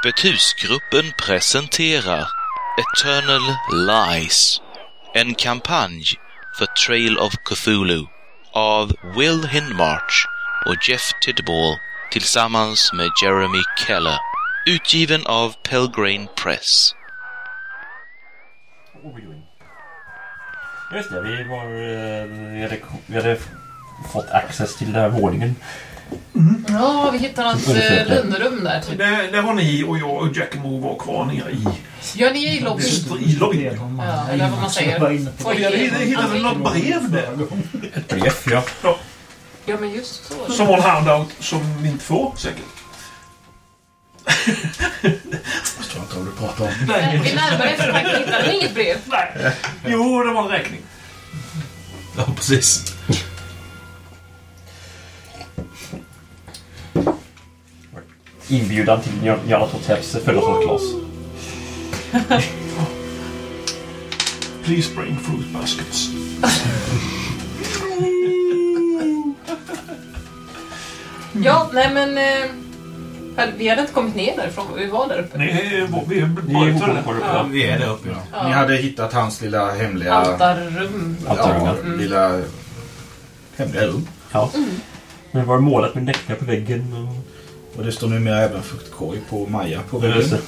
Öppet husgruppen presenterar Eternal Lies, en kampanj för Trail of Cthulhu av Will Hindmarch och Jeff Tidball tillsammans med Jeremy Keller. Utgiven av Pelgrane Press. Just det, vi, var, eh, vi, hade, vi hade fått access till den här våningen. Ja, vi hittade något eh, lönnrum där. Typ. Det, det var ni och jag och Jackmo var kvar nere i, Ja, ni är i lobbyn. i lobbyn. Ja, eller vad man säger. Och vi hade hittat något brev där. Ett brev, ja. Ja, men just så. Som en handout som vi inte får säkert. Jag förstår inte vad du pratar om. Men vid närmare eftertanke hittade ni inget brev. Nej. Jo, det var en räkning. Ja, precis. Inbjudan till Nyarlathoteps födelsedagsglas. Please bring fruit baskets. Ja, nej men... Eh, vi hade inte kommit ner därifrån. Vi var där uppe. Nej, vi är Ni är bara fortfarande Ja, vi är där uppe, ja. Ja. Ni hade hittat hans lilla hemliga... Altarrum. Ja, Altarrummet. lilla hemliga rum. Ja. Men var målat med näckar på väggen? Och... Och det står numera även fruktkorg på Maja på väggen. det.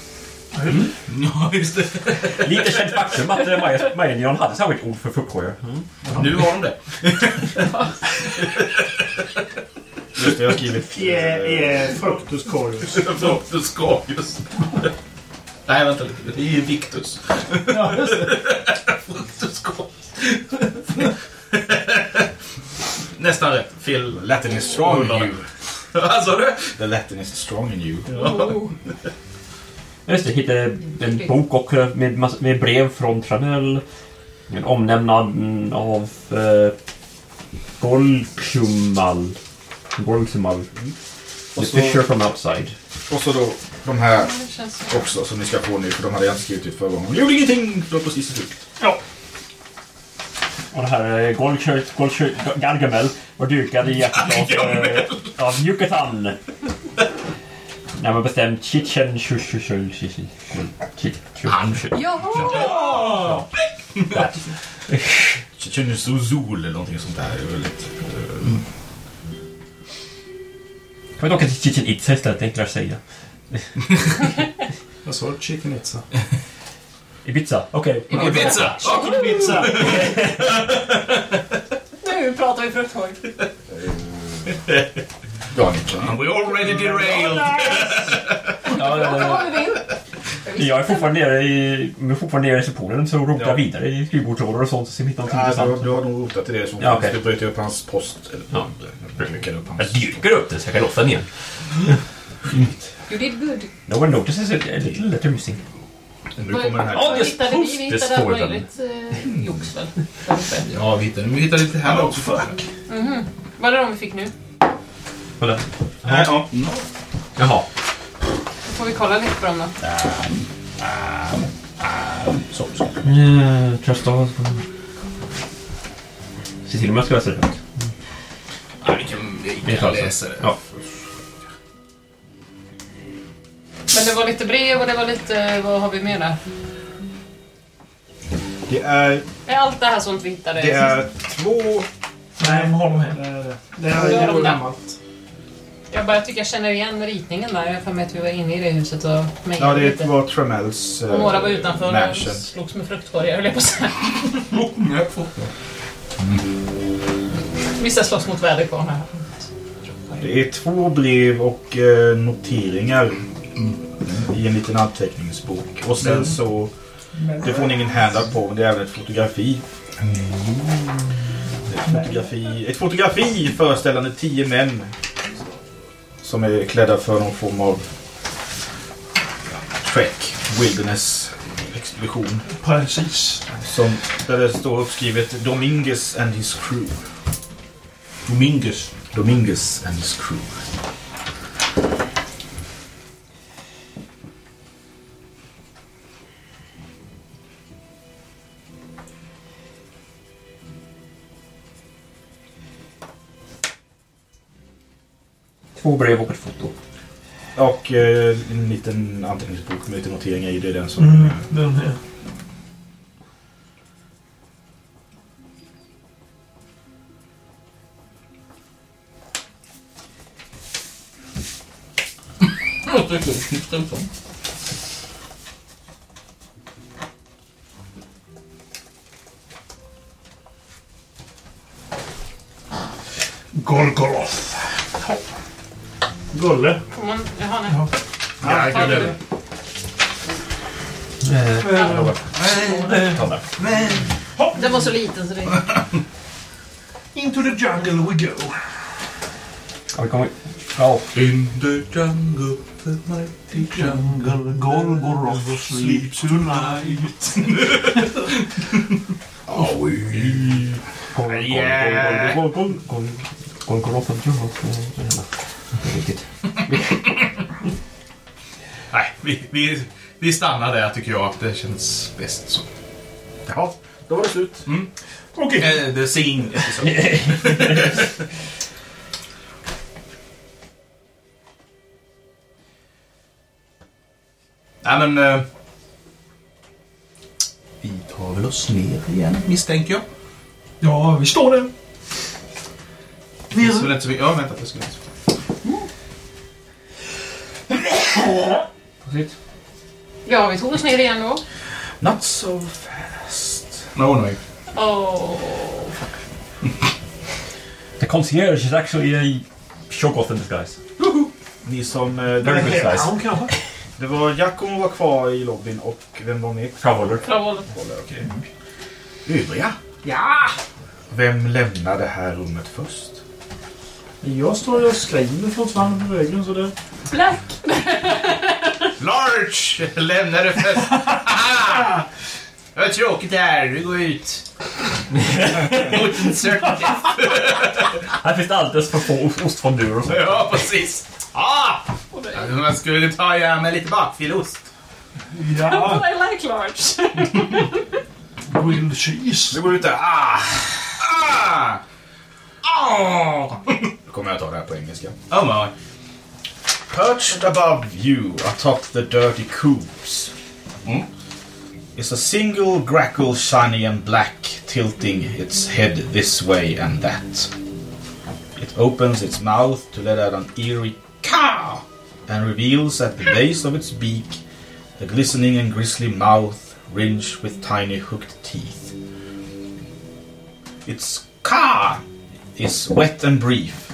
Ja, just det. Lite känt faktum att eh, Maja- Maja hade särskilt ord för fruktkorgar. Mm. Nu har de det. Just det, jag har skrivit... Corius. Fructus Corpus. Nej, vänta lite. Det är Victus. Ja, just det. Nästan rätt. Fel. Latin is strong. Vad sa du? The Latin is strong in you. Just det, hittade en bok och eh, med, med brev från Tranell. En omnämnad av eh, Golchumal. Golchumal. The Och så- Fisher from outside. Och så då de här också som ni ska få nu, för de hade jag inte skrivit ut förra gången. Gjorde ingenting! Det var precis i slutet. Och det här är Golchurt, Golchurt, Gargamel var dukad i hjärtat av, eh, av Yucatan. Närmare bestämt Chichen Chuchuchul. Jaha! Chichenuzul eller någonting sånt där. Det är väldigt... eh, Kan vi åka till Chichen Itza istället? Det är enklare att säga. Vad sa du? Chicken Itza? Ibiza? Okej. Ibiza! Chicken Pizza! Nu pratar vi fruktkorg. Ja, Niklas. We already derailed. Ja, Ja, vad vi vill. jag är fortfarande nere i, men fortfarande nere i receptionen så rotar jag vidare i skrivbordslådor och sånt så ser hittar någonting Ja, du, intressant. du har nog rotat till det som Ja, okej. Du bryter upp hans post. Eller, Ja. ja. Rycker upp Jag hans... dyrkar upp det så jag kan låta den igen. You did good. No one notices it. A little letter missing. Nu kommer den här... Ja, just hittade vi? hittade allt möjligt eh, jox väl? Där uppe. Ja, vi hittade, vi hittade lite här Oh, också. fuck. Mhm. Vad är det de vi fick nu? Kolla. Nej, ja. Jaha. Då får vi kolla lite på dem då. Så, så. Trust all. Se till om jag ska läsa det högt. Ja, vi kan, vi läsa det. Ja. Men det var lite brev och det var lite... Vad har vi mer där? Det är, Är allt det här sånt vi hittade? det är två... Nej, här. Det är ju gammalt. Jag bara tycker jag känner igen ritningen där. Jag för mig att vi var inne i det huset och Ja, mejade det lite. var Tremells... Och några var utanför och slogs med fruktkorgar, höll jag på att säga. Vissa slåss mot väderkvarn här. Det är två brev och eh, noteringar i i en liten anteckningsbok. Och sen så, det får ni ingen handout på, men det är även ett fotografi. Ett fotografi, ett fotografi föreställande tio män som är klädda för någon form av trek, wilderness expedition. Precis. Som, där det står uppskrivet Dominguez and his crew. Domingus. Dominguez and his crew. Två brev och ett foto. Och eh, en liten anteckningsbok med lite noteringar i. Det är den som... Mm, den här. Gorgoroth. Gulle. Får man... Jaha, nej. Ja, Ja. Ta den var så liten så det... Into the jungle we go. Ja, vi kommer... Ja, In the jungle, the mighty Jungle Gorgoroth sleep tonight. Yeah. Golgoroth Det är riktigt. Nej, vi, vi, vi stannar där tycker jag. Det känns bäst så. Jaha, då var det slut. Okej. Eh, the scene episode. Nej men... Eh, vi tar väl oss ner igen misstänker jag. Ja, vi står där. Det är väl inte så mycket... Ja, vänta. Det skulle Precis. Ja, vi tog oss ner igen då. Not so fast. No, no. Åh... The concierge is actually a Shoggoth in disguise. Ni som... Eh, Very det, good size. Kanske. det var Giacomo var kvar i lobbyn och vem var med? Traveler. Klavålet. Okej. Övriga? Ja! Vem lämnade det här rummet först? Jag står och skriver fortfarande på väggen så det... Black! Large lämnade först. Vad tråkigt det här. Vi går ut. Mot en certain. Här finns det alldeles för få ostfondurer och så. Ja, precis. Ah! Man skulle ta ja, med lite bakfyllost. Ja, But I like large. grilled cheese. Vi går ut där. Ah! Ah! Kommer jag ta det här på engelska. Oh my. Perched above you atop the dirty coops mm, is a single grackle shiny and black tilting its head this way and that. It opens its mouth to let out an eerie caw and reveals at the base of its beak a glistening and grisly mouth ringed with tiny hooked teeth. Its caw is wet and brief,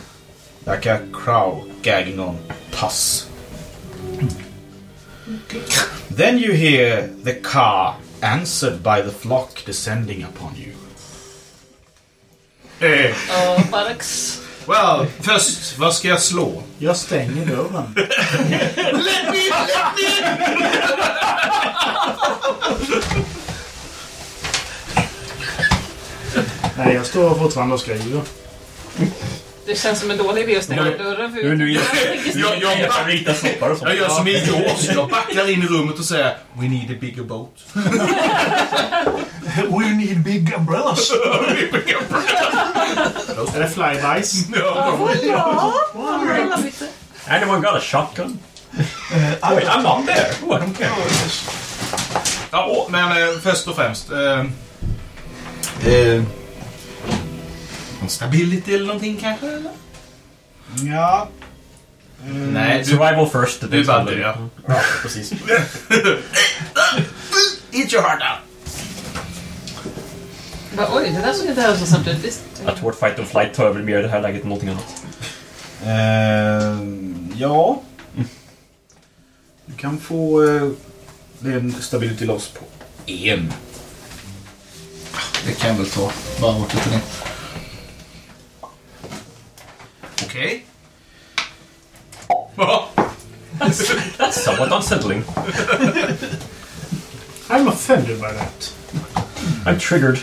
like a crow gagging on pus. Then you hear the car answered by the flock descending upon you. Eh, Åh, buttocks. well, först, vad ska jag slå? Jag stänger dörren. Nej, jag står fortfarande och skriver. Det känns som en dålig idé att stänga Nu- dörren. För Nu, nu jag jag, Jag, jag, jag ritar soppar och sånt. jag gör som i Jaws. Jag backar in i rummet och säger We need a bigger boat. We need big umbrellas. Är det flybys? Ja. Anyone got a shotgun? Wait, I'm not there. Oh, I don't care. Ja, men eh, först och främst. Eh, eh, stability eller någonting kanske? Eller? Ja. Nej, du, Survival first. du bara börjar. Ja. Precis. Eat your heart out. Bara, Oj, det där såg inte hälsosamt ut. Visst. Jag tror att Fight and Flight tar över mer i det här läget än någonting annat. Eh, ja. kan få det är en stability loss på en. Det kan jag väl ta. Bara åt lite det. Okej. Somewhat unsettling. I'm offended by that. I'm triggered.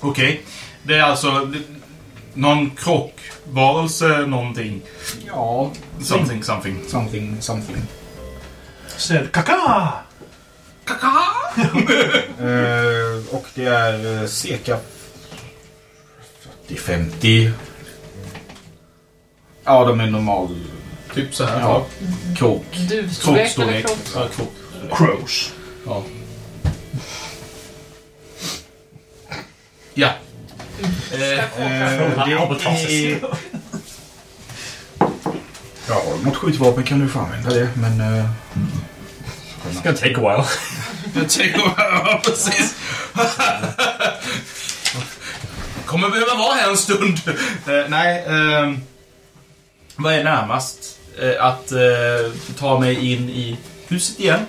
Okej. Det är alltså det, någon krockvarelse, någonting. Ja. Something, something. Something, something. Said kaka! Eh, och det är eh, cirka 40-50. Ja, de är normal. Typ så här. Ja. Krok. Duvstorlek eller Krockstorlek. krock? Ja. Crows. Ja. Ja. Eh, Eh, det är... Ja, har du något skjutvapen kan du få använda det, men... eh, It's gonna take a while. jag tänker, ja, precis. Kommer behöva vara här en stund. Eh, nej, ehm, vad är närmast? Eh, att eh, ta mig in i huset igen?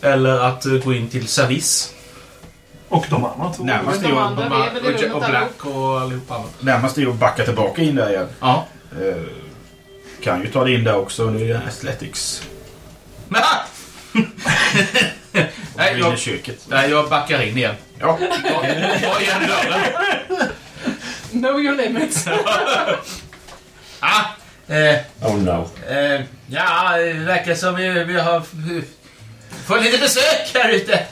Eller att eh, gå in till service? Och de andra två. Närmast är De ju andra De lever i och, rummet och. Black och allihopa andra. närmast är ju att backa tillbaka in där igen. Ja. Eh, kan ju ta det in där också. Det är Athletics. Nej, Nej, jag- köket. nej, jag backar in igen. Ja. Ta igen dörren. Know your limits. Ah, eh, Oh no. eh, ja, det verkar som vi, vi har fått lite besök här ute.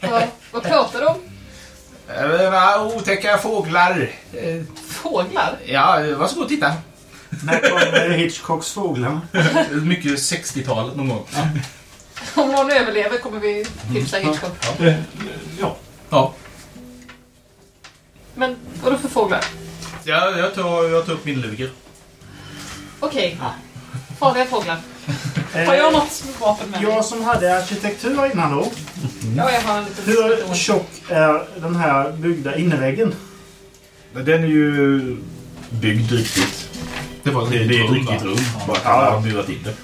Vad, vad pratar du om? Eh, Otäcka fåglar. Eh, Fåglar? Ja, varsågod titta. När kommer Hitchcocks fåglar? Mycket 60-talet någon gång. Om någon överlever kommer vi tipsa Hitchcock. Eh, ja. Ja. Men vadå för fåglar? Ja, jag tar, jag tar upp min luger. Okej. Farliga fåglar. Har jag något vapen med mig? Jag som hade arkitektur innan då. Ja, jag har en liten... Hur tjock är den här byggda innerväggen? Den är ju byggd riktigt. Det var Det, det är ett riktigt rum. Bara att alla har murat in det.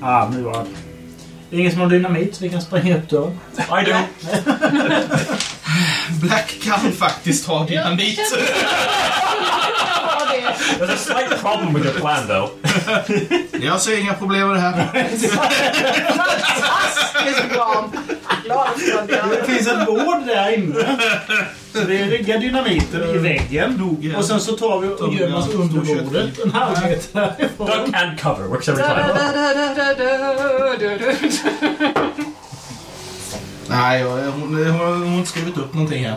Ah, murad. Det är ingen som har dynamit så vi kan spränga upp dörren. I do. Black kan faktiskt ha dynamit. Ja, det är There's a slight problem with your plan though. Jag ser inga problem med det här. fantastiskt bra. Glad det. Finns en bord där inne. Så det riggar dynamiten i väggen. Och sen så tar vi och gömmer oss under bordet en halv meter härifrån. Duck and cover works every time. Nej, hon, hon, hon har inte skrivit upp någonting här.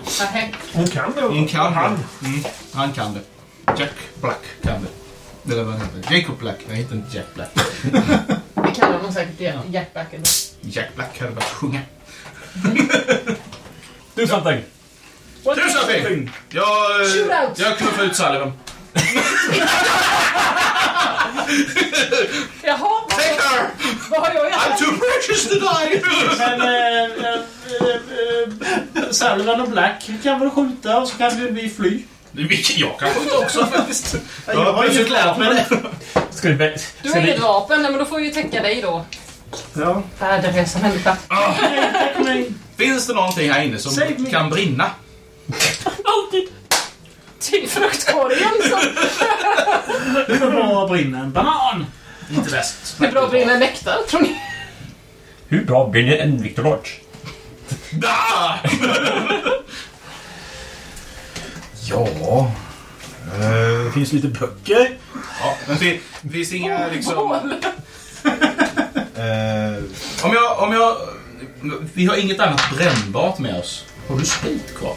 Hon kan det. Hon kan det. Mm, han kan det. Jack Black kan det. Eller vad han heter. Jacob Black. Nej, inte Jack Black. Vi kallar honom säkert Jack- Jack Black ändå. Jack Black hade börjat sjunga. Do something. Du Sophie! Jag, eh, Shootout! jag knuffar ut Sullivan. Jaha, vad, Take her! vad har jag I'm gjort? too precious to die! Men äh, äh, äh, Sullivan och Black kan väl skjuta och så kan vi, vi fly. Vilket jag kan skjuta också faktiskt. Jag har inget lärt mig det. Ska vi... be- Du Ska har inget vapen, nej, men då får vi ju täcka dig då. Ja. Värdelösa människa. Mig. Finns det någonting här inne som kan brinna? Alltid. Till fruktkorgen som... Hur bra brinner en banan? Inte väst. Hur bra brinner nektar, tror ni? Hur bra brinner en Victor Lodge? Ja... eh, Det finns lite böcker. Ja, men fin- finns inga liksom... Eh, Om jag, om jag... Vi har inget annat brännbart med oss. Har du sprit kvar?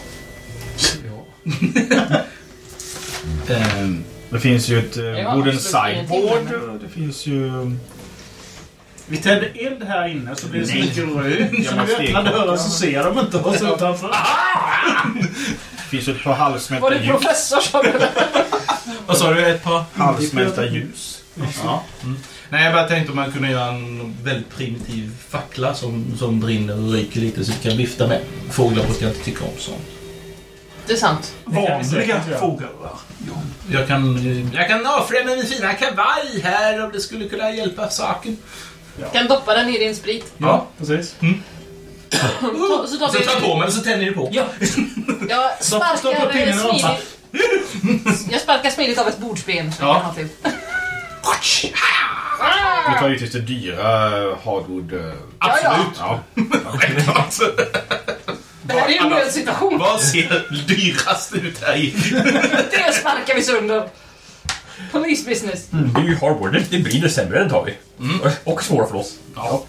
Ehm, Det finns ju ett uh, Ja, wooden sideboard. Det finns ju... Vi tänder eld här inne så blir det så mycket rök. Så när vi öppnar dörren så ser de inte oss utanför. Det finns ett par halvsmälta Var det ljus. professor som Vad sa du? Ett par? Halvsmälta ljus. Ja. Mm. Nej, jag bara tänkte om man kunde göra en väldigt primitiv fackla som, som brinner och ryker lite så vi kan vifta med. Fåglar brukar inte tycka om sånt. Det är sant. Vanliga fåglar. Jag kan, jag kan avfrä med min fina kavaj här om det skulle kunna hjälpa saken. Kan doppa den i din sprit. Ja, precis. Ta, så tar Så vi... på men så tänder ni på. Ja. Jag Stopp- stoppa sparkar pinnen i eh, rumpan. smidigt... Jag sparkar smidigt av ett bordsben. som Ja. kan ha till. Du tar givetvis det dyra hardwood... eh, Absolut. Ja. Självklart. Det här är ju en nödsituation. Vad ser dyrast ut här i? Det sparkar vi sönder. Police business. Det är ju hardware. Det, det blir det sämre, den tar vi. Och svårare för oss. Ja.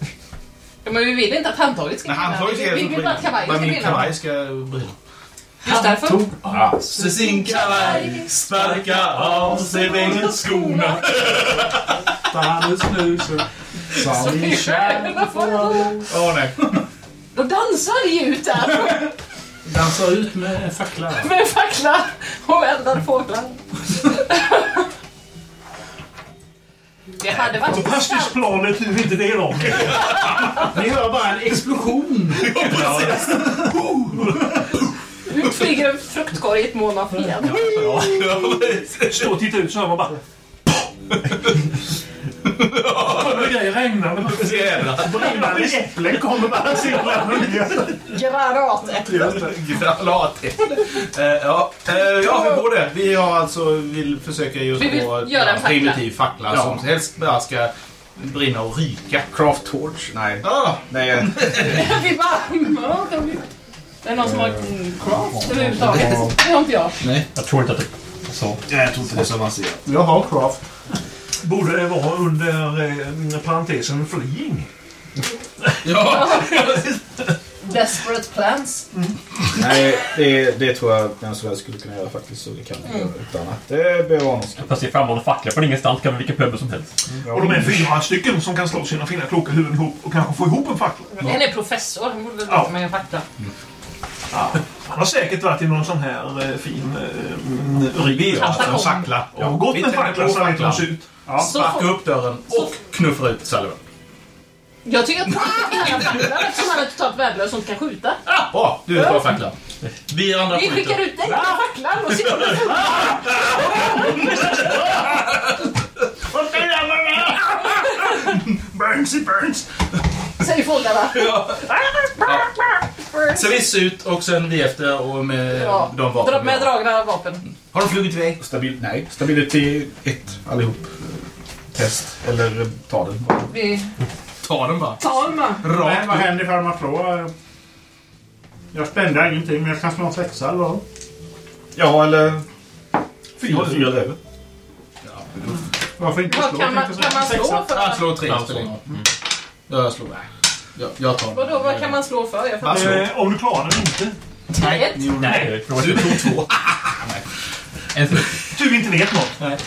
Ja, men vi vill inte att handtaget ska Men handtaget brinna. ska Vi vill bara att kavajen Men ska min brinna. kavaj ska brinna. Just därför. Så sin kavaj, sparka av sig skorna. Stanna snusen. Som i kärn Åh nej. Då dansar vi ut där Dansa ut med en fackla. med fackla och eldar fåglar. Det hade varit Fantastiskt planet, hur inte det om Ni hör bara en explosion. Ut flyger en fruktkorg i ett moln av fen. Stå och titta ut så hör man bara... Kommer grejer. Jävlar. Brinnande äpplen kommer bara singlarna Granatäpple. Granatäpple. Eh, Ja, eh, ja, hur går det? Vi har alltså vill försöka oss Vi vill på en fackla. primitiv fackla Ja. som helst bara ska brinna och ryka. Craft torch? Nej. Ah, Nej, eh, Vi bara... ja, vi- Det är någon som har mm, craft överhuvudtaget. Det har inte jag. Jag tror inte att det... Så. jag tror inte det är så avancerat. Jag har craft. Borde det vara under eh, parentesen fleeing? Ja, Desperate plans. nej det, det tror jag vem som helst skulle kunna göra faktiskt. Så det kan man göra utan att det behöver vara någon skam. Fast se framåt facklor från ingenstans kan väl vilken pöbel som helst. Och de är fyra stycken som kan slå sina fina kloka huvuden ihop och kanske få ihop en fackla. En är professor. Han borde väl Ja. med en fackla. Han har säkert varit i någon sån här eh, fin eh, vi rik har en fackla. och gått vi med fackla så facklan, ser ut. Så Sparkar får- upp dörren och knuffar ut Sullivan. Jag tycker att han ska ha facklan eftersom han är totalt värdelös och inte kan skjuta. Ah, bra, du tar facklan. Vi andra Vi skickar ut dig med facklan och ser om du Burns! Säger fåglarna. Servis ut och sen vi efter och med Ja. de vapen Dra- vi Med har. dragna vapen. Har de flugit iväg? Stabil, nej, stability 1 allihop. Test. Eller eh, ta den bara. Vi Ta den bara. tar dem bara. Men vad händer ifall man slår? Jag spände ingenting, men jag kan slå en sexa eller vad? Ja, eller Fyra fyra, lever. Varför inte Vad slå? kan man, tänkte kan jag man säga. slå Sexa. Jag för? slår tre. Så. roll. Jag slår. Nej. Jag, jag tar den. Vadå, vad kan man slå för? Jag Vad fattar slå? Eh, om du klarar den inte. inte. Ett. Nej, Du tog två. Du inte vet något. Nej,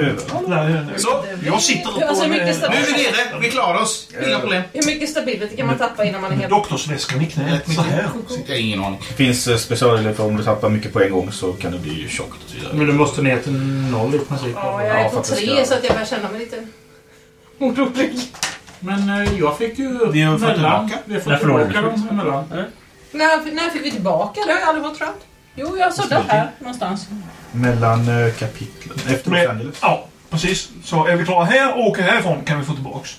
ju... Nej, nej. så. Jag sitter på Alltså, mycket eh, Nu är vi nere. Vi klarar oss. Inga problem. Hur mycket stability kan man tappa innan man är helt... doktorsväskan i knät. Så här. Jag har ingen aning. Det finns eh, specialregler för om du tappar mycket på en gång så kan det bli tjockt och så vidare. Men du måste ner till noll i princip. Ja, jag är Ja, på för att det tre ska- så att jag börjar känna mig lite orolig. Men eh, jag fick ju Vi har fått mellan. tillbaka. Vi har fått tillbaka dem emellan. När, när fick vi tillbaka? Det har jag aldrig fått tror jag. Jo, jag sådde här någonstans. Mellan eh, kapitlen. Efter Los Angeles. ja, precis. Så är vi klara här och åker härifrån kan vi få tillbaks.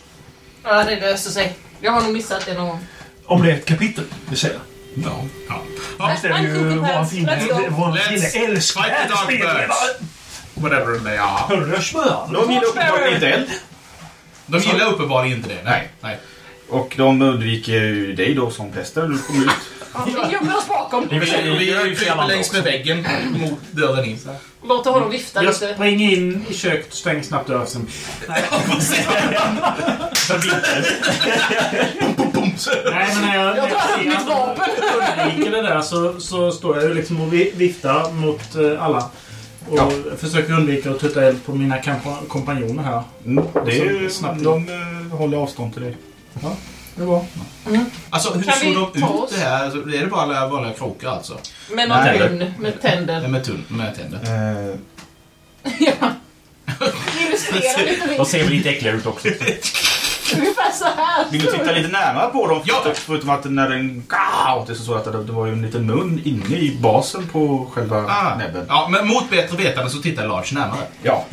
Ja, det löste sig. Jag har nog missat det någon gång. Om det är ett kapitel, vill säga. Ja. ja. Nej, Det är ju våran Let's go. våran Let's dark spelet. birds. Whatever they are. Hörru, smör. De gillar uppenbarligen inte eld. De gillar uppenbarligen inte det. Nej. Nej. Och de undviker ju dig då som pesten. Du kommer ut. Ja, vi gömmer oss bakom. Vi, kryper längs med väggen mot dörren in. Låter honom vifta Jag lite. springer in i köket, stänger snabbt dörren. sen- Nej, men när jag, Jag upp när mitt vapen. undviker det där så, så står jag ju liksom och vi- viftar mot eh, alla. Och Ja. försöker undvika att tutta eld på mina kampa- kompanjoner här. Mm, det är ju snabbt. De eh, håller avstånd till dig. Det är bra. Alltså, hur Kan vi såg de ta ut oss? det här? Alltså, är det bara alla vanliga krokar alltså? Med någon Nej. tunn med tänder. Med, tunn, med tänder? Eh, Ja. Illustrera lite De ser väl lite äckliga ut också. Ungefär så här. vill du titta lite närmare på dem? Ja. Förutom att när den gav, det är så att det, det var ju en liten mun inne i basen på själva Ah. näbben. Ja, men mot bättre vetande så tittar Large närmare. Ja.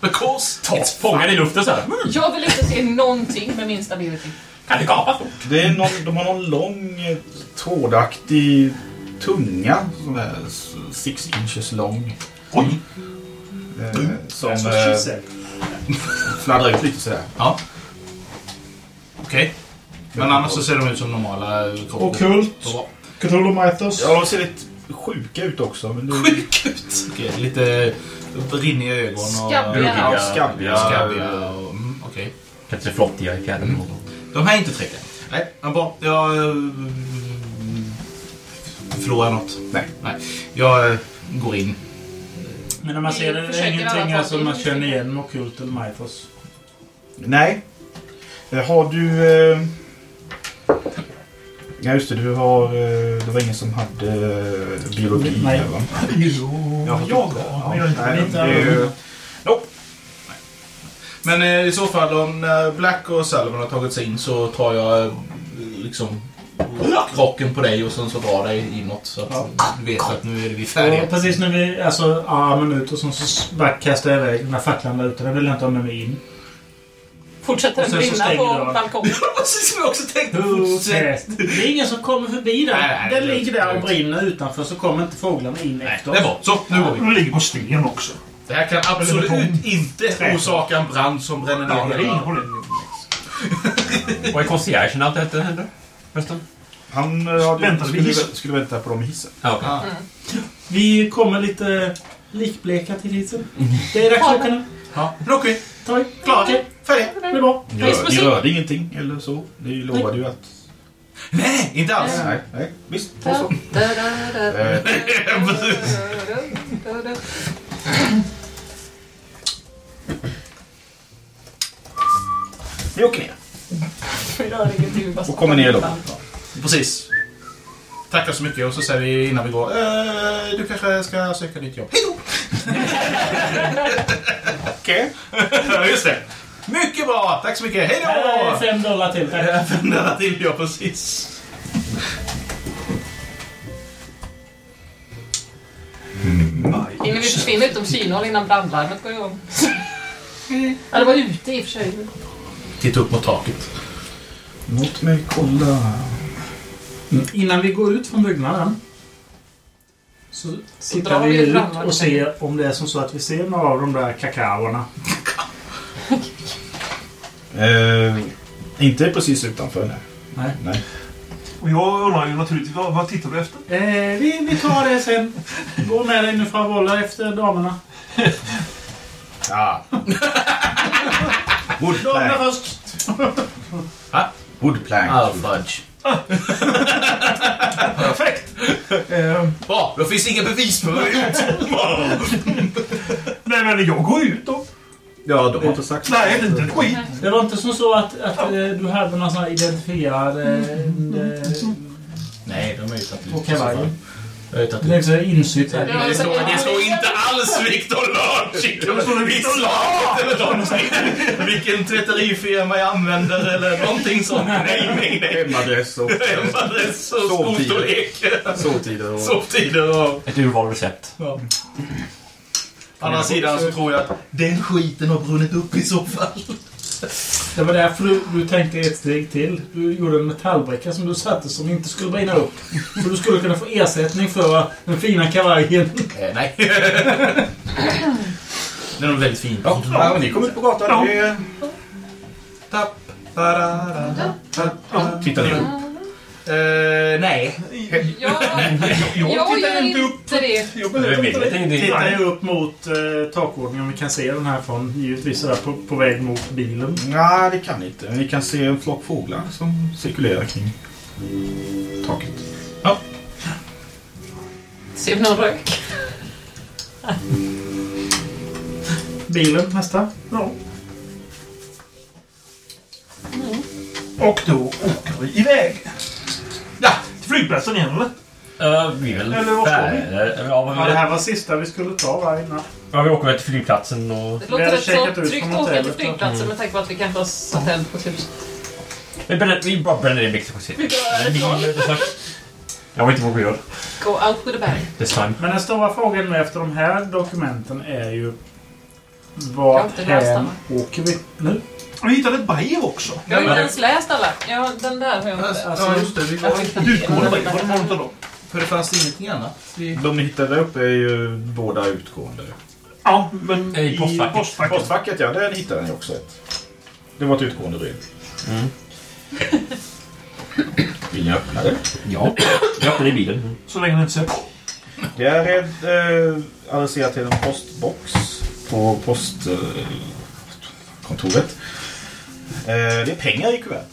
Because it's Fångad i luften så här. Mm, Jag vill inte se någonting med min stability. Kan det gapa fort? Det är någon, de har någon lång eh, trådaktig tunga som är six inches lång. Oj! Eh, som Som eh, fladdrar ut lite sådär. Ja. Okej. Men annars så ser de ut som normala kroppar. Ockult. Så bra. Cthulhu Mythos. Ja, de ser lite sjuka ut också. Men det är Sjuk ut! Okej, lite rinniga ögon och... Skabbiga. Ja, skabbiga. Skabbiga och... Mm, Okej. Kanske flottiga i fjärden. De här är inte träcka. Nej, men bra. Jag... eh, Förlorar något? Nej. Nej. Jag eh, går in. Men när man ser det, det är ingenting alltså man känner igen Ockult eller Mythos. Nej. Eh, Har du... Eh... Ja, just det. Du har... Eh... Det var ingen som hade eh, biologi Nej. här, va? Jo, Jag jag har. Men jag är inte Nej, det är ju- Nope. Men eh, i så fall om Black och Sullivan har tagit sig in så tar jag liksom rocken på dig och sen så drar dig inåt så att du vet att nu är vi färdiga. Och precis när vi, alltså armen ut och sen så bara kastar jag iväg den här facklan där ute. Den vill jag inte ha med mig in. Fortsätter den brinna på balkongen? Precis som jag också tänkte. Fortsätt. Det är ingen som kommer förbi. Nej, nej, den det ligger där och brinner utanför så kommer inte fåglarna in Nej, efter det är bra. Så, nu går vi. Den ligger på sten också. Det här kan absolut inte orsaka en brand som bränner ner Ja, det är hela... Vad är conciergen allt detta händer? Förresten? Han eh, hade, Väntade vid skulle, hissen. skulle vänta på dem i hissen. Ja. Ah. Vi kommer lite likbleka till hissen. Det är dags att åka nu. Ja, okej. Ta. Klara. Okej, Färdiga. det blir bra. Rör, ni rörde ingenting eller så? Ni lovade ju att... Nej, inte alls. Nej, nej. Visst, då så. Eh, Ni åker ner. Och kommer ner då. Precis. Tackar så mycket och så säger vi innan vi går. Eh, du kanske ska söka nytt jobb. Hej då! Okej. Ja, just det. Mycket bra! Tack så mycket. Hej då! fem dollar till. Tack. Nära till, ja precis. Hinner vi försvinna utom synhåll innan brandlarmet går igång? Ja, det var ute i och för sig. Titta upp mot taket. Låt mig kolla. Innan vi går ut från byggnaden så drar tittar vi ut och ser om det är som så att vi ser några av de där kakaorna. Eh, inte precis utanför, nej. Nej. nej. Och jag undrar ju naturligtvis, vad, vad tittar du efter? Eh, vi, vi tar det sen. Gå med dig nu farbror efter damerna. Ja. Damerna Woodplank. först. Woodplank. Ah, fudge. Perfekt! Eh, Bra, då finns inga bevis vi har gjort. nej men jag går ut då. Ja, du har inte sagt Nej, det är inte ett skit. Det var inte som så att, att eh, du hade någon sån här identifierad eh, eh, Nej, de är ju ut. på kavajen? Det är ut. så insytt. Det står, det står inte alls Victor Logic vid slaget eller någonting. Vilken tvätterifirma jag använder eller någonting sånt. Nej, nej, nej. Hemadress och Hemadress och Sovtider. skostorlek. sovtider. Och... Sovtider och... Ett urval recept. Ja. Å andra sidan så tror jag att den skiten har brunnit upp i så fall. Det var därför du, du tänkte ett steg till. Du gjorde en metallbricka som du satte som inte skulle brinna upp. Så du skulle kunna få ersättning för den fina kavajen. Eh, nej. Den är väldigt fin. Ja, ja, men ni kom ut på gatan. Ja. Tapp, tarara, tapp, tapp. Jag, Jag jag tittar gör inte upp. Inte det. Jag är behöver min inte det. ingenting. Tittar jag upp mot eh, takordningen om vi kan se den här från givetvis sådär på, på väg mot bilen. Nej, det kan ni inte. Ni kan se en flock fåglar som cirkulerar kring taket. Ser vi någon rök? Bilen nästa. Ja. Och då åker vi iväg. Till flygplatsen igen eller? Uh, vi är väl Eller vad ska vi? färdiga. Ja, Ja, det vi, här var sista vi skulle ta va, innan. ja, vi åker väl till flygplatsen och... Det Vi låter hade rätt checkat så ut tryggt från att åka till hotellet, va? flygplatsen med tanke på att vi kanske har satt eld på huset. Vi, bränner, vi bara bränner ner Mexico City. Vi drar Vi härifrån. det sagt. Jag vet inte vad vi gör. Go out with a bang. This time. Men den stora frågan nu efter de här dokumenten är ju... Vart inte läst hän den. åker vi nu? Vi hittade ett brev också. Jag har inte ens läst alla. Ja, den där har jag inte läst. Ja, just det. Vi var... Utgående brev. Var det något av dem? För det fanns ingenting annat. Vi... De ni hittade uppe är ju båda utgående. Ja, men I postfacket. postfacket. Postfacket, ja, där hittade ni också ett. Det var ett utgående brev. Vill ni öppna det? Ja, jag öppnade i bilen. Så länge den inte ser. Det är eh, adresserat till en postbox på postkontoret. Eh, det är pengar i kuvert.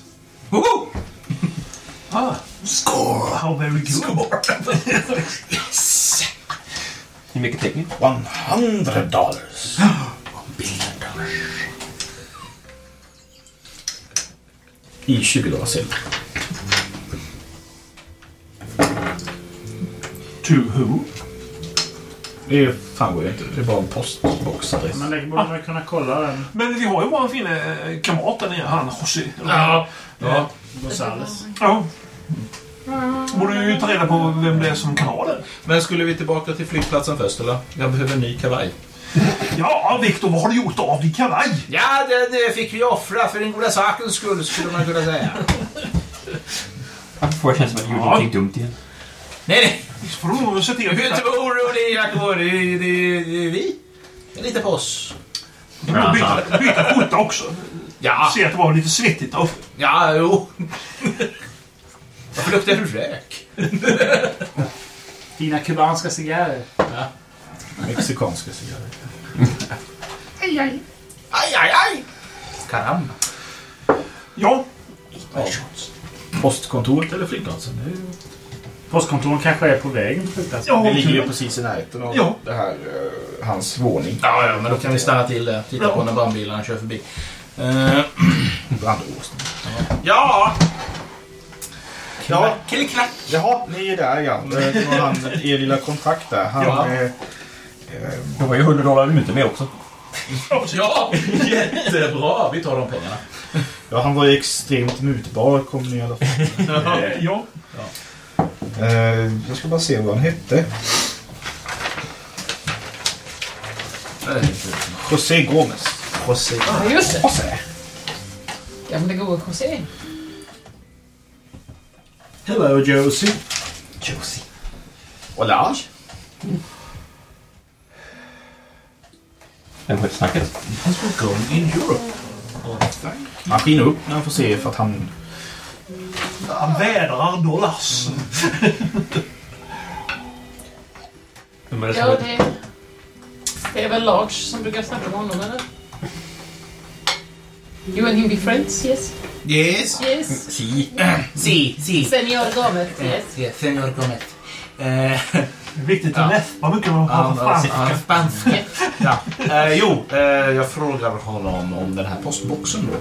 Woho! Ah. Score! How very good. Hur mycket tecken? 100 dollars. I 20 dollar silver. To who? Det framgår ju inte. Det är bara en postboxadress. Men det borde man kunna kolla den. Men vi har ju vår fina eh, kamrat där nere, han José. Ja. Ja. Gonzales. Ja. Borde ju ta reda på vem det är som kan ha den. Men skulle vi tillbaka till flygplatsen först, eller? Jag behöver en ny kavaj. Ja, Viktor, vad har du gjort av din kavaj? Ja, det, det fick vi offra för den goda sakens skull, skulle man kunna säga. Varför får jag känslan av att jag gjorde Ja. någonting dumt igen? Nej, nej. Får du nog se till Du att behöver inte vara orolig, Jakob. Det, det, det är vi. Jag litar på oss. Du får byta, byta skjorta också. Ja, Se att det var lite svettigt där uppe. ja, jo. Varför luktar du rök? Dina kubanska cigarrer. Mexikanska cigaretter. Aj, aj, aj! Caramba. Ja, Postkontoret eller flygplatsen? Postkontoren kanske är på flygplatsen. ja det ligger ju precis i närheten av Ja. det här, eh, hans våning. Ja, ja, men då kan vi stanna till det. Titta på när brandbilarna kör förbi. Uh, Brandåsning. ja! Ja, Killeklack! jaha, ni är där ja. Det det var han, er lilla kontakt där. Han, Ja. eh, Det var ju 100 dollar minuten med också. Ja, jättebra! Vi tar de pengarna. ja, han var ju extremt mutbar kom ni i alla fall. Eh, Ja. Eh, jag ska bara se vad han hette. José Gomez. José. Ja, just det. José. Gamle gode José. Hello Josie. Josie. Och Lars. Vem skötte snacket? Going in Europe. Han skiner upp när han får se för att han... Han vädrar dollars. Vem är det som Ja, det... Det är väl Lars som brukar snacka med honom, eller? You and him be friends, yes? Yes. Yes. Si. Si, si. Senior Gomet, yes. Yes, senor Gomet. Eh, Viktigt att läppa mycket man pratar franska. spanska. Ja. Eh, jo, eh, jag frågar honom om den här postboxen då.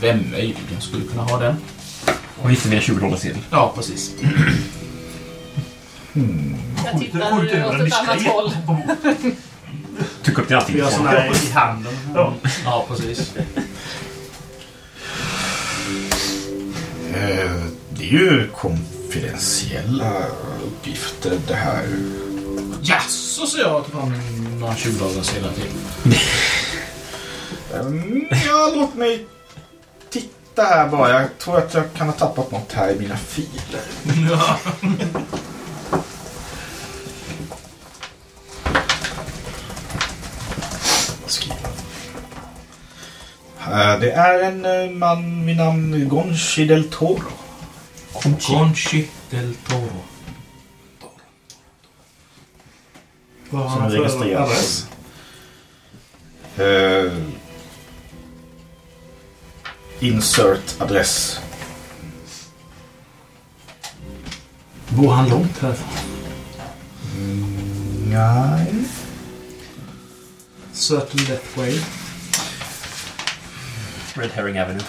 Vem möjligen skulle kunna ha den? Och vi en 20 dollar sedel. Ja, precis. Jag Skjut tittar åt ett annat håll. Tryck upp din Vi ansikte. har såna här i handen. Ja. Ja, precis. Eh, det är ju konfidentiella uppgifter det här. Jaså, så jag tar fram några 20 dagar senare till. Mm, ja, låt mig titta här bara. Jag tror att jag kan ha tappat något här i mina filer. Ja. Eh, Det är en eh, man vid namn Gonchi del Toro. Conchi del Toro. Vad har han för adress? Insert adress. Bor han långt härifrån? Nej. Certain Death Way. Red Herring Avenue.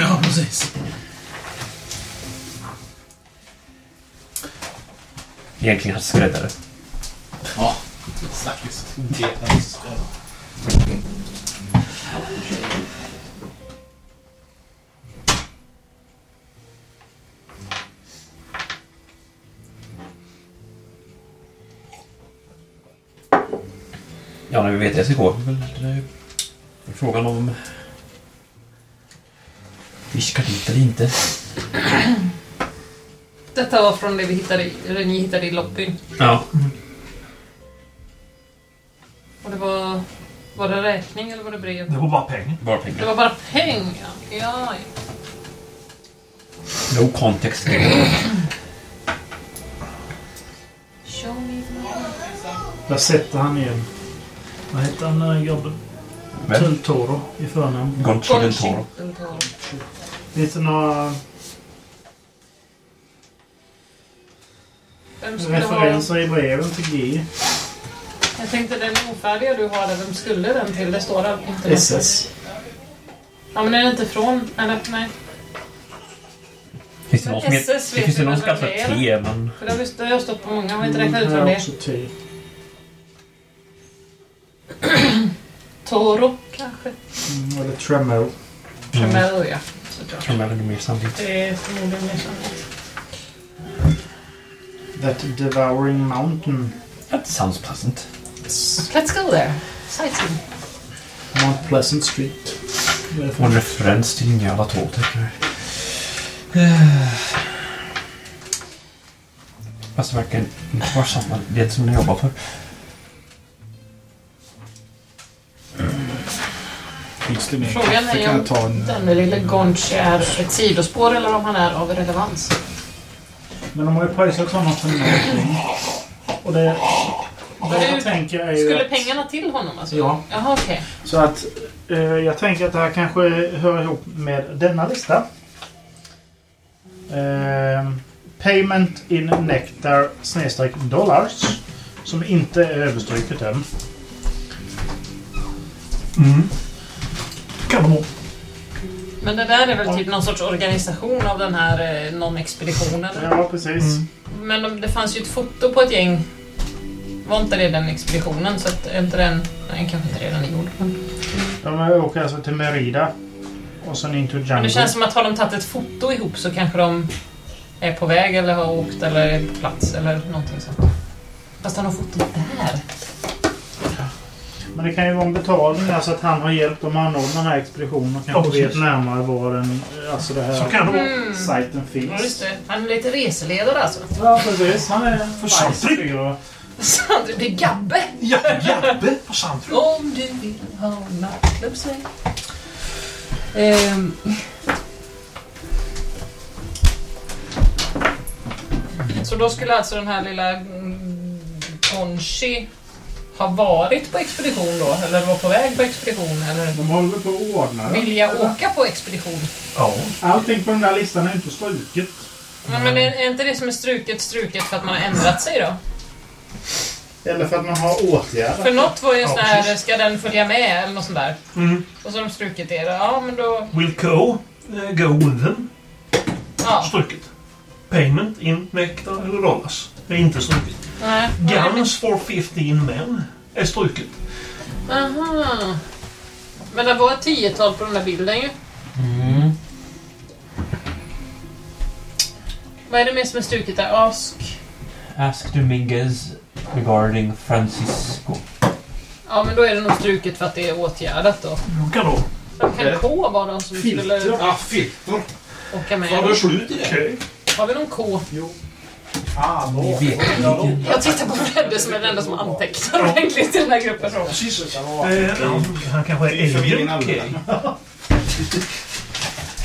Ja, precis. Egentligen hans skräddare. Ja, faktiskt. Det är Ja, när vi vet det ska gå. Det är frågan om vi ska dit eller inte. Detta var från det vi hittade, i- eller ni hittade i loppyn. Ja. Och det var... Var det räkning eller var det brev? Det var bara pengar. Bara Det pengar. var bara pengar. Ja, ja. No context. Show me. Där sätter han igen. Vad heter han den gubben? Vem? Tull Toro i förnamn. Gonchi del Toro. Finns det några Vem skulle ha... referenser i breven till G? Jag tänkte den ofärdiga du har där, vem skulle den till? Det står där inte. något. SS. Ja, men är det inte från... Eller nej. Finns det någon som heter... SS Det finns det vet någon vi som väl kallar vad för det är, T, men... För det har vi- det har jag stått på många. Jag har inte räknat ut vem det är. också T. Toro, kanske? Mm, eller Tremel. Tremel, ja. Såklart. Jag är mer sannolikt. Det är förmodligen mer sannolikt. That Devouring Mountain. That sounds pleasant. Let's go there. Sightseeing. Mount Pleasant Street. Och en referens till din jävla tåg, tycker jag. Fast det verkar inte vara samma det som ni jobbar för. Det mer Frågan kaffe är om jag ta en... denne lille Gonch är ett sidospår eller om han är av relevans. Men de har ju pröjsat honom för någonting. Och det... Det jag du- tänker är ju Skulle att, pengarna till honom alltså? Ja. Jaha, okej. Så att eh, jag tänker att det här kanske hör ihop med denna lista. Eh, payment in nectar snedstreck dollars. Som inte är överstruket än. Mm. Kan de ha. Men det där är väl typ någon sorts organisation av den här eh, non-expeditionen? Ja, precis. Mm. Men de, det fanns ju ett foto på ett gäng. Var inte det den expeditionen? Så att, är inte den... Nej, kanske inte redan gjord. Men, De åker alltså till Merida. Och sen in to men Jungle. det känns som att har de tagit ett foto ihop så kanske de är på väg eller har åkt eller är på plats eller någonting sånt. Fast han har fotot där. Men det kan ju vara en betalning, alltså att han har hjälpt dem anordna den här expeditionen och kanske vet närmare var den, alltså det här Så kan det vara. Mm. sajten Ja, just finns. det. Han är lite reseledare alltså. Ja, precis. Han är För Sandry. fyra. Sandra, det är Gabbe! Ja, Jabbe på Sandro. Om du vill ha nattklubbsväng. Ehm. Så då skulle alltså den här lilla mm, Conchi ha varit på expedition då? Eller var på väg på expedition? Eller De håller på att ordna det. vilja åka på expedition? Ja. Allting på den där listan är inte struket. Men, men är, är inte det som är struket struket för att man har ändrat sig då? Eller för att man har åtgärdat. För något var ju en sån Ja, här, ska den följa med eller något sånt där? Mm. Och så har de strukit det. Ja, men då... Will Co eh, go with them? Ja. Struket. Payment in nectar eller dollars. Det är inte struket. Nej. Guns for 15 men är struket. Aha. Men det var ett tiotal på den där bilden ju. Mm. Vad är det mer som är struket där? Ask? Ask Dominguez regarding Francisco. Ja, men då är det nog struket för att det är åtgärdat då. Då kan då. Kan K vara de som skulle Ja, filter. åka med? Var det slut i det? Har vi någon K? Ah, inte. Jag tittar på Fredde som är den enda som antecknar ordentligt i den här gruppen. Precis. Eh, han kanske är egen. Okej.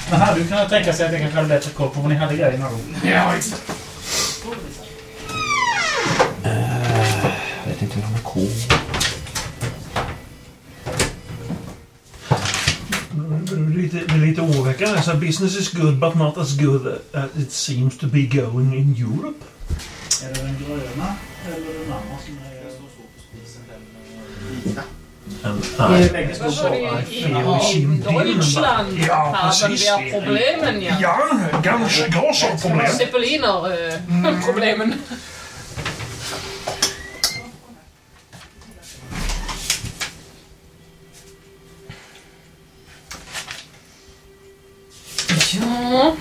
Men hade du kunnat tänka sig att jag kanske hade bättre koll på vad ni hade grejerna då? Ja, visst. Jag vet inte hur de är lite, det är lite oroväckande. Så business is good but not as good as it seems to be going in Europe. Är det den gröna eller den andra som är... And I. I, fel i sin Deutschland? Ja, precis. vi problemen ja. ja, ganska grossa problem. Zeppeliner Ja.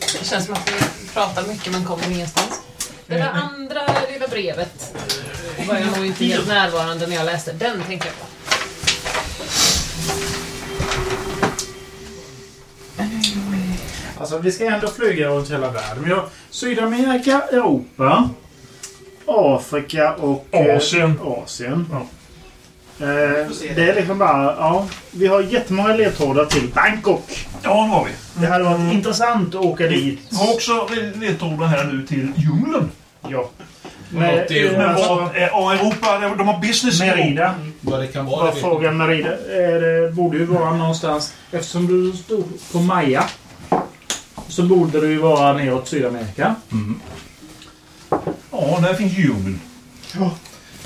Det känns som att vi pratar mycket men kommer ingenstans. Det där andra lilla brevet var jag nog inte helt närvarande när jag läste. Den tänker jag på. Alltså vi ska ändå flyga runt hela världen. Vi har Sydamerika, Europa, Afrika och eh, Asien. Asien. Eh, det är liksom bara, ja. Vi har jättemånga ledtrådar till Bangkok. Ja, det har vi. Det hade varit intressant att åka dit. Jag har också ledtrådar här nu till djungeln. Ja. Men eh, Men alltså, vad, ja, Europa, de har business Merida. Vad det kan vara, Vad frågan Merida? Det borde ju vara någonstans... Eftersom du stod på Maja. Så borde det ju vara neråt Sydamerika. Ja, där finns djungeln.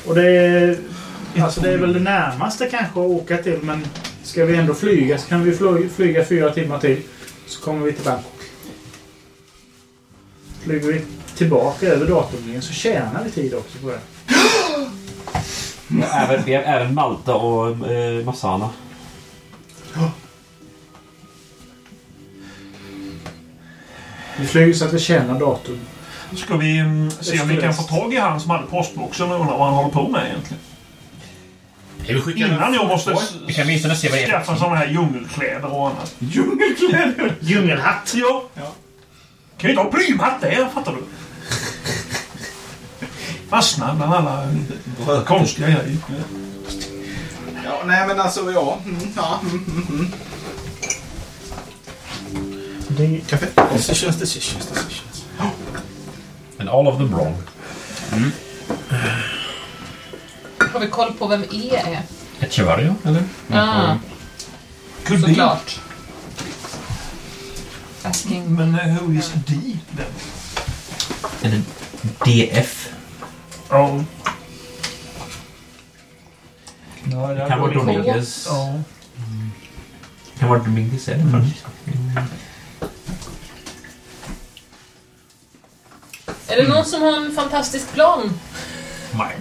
Och det är... Alltså det är väl det närmaste kanske att åka till men ska vi ändå flyga så kan vi fly, flyga fyra timmar till. Så kommer vi till Bangkok. Flyger vi tillbaka över datumlinjen så tjänar vi tid också på det. Även, även Malta och eh, Massana. Vi flyger så att vi tjänar datum. Ska vi mm, se om vi kan få tag i han som hade postboxen och undra vad han håller på med egentligen. Kan vi skicka Innan jag måste Vi kan åtminstone se vad det är skaffa sådana här djungelkläder och annat. Djungelkläder! Djungelhatt! Ja. Kan vi inte ha plymhatt där, fattar du? Fastnar bland alla konstiga grejer. Ja, nej men alltså, ja. Mm, ja. mm, mm, mm. Det, Kaffe. Decisions, decisions, decisions. And all of them wrong. Har vi koll på vem E är? Echevarria, eller? Ah, Could be. såklart. Asking. Men uh, who is D then? En DF. Ja. Det kan vara Dominguez. Ja. Det kan vara Dominguez eller Mm. Francisco. Är det någon som har en fantastisk plan? Nej.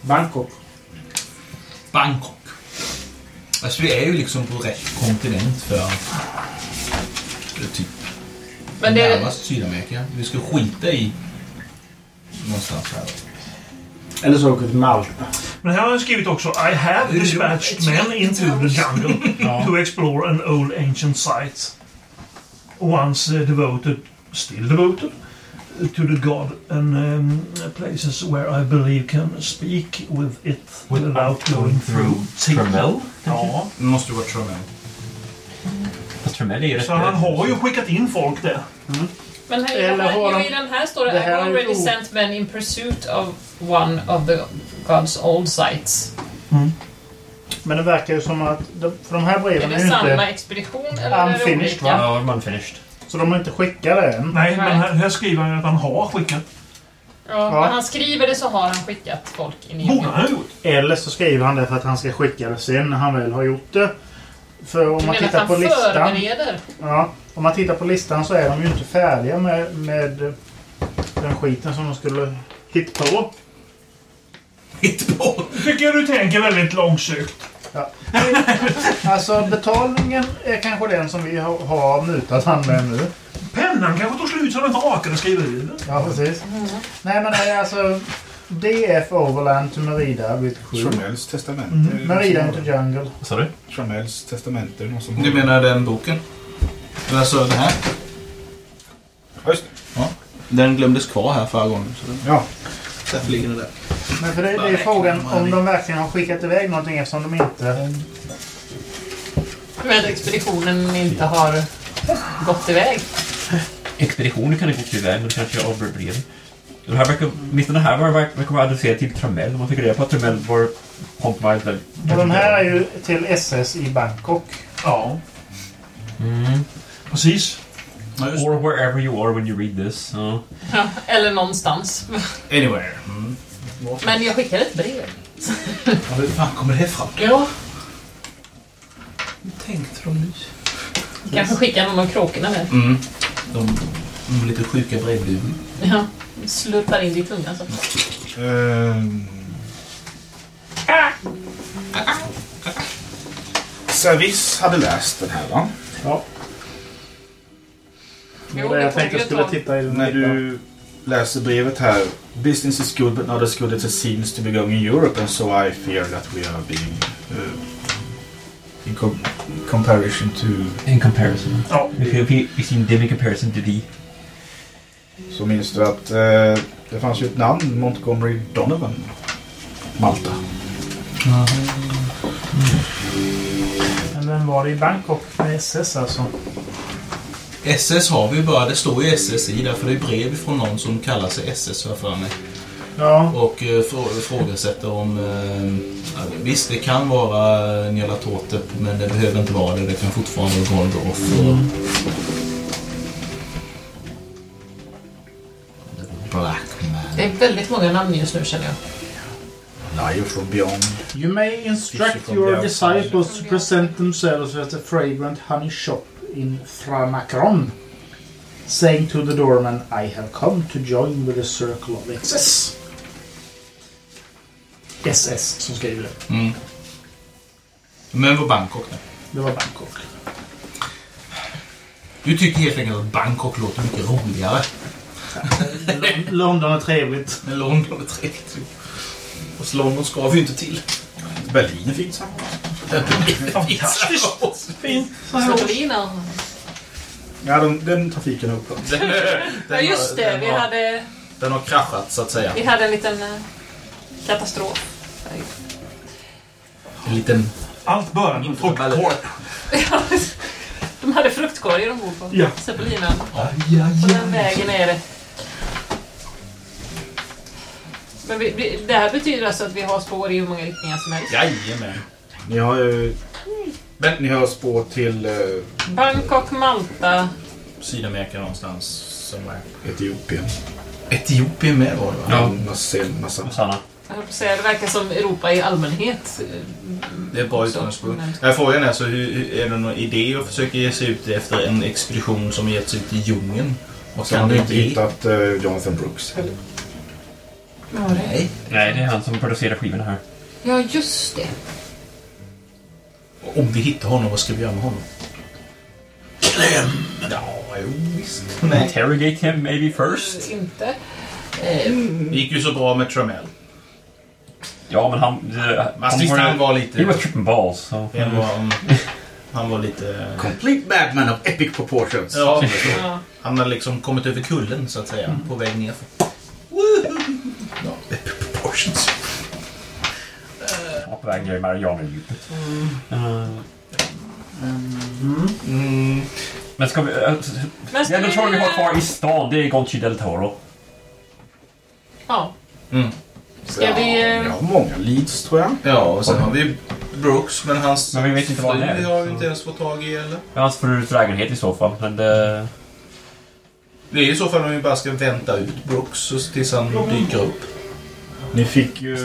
Bangkok. Bangkok. Alltså vi är ju liksom på rätt kontinent för eh, typ Men det, närmast Sydamerika. Vi ska skita i någonstans här. Eller så åker vi till Malta. Men här har jag skrivit också I have dispatched men into the jungle to explore an old ancient site. Once uh, devoted, still devoted, to the god and um, places where I believe can speak with it without going through. Tremel? Ja, Det måste vara Tromel. Fast Tremel är ju rätt... så han har ju skickat in folk där. men här, Eller här, har de- i den här står det, det här ju already sent men in pursuit of one of the God's old sites. Men det verkar ju som att... De, för de här Är breven det är ju samma inte... expedition eller är det Unfinished, olika? va? Ja, man finished. Så de har inte skickat det än. Nej, men här, här skriver han att han har skickat. Ja, Ja. När han skriver det så har han skickat folk in i Borde han ha gjort. Eller så skriver han det för att han ska skicka det sen när han väl har gjort det. För om Du man menar tittar att på listan... förbereder? Ja, om man tittar på listan så är de ju inte färdiga med, med den skiten som de skulle hitta på. Hitt på! Tycker jag du tänker väldigt långsökt. Alltså betalningen är kanske den som vi har, har mutat han med nu. Pennan kanske tog slut så den inte orkade skriva över. Ja, precis. Nej, men det är alltså DF Overland till Merida, bit 7. Tromels testamente. Mm. Merida into Jungle. Vad sa du? Tromels testamente. Någon som Du menar den boken? Alltså den här? Ja, just det. Den glömdes kvar här förra gången. Så den, Ja, därför ligger den där. men för det, det är frågan om de verkligen har skickat iväg någonting eftersom de inte... Med expeditionen inte har gått iväg. Expeditioner kan inte gå till iväg, men kanske avbryter breven. Den här verkar, åtminstone den här var, verkar vara adresserad till Tremel. Om man fick reda på att Tremel var kompromised. Och den här är ju till SS i Bangkok. Ja, Mm. precis. Or wherever you are when you read this. Ja. Ja, eller någonstans. Anywhere. Mm. Men jag skickar ett brev. Ja, hur fan kommer det fram? Ja, Hur tänkte de nu? kanske skickar någon av kråkorna med. Mm. De, de är lite sjuka brevduvor. Ja, slurpar in i tungan så. Ehm. Service hade läst den här va? Ja. Det Jo, det jag tänkte jag skulle titta i den. När du läser brevet här. Business is good but not as good as it seems to be going in Europe and so I fear that we are being uh, in com comparison to... In comparison. Ja. We, we, we, seem dim in comparison to thee. Så minns du att eh, det fanns ju ett namn, Montgomery Donovan. Malta. Men vem var det i Bangkok med SS alltså? SS har vi bara, det står ju SS i där, för det är brev från någon som kallar sig SS jag för mig. Ja. Och eh, frå- ifrågasätter om... Eh, visst, det kan vara Nyarlathotep, men det behöver inte vara det. Det kan fortfarande vara Golgoroth. och- Black Det är väldigt många namn just nu känner jag. Liar from beyond. You may instruct your disciples to present themselves at the fragrant honey shop in Franakron. Saying to the doorman, I have come to join with the circle of SS. SS som skriver det. Mm. Men var Bangkok nu? Det var Bangkok. Du tycker helt enkelt att Bangkok låter mycket roligare. Lon- London är trevligt. Men London är trevligt. Och London ska vi ju inte till. Berlin är fint sagt. Fantastiskt Fint. Slotolina. Ja, den, den trafiken är upphört. Den, Ja just det, den vi har, hade, Den har kraschat så att säga. vi hade en liten eh, katastrof. En liten... Allt börjar med fruktkorg. De hade fruktkorgar ombord på Ja. Zeppelinen. På den vägen är det. Men vi, vi, det här betyder alltså att vi har spår i hur många riktningar som helst. Jajamän. Ni har ju... Men Ni har spår till eh, Bangkok, Malta. Sydamerika någonstans. Som är. Etiopien. Etiopien med var det va? Ja. Massa, massa. Sanna. Jag höll på att säga, det verkar som Europa i allmänhet. Det är bra Så, utgångspunkt. Frågan är så, hur, hur- är det någon idé att försöka ge sig ut efter en expedition som gett sig ut i djungeln? Vad Så har kan ni det inte hittat eh, Jonathan Brooks. Ja, det. Nej. Nej, det är han som producerar skivorna här. ja, just det. Om vi hittar honom, vad ska vi göra med honom? Kläm! Ja, jo visst. Nej. Interrogate him maybe first. Inte. Eh, Det gick ju så bra med Tramell. Ja, men han... Fast visst, han var lite... He was tripping balls. So. Han var, han var lite... Complete madman of epic proportions. Ja, ja. han hade liksom kommit över kullen så att säga, på väg ner. Ja, epic proportions. Väg i Marianerdjupet. Uh, Mm. men ska vi... Uh, Men ska det enda tror jag vi har vi... kvar i stan, det är Gonchi del Toro. Ja. Mm. Ska vi... eh, Vi har många leads tror jag. Ja, och sen har vi Brooks, men hans Men vi vet inte var han är, har vi inte ens fått tag i eller? Ja, hans frus lägenhet i så fall. Men det... Det är i så fall om vi bara ska vänta ut Brooks tills han dyker upp. Ni fick ju...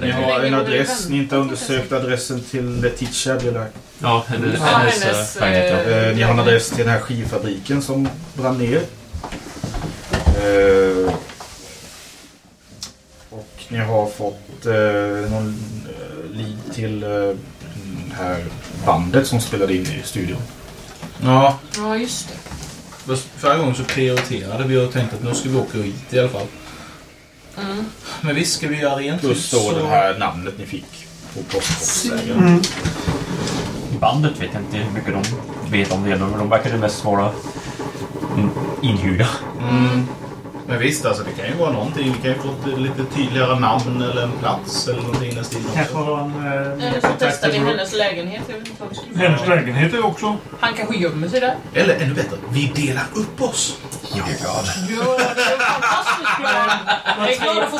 Ni har en adress. Ni inte har undersökt adressen till Letitia. Eller, Ja, hennes, Ja, hennes, eh, ni har en adress till den här skivfabriken som brann ner. Eh, och ni har fått eh, någon lead till det här bandet som spelade in i studion. Ja, Ja, just det. förra gången så prioriterade vi och tänkte att nu ska vi åka hit i alla fall. Mm. Men visst ska vi göra rent Plus då det här namnet ni fick på postboxen. Mm. Bandet vet jag inte hur mycket de vet om det. Men de verkade mest vara inhyrda. Mm. Men visst, alltså det kan ju vara någonting. Vi kan ju få ett lite tydligare namn eller en plats eller någonting i den stilen Kanske har. Eh, Eller så testar vi hennes lägenhet. Jag vet inte vad vi ska göra. Hennes lägenhet är också... Han kanske gömmer sig där. Eller ännu bättre, vi delar upp oss. Ja, det är en fantastisk plan. Jag är glad att få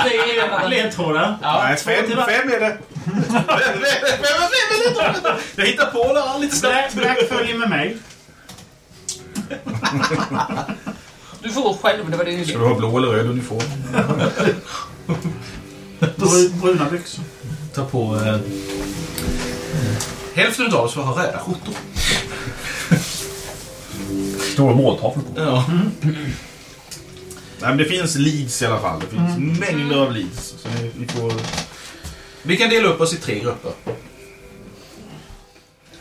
den. ledtrådar. Nej, fem, fem är det. Jag hittar på det här lite snabbt. Black följer med mig. Du får gå själv, det var du Ska du ha blå eller röd uniform? Bru- Bruna byxor. Ta på... Eh, hälften av oss får ha röda skjortor. Stora måltavlor på. Ja. Nej, men det finns leads i alla fall. Det finns mängder av leads. Så ni, ni får... Vi kan dela upp oss i tre grupper.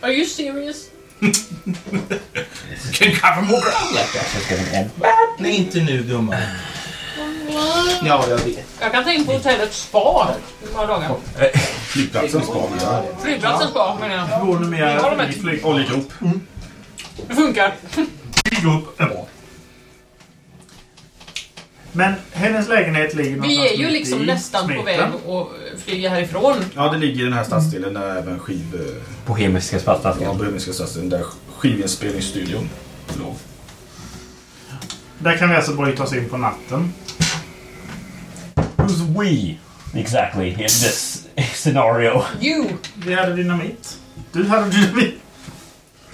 Are you serious? Can cover more ground like that. Nej, inte nu gumman. Ja, jag vet. Jag kan ta in på hotellet Spar ett par dagar. Flygplatsen ska vi göra det. Flygplatsen Spar menar jag. Går ni med i ihop. Det funkar. Flygupp är bra. Men hennes lägenhet ligger Vi någonstans är ju liksom nästan på väg smeten. att flyga härifrån. Ja, det ligger i den här stadsdelen där även skiv... Bohemiska Ja, spatstadskan. Bohemiska stadsdelen där skivinspelningsstudion låg. Där kan vi alltså bryta oss in på natten. Who's we exactly in this scenario? You! Vi hade dynamit. Du hade dynamit.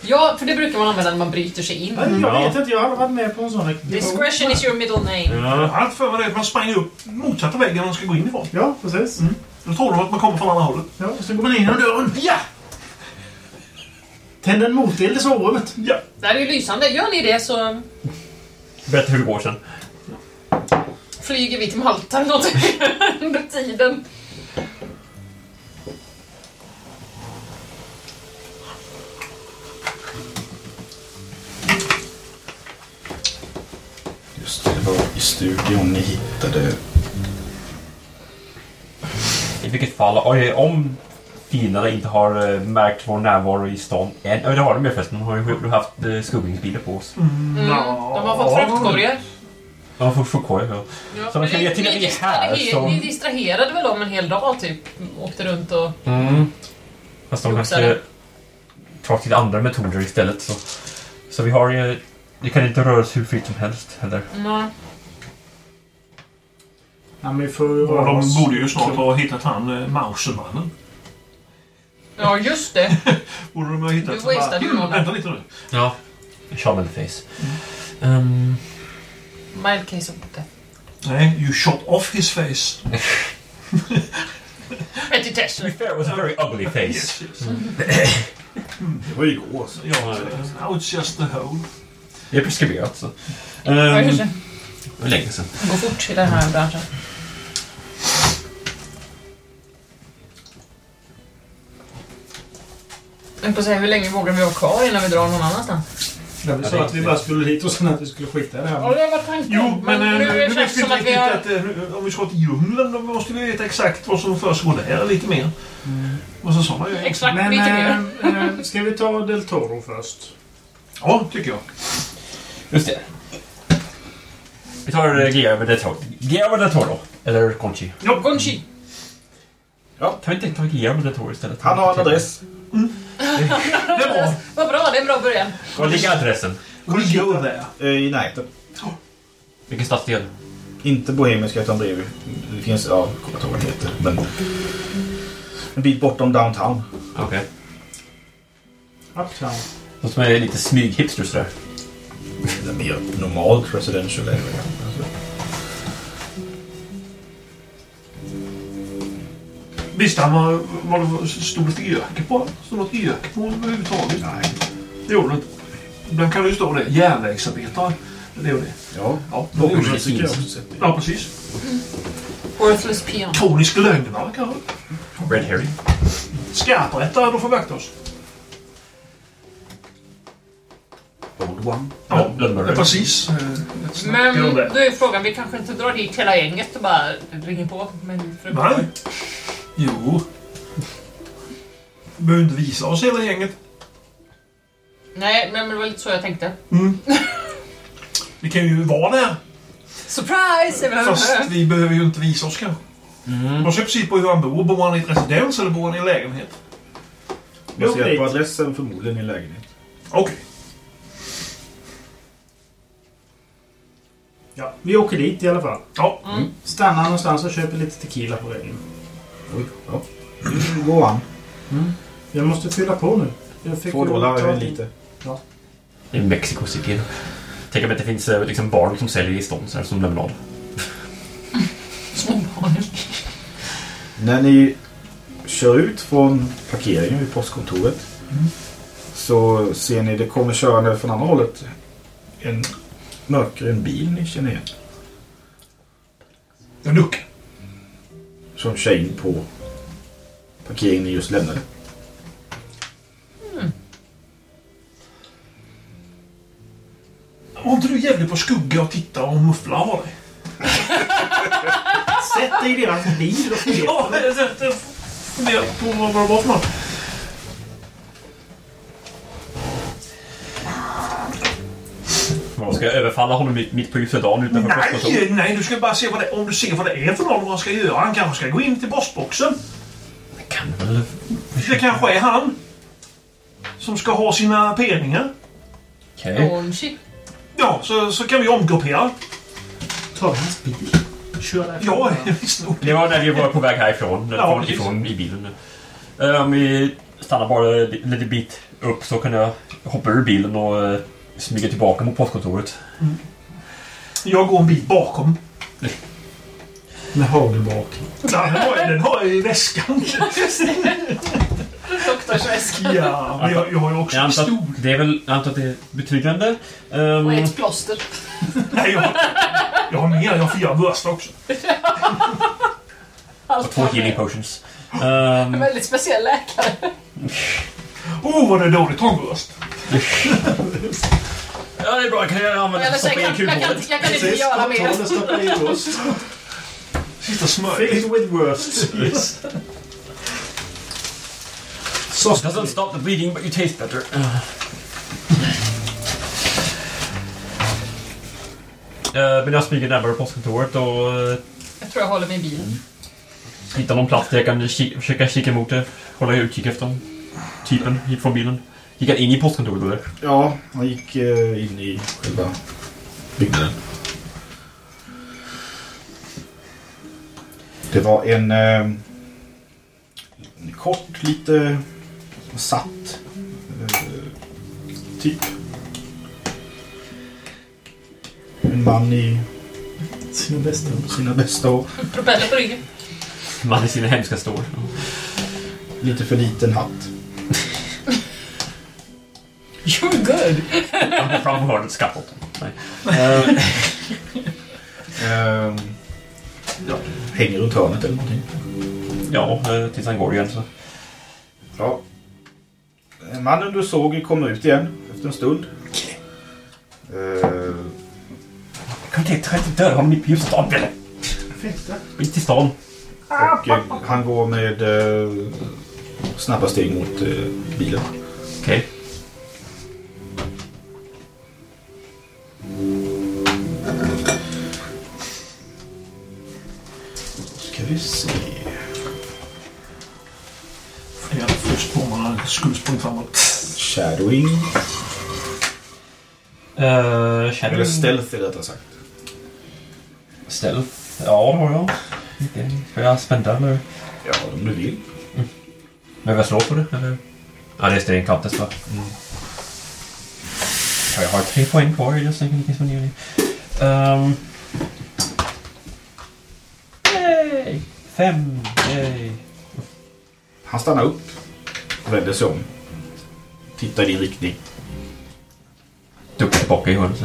Ja, för det brukar man använda när man bryter sig in. Nej, jag Ja. vet inte, jag hade varit med på en sån. Discretion is your middle name. Har allt för mig det att man springer upp motsatta väggen man ska gå in ifrån. Ja, precis. Då tror de att man kommer från andra hållet. Ja, och så går man in genom dörren. Ja! Tänd en moteld i sovrummet. Ja. Det här är ju lysande. Gör ni det så Berätta hur det går sen. flyger vi till Malta eller någonting under tiden. Just det, det var i studion ni hittade... I vilket fall, om fienderna inte har eh, märkt vår närvaro i stan än. Ja, det har de ju förresten. De har ju haft eh, skuggningsbilar på oss. Mm. De har fått fruktkorgar. De har fått chockkorg. Ja. Ja, Så de känner ni- till att vi är här, distraher- så- Ni distraherade väl dem en hel dag typ? Åkte runt och... Mm. Fast de kanske tar till andra metoder istället. Så, så vi har ju... Vi kan inte röra oss hur fritt som helst heller. Nej. Men vi får ju röra de oss. borde ju snart ha hittat han eh, Mausermannen. Ja, just det. Borde de ha hittat. Du så bara, ju "Hmm, någon där." Vänta lite nu. Ja. Shaman face. Um, Mild case of death. Nej, you shot off his face. Petty test. to be fair, it was a very ugly face. Yes, yes. Det var ju igår. Så. Ja, now it's just the hole. Det är preskriberat så. Um, det. var länge sedan. Det går fort i den här branschen. Jag på att säga, hur länge vågar vi vara kvar innan vi drar någon annanstans? Det var så att vi bara skulle hit och sen att vi skulle skita i det här. Ja, det var tanken. Jo, men, eh, nu, nu vet vi inte att riktigt har... att, eh, nu- om vi ska till djungeln då måste vi veta exakt vad som försiggår där lite mer. Och så sådana grejer. Exakt Men lite mer. äh, ska vi ta Del Toro först? Ja, tycker jag. Just det. Vi tar Guillermo del Toro. Guillermo del Toro. Eller Conchi. Gonchi. Kan vi inte ta Guillermo del Toro istället? Han har en adress. Det är bra. Vad bra, det är en bra början. Var ligger adressen? Go there. Eh, I närheten. Vilken stadsdel? Inte Bohemiska utan bredvid. Det finns, ja, jag kommer inte ihåg vad det heter. Men en bit bortom downtown. Okej. Uptown. De som är lite smyg-hipsters där. Det mer normalt residential area. Alltså, Visste han vad, vad det stod ett yrke på? Stod något yrke på honom överhuvudtaget? nej. Det gjorde det inte. Ibland kan det ju stå det. Järnvägsarbetare. Det och det. Ja, Ja, det gjorde det. det. Ja, precis. Worthless peon. Kronisk lögnare kanske. Red Herring. Skarprättare, då får vi akta oss. Old one. Ja, ja, precis. Eh, snack Men då är frågan, vi kanske inte drar dit hela gänget och bara ringer på med. Nej. Jo. Vi behöver inte visa oss hela gänget. Nej, men det var lite så jag tänkte. Vi kan ju vara där. Surprise! Fast vi behöver ju inte visa oss kanske. Mm. Man ska precis på hur han bor. Bor han i ett residens eller bor han i en lägenhet? Baserat på adressen förmodligen i en lägenhet. Okej. Ja, vi åker dit i alla fall. Ja. Stannar någonstans och köper lite tequila på vägen. Oj, ja. Nu går han. Jag måste fylla på nu. Jag fick Två dollar är lite. I Mexico City. Tänk om det finns eh, liksom barn som säljer i här, som lemonad. Småbarnen. När ni kör ut från parkeringen vid postkontoret så ser ni det kommer körande från andra hållet en mörkgrön bil ni känner igen. En Look. Som tjejen på parkeringen just lämnade. Mm. Var inte du jävlig på skugga och titta och muffla var det? Sätt dig i deras bil och fundera. Ja, jag funderar på vad det var för något. Vad ska jag överfalla honom mitt, mitt på ljusa dagen utanför postkontoret? Nej, nej, du ska bara se vad det, om du ser vad det är för någon vad han ska göra. Han kanske ska gå in till postboxen. Kan väl... Det kanske är han. Som ska ha sina penningar. Okej. Onchi. Ja, så, så kan vi omgruppera. Ta hans bil. Kör där. Ja, visst nog. Det var när vi var på väg härifrån. Ja, precis. ifrån i bilen. Eh, Om vi stannar bara en liten bit upp så kan jag hoppa ur bilen och smyga tillbaka mot postkontoret. Jag går en bit bakom. Med hagelbak. Den, har, jag- den har jag i väskan. Doktorsväska. Ja, men jag, jag har ju också Jag antar, pistol. att, det är väl, jag antar att det är betryggande. Ehm, Och ett plåster. Nej, jag, har- jag har mer. Jag har fyra burst också. och två healing potions. Ehm, En väldigt speciell läkare. Oh, vad det är dåligt handburst. ja, det är bra. Kan jag använda Eller så jag, stoppa in kan, jag, kan, jag kan inte göra mer. och stoppa i röst. Sista Fill smörj. it with worst. Yes. Så Doesn't stop the bleeding but you taste better. Uh, men jag smyger närmare postkontoret och uh, Jag tror jag håller mig i bilen. hittar någon plats där jag kan ki- försöka kika mot det. Hålla utkik efter typen från bilen. Gick han in i postkontoret eller? Ja, han gick eh, in i själva byggnaden. Det var en, eh, en kort, lite satt eh, typ. En man i Sina bästa. sina bästa år. Propeller på ryggen. Man i sina hemska står. Lite för liten hatt. You're good. Han går fram och hörnet skapot. Nej. Eh, Eh, ja, hänger runt hörnet eller någonting. ja, eh, tills han går igen så. Ja. Mannen du såg kommer ut igen efter en stund. Eh, Kan inte träffa döda honom på ljusa dagen. Belle. Mitt i stan. och eh, han går med eh, snabba steg mot eh, bilen. Okej. Ska vi se. Jag först på jag skulle sprungit framåt. Shadowing. Uh, Eller Shadow. stealth är det rättare sagt. Stealth. Ja, det har jag. Okej. Ska jag spända eller? Ja, om du vill. Behöver jag slå på det? Eller? Ja, det är en contest va? Ja, jag har tre poäng kvar. Gör det. Um, yay! Fem! Yay! Han stannar upp. Vänder sig om. Tittar i din riktning. Duckar tillbaka i hörnet.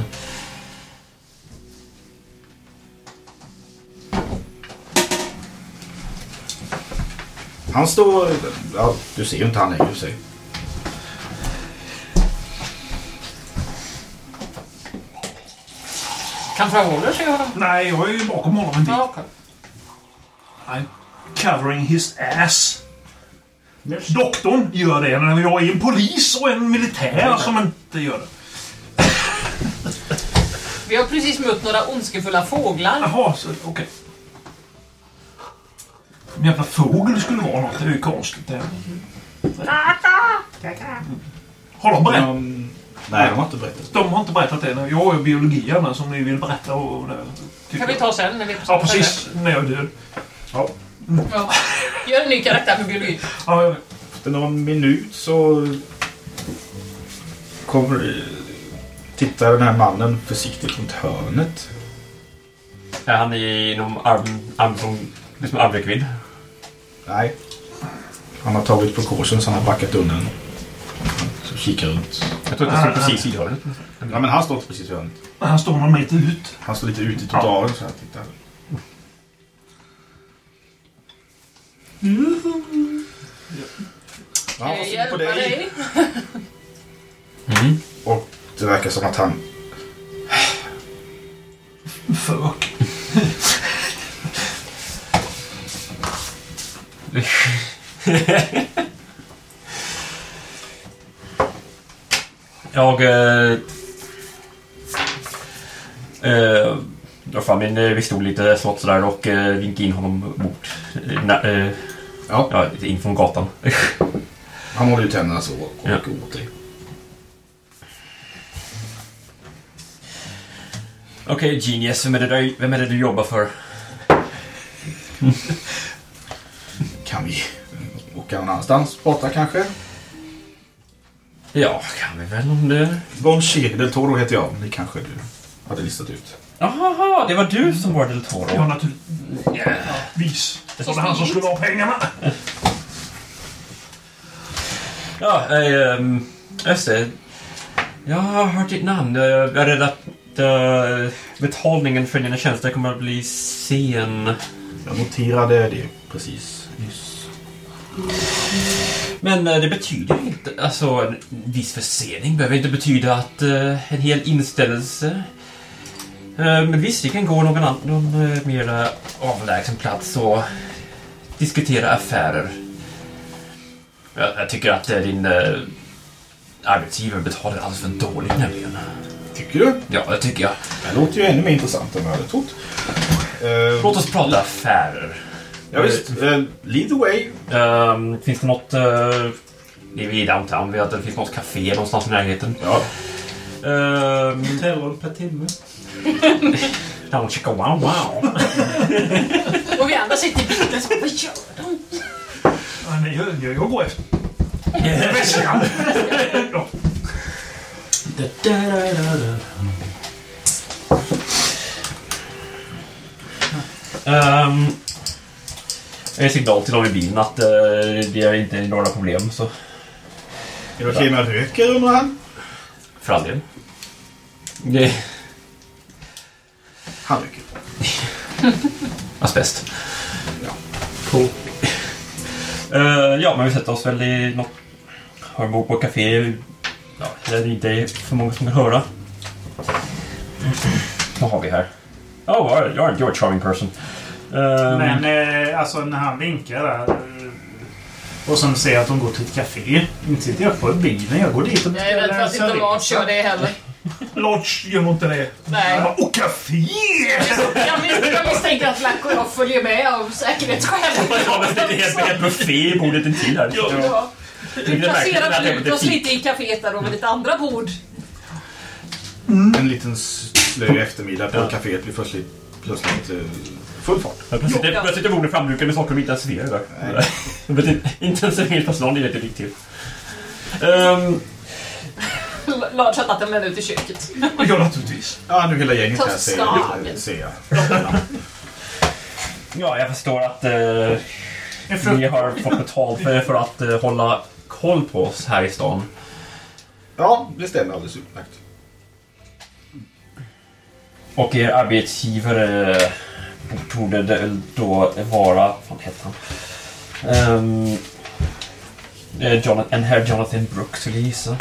Han står... Ja, du ser ju inte han längre i sig. Kan Travolder se honom? Nej, jag är ju bakom honom en bit. Okej. I'm covering his ass. Doktorn gör det när jag är en polis och en militär som inte gör det. Vi har precis mött några ondskefulla fåglar. Jaha, så okej. En jävla fågel skulle vara något. Det är ju konstigt det. Har de berättat? Nej, de har inte berättat. De har inte berättat det. Jag har ju biologi här som ni vill berätta. Och, det, kan vi ta sen när vi Ja, precis. När jag är död. Ja. Ja. Gör en ny karaktär med biologi. Ja, jag. Efter någon minut så kommer, tittar den här mannen försiktigt runt hörnet. Är han inom arm, arm, liksom armräckvidd? Nej. Han har tagit precautions, han har backat undan. Kikar runt. Jag tror att det står precis i hörnet. Ja, men han står inte precis i hörnet. Han står någon meter ut. Han står lite ute i trottoaren så här tittar. Ja, Kan han jag sitter på dig? Mm. Och det verkar som att han Fuck. Jag... Eh, eh, drar fram min eh, pistol lite smått sådär och eh, vinkar in honom bort. Eh, eh, Ja, ja, in från gatan. han håller ju tänderna så och Ja. åt dig. Okej, Genius. Vem är, det där, vem är det du jobbar för? Kan vi åka någon annanstans? Prata kanske? Ja, kan vi väl om det... Bon Chier del Toro heter jag. Det kanske du hade listat ut. Jaha, det var du som var Del Toro. Ja, naturligtvis. Det var han som skulle ha pengarna. Ja, eh, ehm, just det. Jag har hört ditt namn. Jag är rädd att eh, betalningen för dina tjänster kommer att bli sen. Jag noterade det precis nyss. Men eh, det betyder inte... Alltså, en viss försening behöver inte betyda att eh, en hel inställelse... Eh, men kan gå någon, annan, någon eh, mer eh, avlägsen plats och diskutera affärer. Jag, jag tycker att eh, din arbetsgivare betalar alldeles för dåligt nämligen. Tycker du? Ja, det tycker jag. Det låter ju ännu mer intressant än vad jag hade trott. Låt oss prata affärer. Ja, visst. Uh, lead the way. Ehm, finns det något... Uh, vi är i downtown. Vi vet att det finns något café någonstans i närheten. Ja. Um, Hotellrum per timme. down chicka wow wow. Och vi andra sitter i bilen så vad gör de? Ja, jag, jag, jag går efter. Väskan. Um, ger signal till dem i bilen att uh, det är inte några problem. Så Är det okej med röker undrar han? för all del. Det Han röker. asbest. Ja. Cool. Uh, ja, men vi sätter oss väl i något hörnbord på café. Ja, där det inte är för många som kan höra. Vad har vi här? Oh, you're, you're a charming person. Um, Men eh, alltså när han vinkar där. eh, Och sen ser jag att de går till ett café. Inte sitter jag på bilen. Jag går dit och Jag är rädd för att inte Lars kör det heller. Lodge gör nog inte det. Nej. Jag bara, Och café! Jag, mis- jag misstänker att Black och jag följer med av säkerhetsskäl. Ja, men det är helt, helt buffé i bordet intill här. Ja. Det är Vi placerar ut oss lite i kaféet där och vid ett andra bord. En liten slö eftermiddag på Ja. kaféet blir plötsligt, plötsligt eh, full fart. Ja, Plötsligt är, plötsligt är bordet framdukat med saker de inte ens. Jag vet inte, Inte ens serveringspersonal det vet inte riktigt till. Um, Lars har tagit med ut i köket. Ja, naturligtvis. Ja, nu hela gänget här ser, Tostan. ser jag. ja, jag förstår att uh, ni har fått betalt för, för att eh, hålla koll på oss här i stan. Ja, det stämmer alldeles utmärkt. Och er arbetsgivare torde det då vara... Vad fan hette han? Um, Jonathan, en herr Jonathan Brooks skulle jag gissa.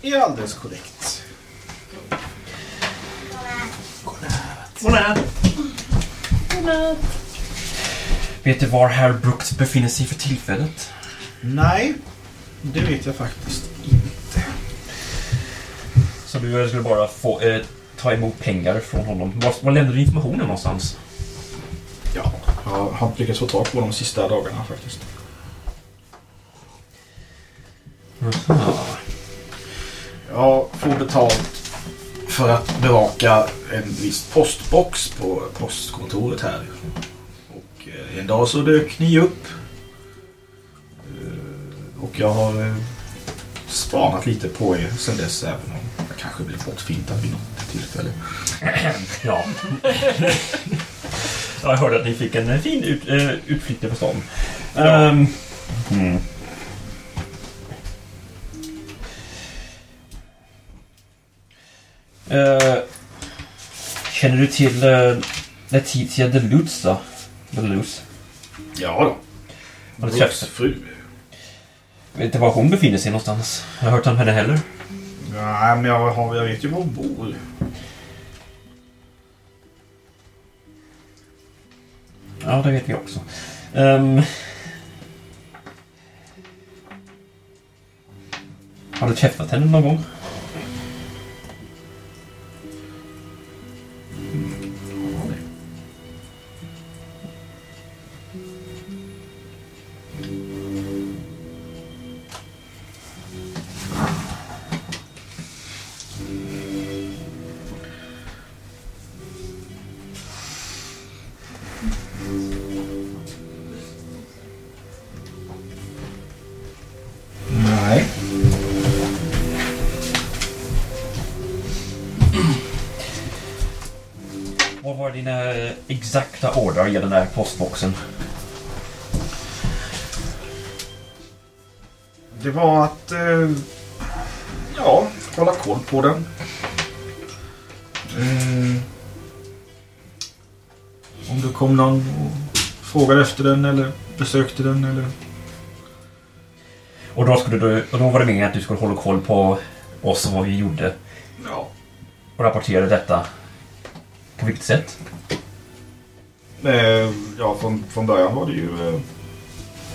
Det är alldeles korrekt. Godnatt. Vet du var herr Brooks befinner sig för tillfället? Nej, det vet jag faktiskt inte. Så du skulle bara få eh, ta emot pengar från honom. Var, var lämnar du informationen någonstans? Ja, jag har inte lyckats få tag på de sista dagarna faktiskt. Jag får betalt för att bevaka en viss postbox på postkontoret här. Och eh, en dag så dök ni upp. Eh, Och jag har eh, spanat lite på er sedan dess även om kanske blev bortfintad vid något tillfälle. Ja. jag hörde att ni fick en fin ut, uh, utflykt på stan. Ehm, mm. Eh, känner du till uh, Letizia de Luzza? De Luz? Ja då. Brooks fru. Vet inte var hon befinner sig någonstans? Jag har hört om henne heller. Nej, men jag, har, jag vet ju var hon bor. Ja, det vet vi också. Um... Har du träffat henne någon gång? Exakta order i den där postboxen? Det var att... Eh, ja, hålla koll på den. Eh, om det kom någon och frågade efter den eller besökte den eller... Och då, skulle du, och då var det meningen att du skulle hålla koll på oss och vad vi gjorde Ja. och rapportera detta. På vilket sätt? Eh, ja, från, från början var det ju eh,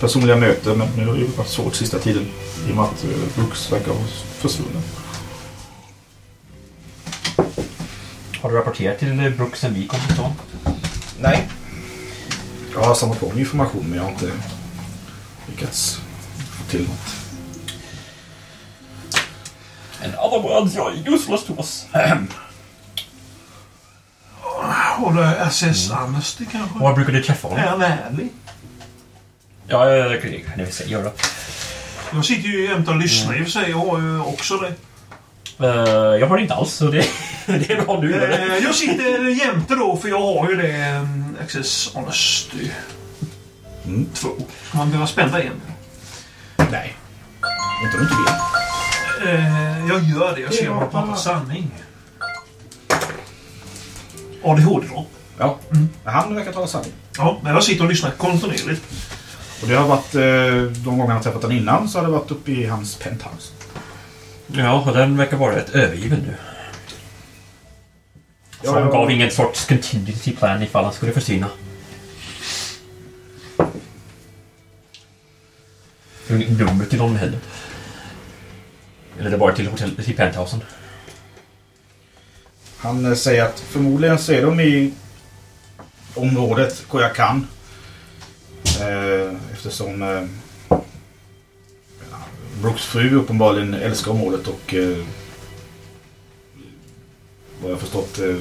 personliga möten men nu har det ju varit svårt sista tiden i och med att eh, Brooks verkar ha försvunnen. Har du rapporterat till eh, Brooks sen vi kom till stan? Nej. Jag har samlat på mig information men jag har inte lyckats få till något. In other words, you're useless to us. Och det är SS Amnesty kanske? Var brukar du träffa Är honom? han ärlig? Ja, det kan det vill säga göra. Jag sitter ju jämte och lyssnar i och för sig. Jag har ju också det. Uh, jag har det inte alls, så det, det är bra du. Eh, Jag sitter jämte då för jag har ju det um, Access Honesty Mm. 2. Kan man behöva spänna en? Nej. Inte om du inte vill. Eh, jag gör det. Jag ser vad pappa sanning. ADHD-dropp. Ja. Han verkar tala sanning. Ja, men jag sitter och lyssnar kontinuerligt. Och det har varit, eh, de gånger han träffat den innan så har det varit uppe i hans penthouse. Ja, och den verkar vara rätt övergiven nu. Så han gav ingen sorts contingency plan ifall han skulle försvinna. Det är inget nummer till någon heller. Eller det var till, hotell, till penthousen. Han eh, säger att förmodligen så är de i området Koyakan. Eh, eftersom eh, ja, Brooks fru uppenbarligen älskar området och eh, vad jag har förstått eh,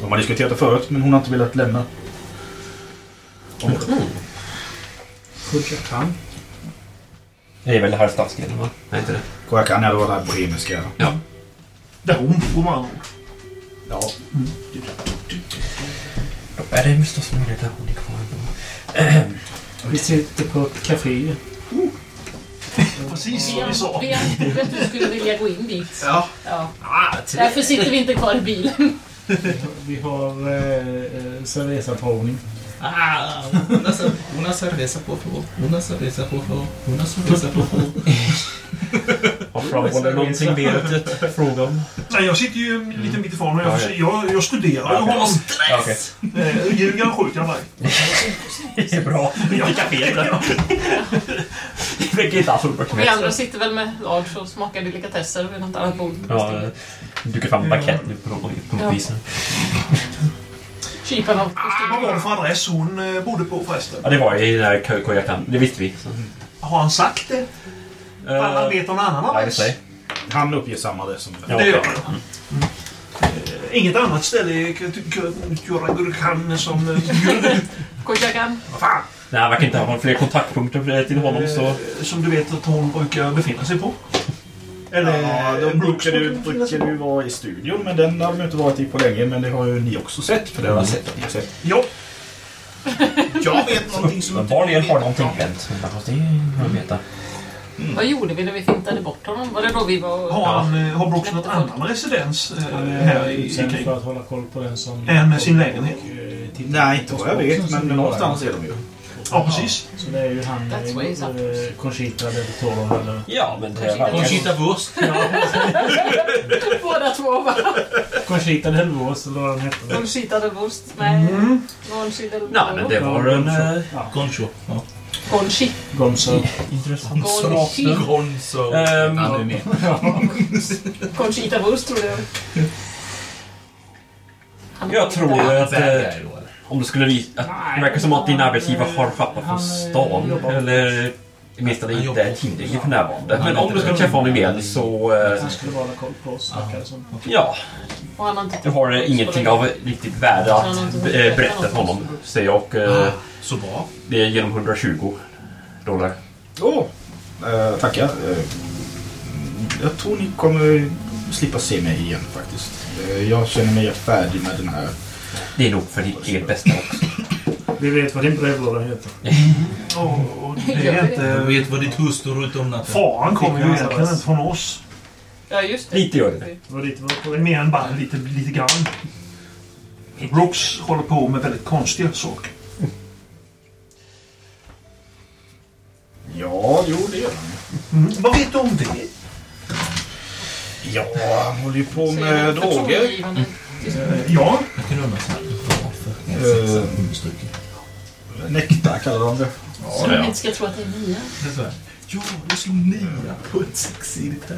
de har diskuterat det förut men hon har inte velat lämna området. Koyakan. Det är väl stadsdelen, va? Nej, inte det. Koyakan, ja det var det här bohemiska. Där hon bor med Ja. Då är det förstås möjligt att hon är kvar ändå. Vi sitter på ett café. Precis som vi sa. Vi antog att du skulle vilja gå in dit. Ja. Ja. Ah, Därför sitter vi inte kvar i bilen. Vi har eh, cervezaprovning. Ah, una, una cerveza por favor. Una cerveza por favor. Una cerveza por favor. Har framhåller någonting mer att fråga om? Nej, jag sitter ju lite mitt ifrån och Ja, jag, ja. jag, jag studerar okej. honom. Okej. Eh, Ljuger han skjuter jag mig. Det är bra. Kaféet. Verkar inte alls Vi andra sitter väl med large och smakar delikatesser vid något annat bord. Ja, dukar fram en bakett nu på något vis. Kypan av Vad var det för adress hon eh, bodde på förresten? Ja, det var i den där Koyakan. Det visste vi. Så. Har han sagt det? Han Uh, vet någon annan det adress? Han uppger samma adress som Ja. Det gör han. Mm. Eh, Inget annat ställe i Kuragurukan som... eh, Kojakan. Vad fan? Nej, han verkar inte ha några fler kontaktpunkter till honom så... Eh, Som du vet att hon brukar befinna sig på. Eller Ja, eh, de brukar ju vara i studion men den har de inte varit i på länge. Men det har ju ni också sett. För det har jag sett att ni har sett. Ja, Jag vet någonting som inte Uppenbarligen har någonting hänt. Det får jag veta. Vad gjorde vi när vi fintade bort honom? Var det då vi var... har, han, eh, har Brooks något annan residens eh, här är i, i kring? för att hålla koll på den som... Än sin lägenhet? Och, eh, Nej, inte vad jag vet. Men någonstans är de ju. Ja, precis. Så det är ju han, eh, Conchita del Toro eller... Ja, men det Conchita. verkar... Conchita Wurst. Båda två va? Conchita del Vos eller vad den hette. De kitade wurst med Mm. någon Conchi del Nej, men det var en Goncho. Ja. Conchi. Gonzo. intressant Conchi. sak. Gonzo. Ehm, Han är med. Conchita Wurst tror jag. Jag tror att... Eh, om det skulle visa... Att det verkar som att din arbetsgivare har shoppat från stan. Eller åtminstone Han inte tillgänglig för närvarande. Men om du ska träffa honom igen så... eh, Han skulle bara ha koll på oss, verkar det som. Ja, du har eh, ingenting av riktigt värde att eh, berätta för honom. Säger jag. Och Ah, Så bra. det är genom 120 dollar. Åh, eh, tackar. Jag tror ni kommer slippa se mig igen faktiskt. Jag känner mig färdig med den här. Det är nog för ditt eget bästa också. Vi vet vad din brevlåda heter. Och, och det är vi inte... Jag vet vad ditt hustru runt om natten. Faran kommer ju egentligen inte från oss. Ja, just det. Lite gör det. Dit var på Mer än bara lite, lite grann. Brooks håller på med väldigt konstiga saker. Ja, jo det gör han. Mm. Vad vet du om det? Ja, han håller ju på med droger. Eh, ja, Jag kan undra varför? Nektar kallar de det. Så de inte ska tro att det är här. Ja, jag slog nia på ett sexsidigt ja,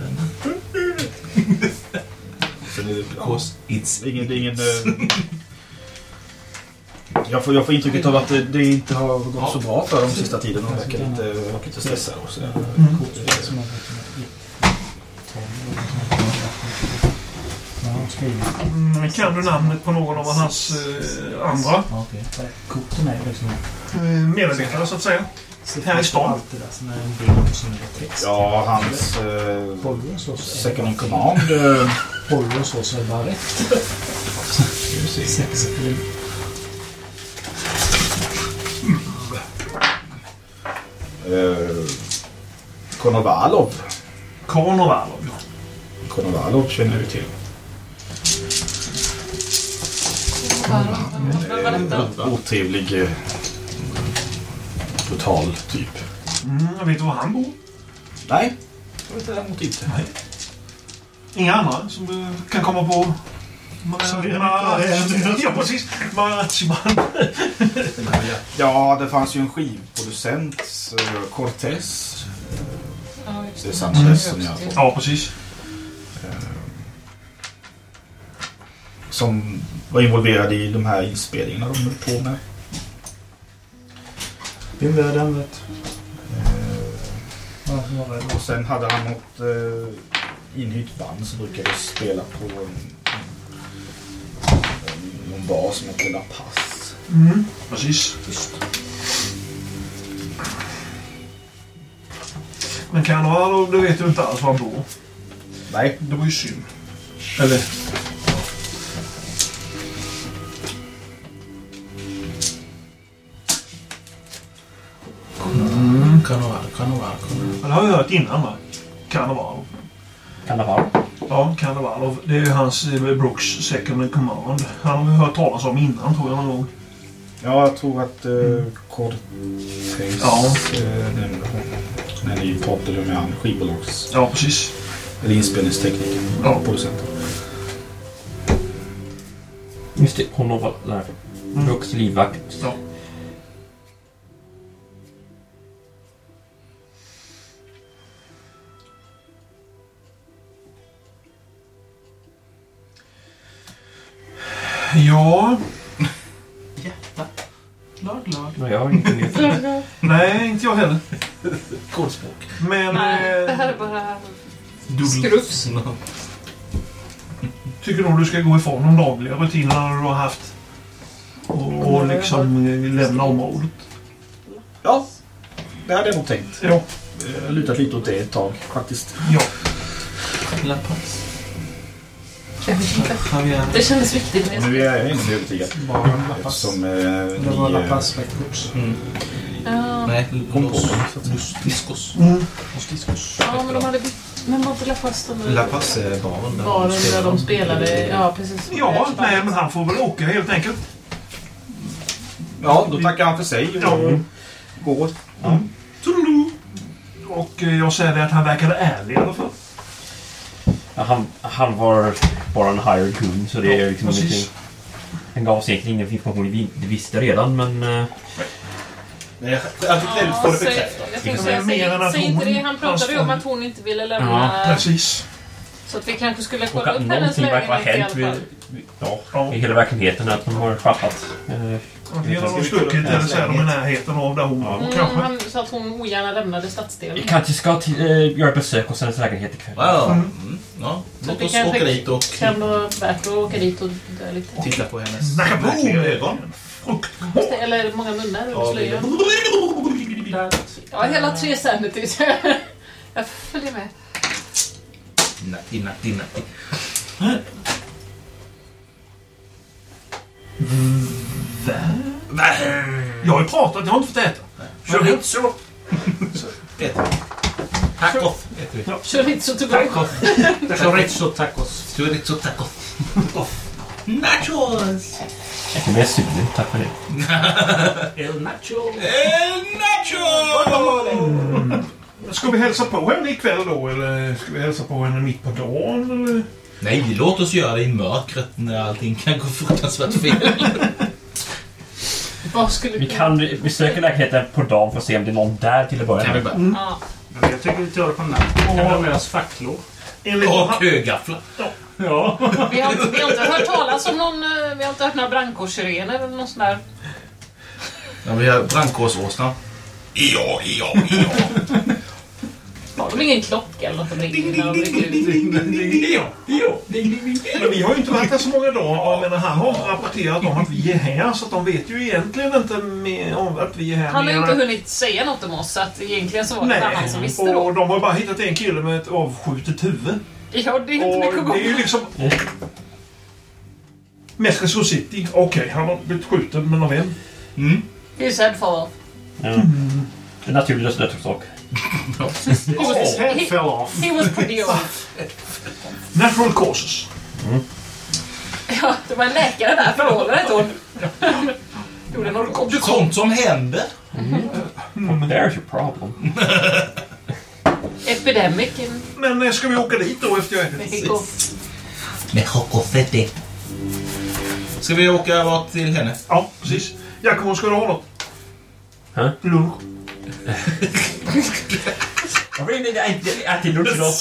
Because it's... ingen... Ingen eh, jag, får, jag får intrycket av att det, det inte har gått så bra för dem sista tiden. De verkar lite, verkar lite stressade och sådär. mm, kan du namnet på någon av hans eh, andra Okej. Korten är liksom... eh, medarbetare så att säga? Här i stan? Allt det där som är en bild och som är text. Ja, hans eh, second in command. Eh, Håller oss oss är bara rätt. Sex. Eh, Konovalov. Konovalov. Konovalov känner vi till. Otrevlig, eh, brutal typ. Mm, jag vet du var han bor? Nej, vet däremot inte. Inga andra som du kan komma på? Ja, precis. Marachiman. Ja, det fanns ju en skivproducent, eh, Cortez. Det är. Sanchez som jag Ja, precis. Som var involverad i de här inspelningarna de höll på med. Vem är den vet? Eh, var rädd. Och sen hade han något eh, inhyrt band som brukade spela på en, en, någon bar som hette La Paz. Mm, precis. Men Konovalov, det vet du inte alls var han bor. Nej, Det var ju synd. Eller? Karneval, karneval, karneval. Ja, Det har jag hört innan va? Konovalov. Karneval. Ja, Konovalov. Det är ju hans eh, Brooks second in command. Han har vi hört talas om innan tror jag någon gång. ja, jag tror att eh, Cortez Ja. eh. Den är ju pratade med han skivbolags... Ja, precis. Eller inspelningstekniker. Ja. Producenten. Just det, hon var där. Brooks livvakt. Ja. Ja, Glad, glad. Nej, jag har inte mer. nej, inte jag heller. Kodspråk. Men Nej, det här eh, är bara skrufs. tycker nog du ska gå ifrån de dagliga rutinerna du har haft. Och, och liksom eh, lämna området. Ja, det hade jag nog tänkt. Ja, Jag har lutat lite åt det ett tag faktiskt. ja. La Paz. Jag vet inte. Det kändes viktigt. Men nu är jag mer övertygad. Eftersom eh, Det var ni... La eh, Paz Records. Mm. ja. Nej, Kom på Discos. Mm. Discos. ja, men de hade bytt. Men var inte La Paz den La Paz är baren där baren där de spelade? Ja, precis. Ja, nej, men han får väl åka helt enkelt. Ja, då tackar han för sig och Ja. går. Toodaloo. Och eh, jag säger det att han verkade ärlig i alla fall. Ja, han, han var bara en hired goon, så det är liksom precis. ingenting. Den gav säkert ingen information vi vi visste redan, men... eh, Men jag det bekräftat. tänkte säga, mer än säg, att säg inte hon- det. Han pratade ju om att hon inte ville lämna... Precis. Så att vi kanske skulle Och kolla att upp hennes någonting verkar ha lägenhet i hänt alla fall. vid, ja, Ja. i hela verkligheten. Att de har schappat. Eh, Antingen har de stuckit eller så är de i närheten av där hon var. Mm, Kanske. han sa att hon ogärna lämnade stadsdelen. Vi kanske ska till, eh, göra besök hos hennes lägenhet ikväll. Ja, mm. ja. Så Låt oss åka dit och Kan vara värt att åka dit och dö lite. titta på hennes Snacka boomögon. Frukt. Eller många munnar Ja, under det är slöjan. Ja, hela tre sanitys. Jag följer med. Natti, natti, natti. Jag har ju pratat, jag har inte fått äta. Chorizo. Äter vi. Tacos äter vi. Chorizo to go. Chorizo tacos. Chorizo tacos. Nachos! Jag är mer sugen, tack för det. El nacho. El nacho! Ska vi hälsa på henne ikväll då eller ska vi hälsa på henne mitt på dagen eller? Nej, låt oss göra det i mörkret när allting kan gå fruktansvärt fel. Vad skulle Vi kan besöka lägenheten på dagen för att se om det är någon där till att börja Kan vi med. bara... Ja. Men jag tycker vi tar det på natten. Kan vi ha med oss facklor? Enligt Och högafflar. Ja. Vi har, vi har inte hört talas om någon... eh, Vi har inte hört några brandkårssirener eller något sånt där. Ja, vi har brandkårsåsnan. Ja, ja, ja. Har de ingen klocka eller något att ringa när de rycker ut? Ja, ja. Men vi har ju inte varit här så många dagar. Jag menar, han har rapporterat om att vi är här så att de vet ju egentligen inte mer om att vi är här. Han har ju inte hunnit säga något om oss så att egentligen så var det Nej, bara han som visste och då. de har bara hittat en kille med ett avskjutet huvud. Ja, det är inte mycket att Och gå det är ju liksom... Mexico City. Okej, han har blivit skjuten, men av vem? Mm. He's head fall off. Ja. En naturlig dödsorsak. His head He, fell off. he was pretty old. Natural causes. Ja, det var en läkare där förra året hon. Gjorde en autopsi. Sånt som händer. There's your problem. Epidemic in Men eh, ska vi åka dit då efter jag ätit? Mexico. Med chocofetti. Ska vi åka bort till henne? Ja, precis. Jakob, ska du ha något? Hä? Till lunch? Har vi inte ätit lunch idag?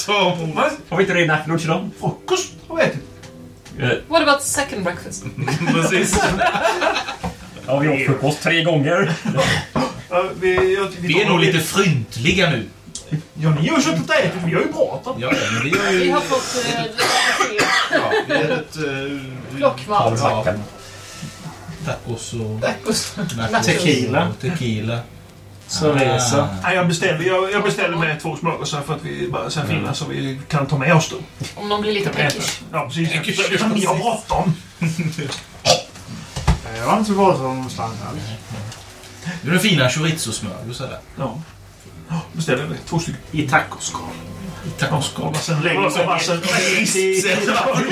Har vi inte redan ätit lunch idag? Frukost har vi ätit. Eh, What about second breakfast? Precis. Ja, vi åt frukost tre gånger. Ja, vi, jag, Vi är nog lite fryntliga nu. Ja, ni har ju suttit och ätit. Vi har ju pratat. Ja, men det gör Vi ju... har fått eh. Ja, vi har ett... Klockmat. Ja. Tacos och... Tacos. nachos Tequila. Tequila. Cerveza. Nej, jag beställde, jag, jag beställde med två smörgåsar för att vi bara ska finna så vi kan ta med oss då. Om de blir lite peckish. Ja, precis. Så Ni har bråttom. Jag har inte varit någonstans alls. Det är den fina chorizo-smörgåsar där. Ja. Ja, Beställde det. Två stycken. I tacoskal. Tacoskal. Och sen lägger vi vassen I tacoskal.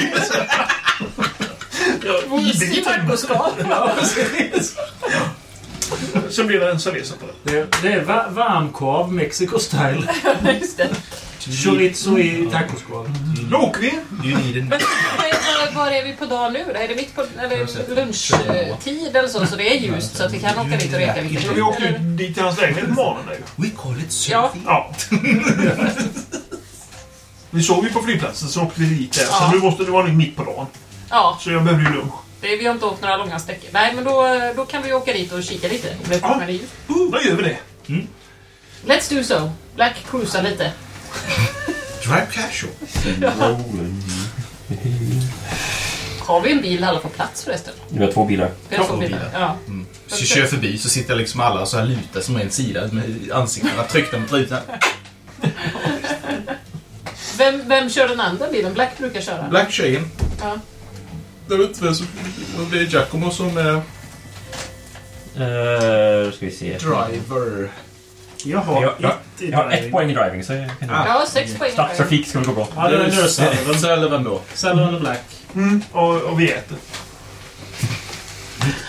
Sen blir det en cerveza på det. Det, det är va varmkorv, Mexico style. Just det. Chorizo i tacoskal. Då åker vi. A... Men var, är vi på dagen nu? Är det mitt på eller lunchtid eller så? Så det är ljust så att vi kan åka dit och reka lite. Vi åkte ju dit till hans lägenhet på morgonen. nu. We call it Ja. surfing. Ja. Vi sov ju på flygplatsen så åkte vi dit där. Så Ja. nu måste det vara mitt på dagen. Ja, Så jag behöver ju lunch. Det, vi har inte åkt några långa sträckor. Nej, men då, då kan vi åka dit och kika lite. Om det ljust. Då gör vi det. Let's do so. Black cruisa lite. Drive casual. Har vi en bil alla får plats förresten? Vi har två bilar. Vi har två bilar. Ja. Så kör förbi så sitter liksom alla så här lutade som en sida med ansiktena tryckta mot rutan. Vem, vem kör den andra bilen? Black brukar köra. Black kör in. Ja. Jag vet inte som... Det är Giacomo som är Uh, ska vi se. driver. Jag har Jag, jag, ett i jag har ett driving. poäng i driving så jag kan... Ah. Ja, sex poäng. Stadstrafik ska väl gå bra. Ja, det är nu Sullivan. Sullivan då. Sullivan och Black. Mm. Och, och vi äter.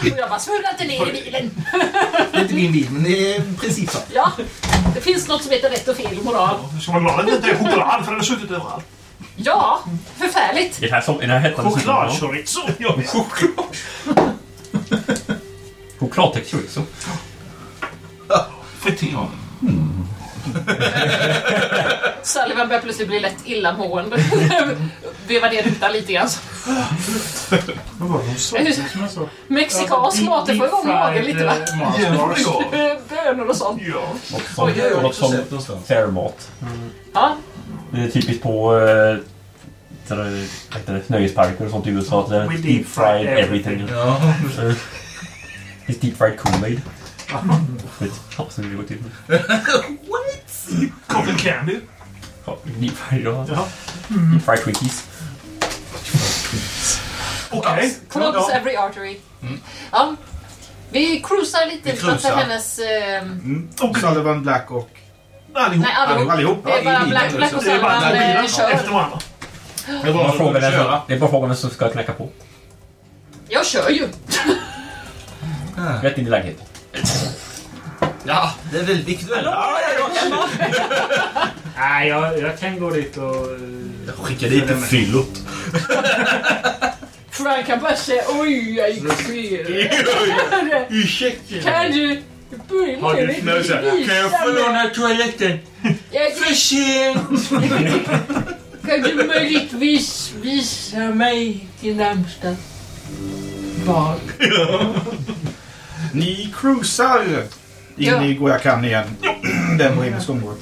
Och jag bara inte ner i bilen. Det är inte min bil, men det är i princip så. Ja, det finns något som heter rätt och fel och moral. Du ska vara glad att det inte är choklad för den har suttit överallt. Ja, förfärligt. I den här, som, i den här hettan Chokladchorizo. Ja. Chokladtäckt chorizo. Friterad. Sullivan börjar plötsligt bli lätt illamående. Veva ner rutan lite grann. Vad var det de sa? Mexikansk mat, det får igång magen lite va? Ja. Bönor och sånt. Ja. Något som, något som fairmat. Ja, Det är typiskt på nöjesparker och sånt i USA. att Det är We deep fried everything. everything. Ja. It's deep fried Kool-Aid. Ja, så det går till. Cotton candy. Ja, deep fried, ja. Jaha. Deep fried Twinkies. Okej. clogs every artery. Ja. Vi cruisar lite Vi för att cruisar. hennes... Eh, Mm. Sullivan, Black och... Allihop. nej, allihop. Allihop. Det är bara Black, Black och Det är bara Sullivan kör. efter varandra. Det är bara frågan vem som- det är bara frågan vem som ska knacka på. Jag kör ju. Rätt in i lägenheten. Ja, det är väl viktigt. Ja, Nej, jag, jag kan gå dit och... eh, Jag skickar dit en fyllot. Frank kan bara säga oj, jag gick fel. Ursäkta. Kan du Har du Kan jag få låna toaletten? Jag- För sent! Kan du möjligtvis visa mig till närmsta bar? Ni cruisar in Ja. i Guayacan igen. Den bohemiska området.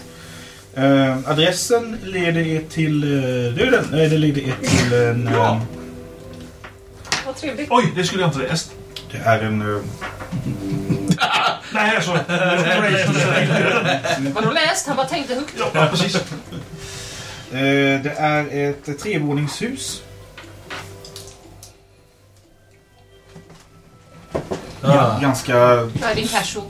Uh, adressen leder er till... Uh, det är den. Nej, det leder er till en... eh, Vad trevligt. Oj, det skulle jag inte läst. det är en... Uh, Nej, alltså. Vadå läst? Han bara tänkte högt. Ja, precis. Eh, det är ett trevåningshus. Ja, ganska Very casual.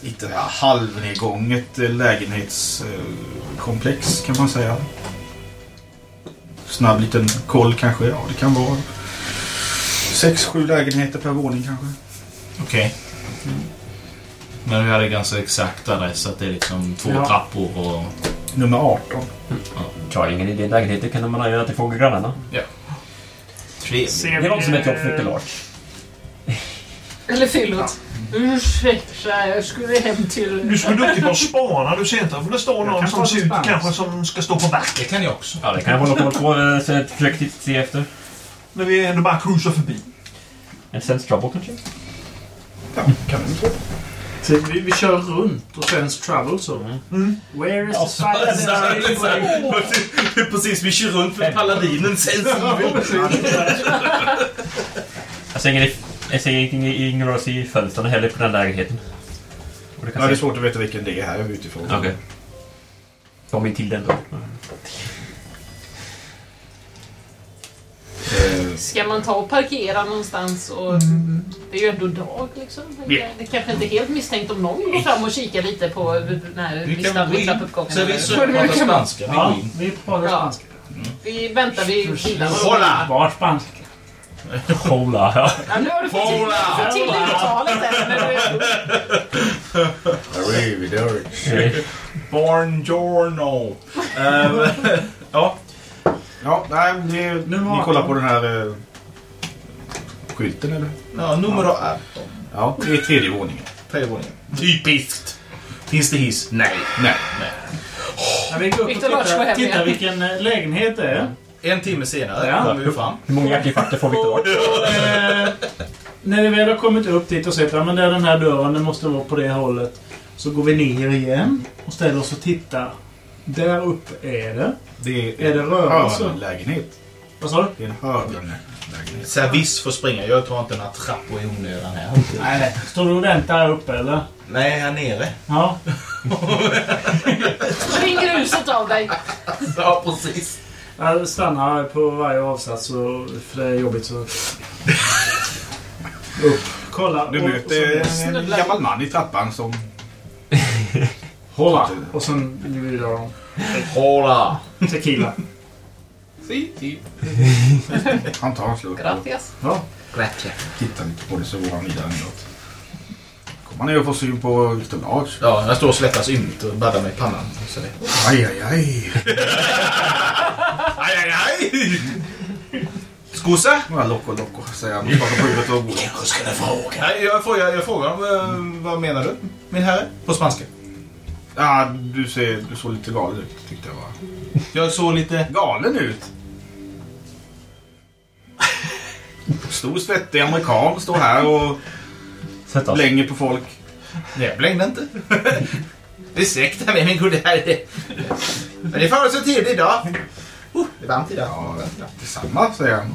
lite halvnedgånget lägenhetskomplex kan man säga. Snabb liten koll kanske. Ja, det kan vara sex, sju lägenheter per våning kanske. Okej. Men vi hade ganska exakt adress att det är liksom två Ja. trappor och... Nummer 18. Tar ingen idé. Lägenheter kan man göra till fråga grannarna. Trevligt. Ser Det var något som heter Jobb Flytte Lars. Eller fyllot. Ursäkta, jag skulle hem till... Du är så duktig på att spana. Du ser inte om det står Jag någon kan som ta ser ut dispens. kanske som ska stå på back. Det kan jag också. Ja, det kan jag hålla på på eh, så jag försöker se efter. När vi ändå bara cruisar förbi. En sense trouble kanske? Ja, kan du tro. Så vi, vi kör runt och sense travel så. Mm. Where is the Alltså, silence? Precis, vi kör runt med paladinen sen Jag ser, jag ser ingenting, ingen rörelse i fönstren heller på den lägenheten. Och det Ja, det är svårt att veta vilken det är här utifrån. Okej. Kom in till den då. Eh, Ska man ta och parkera någonstans och... Det är ju ändå dag liksom. Ja. Det kanske inte är helt misstänkt om någon går fram och kikar lite på den här Vi listan in. trappuppgången. Så vi eller- söker prata spanska. Ja, vi pratar Ja. spanska. Vi väntar vid bilarna. Hola! Var spanska. Hola! Ja. Ja, nu har du fått till, till uttalet där. Arrivederci. Buongiorno. Ehm, ja, Ja, nej, det, Nu ni kollar på den här eh, skylten eller? ja nummer 18. Ja, det är tredje våningen. Tredje våningen. Typiskt. Finns det hiss? Nej. Nej. Ja, vi går upp Victor och Lars, gå tittar, hem tittar igen. vilken eh, lägenhet det är. En timme senare Ja. kommer vi fram. Hur många hjärtinfarkter får Victor Lars? Eh, när vi väl har kommit upp dit och sett att men det är den här dörren, det måste vara på det hållet. Så går vi ner igen och ställer oss och tittar. Där uppe är det. Det Är det rörelse? hörnlägenhet. Vad sa du? Det är en hörnlägenhet. Här, viss får springa. Jag tar inte några trappor i onödan här. Nej, står du ordentligt där uppe eller? Nej, här nere. Ja. spring gruset av dig. Ja, precis. Jag stannar på varje avsats så, för det är jobbigt så... Upp. Kolla. Du och- möter och en gammal man i trappan som... Hålla. Och sen vidare dem. Hola! Tequila. Han tar en slurk och Gracias. Ja. Gotcha. tittar lite på det så går han vidare neråt. Man är ju få syn på Victor Large. Ja, jag står och svettas ymnigt och baddar mig i pannan. Så det... Aj, aj, aj. Aj, aj, aj! Skosa? Ja, Loco, loco, säger han. Skakar på huvudet och går. Nej, jag frågar, jag frågar vad, vad menar du, min herre? På spanska. Ja, du ser, du såg lite galen ut tyckte jag va. Jag såg lite... Galen ut? Stor svettig amerikan står här och Sätt oss. blänger på folk. Nej, jag blängde inte. Ursäkta mig min gode herre. Men det får så tidigt idag. Oh, det är varmt idag. Ja, detsamma säger han.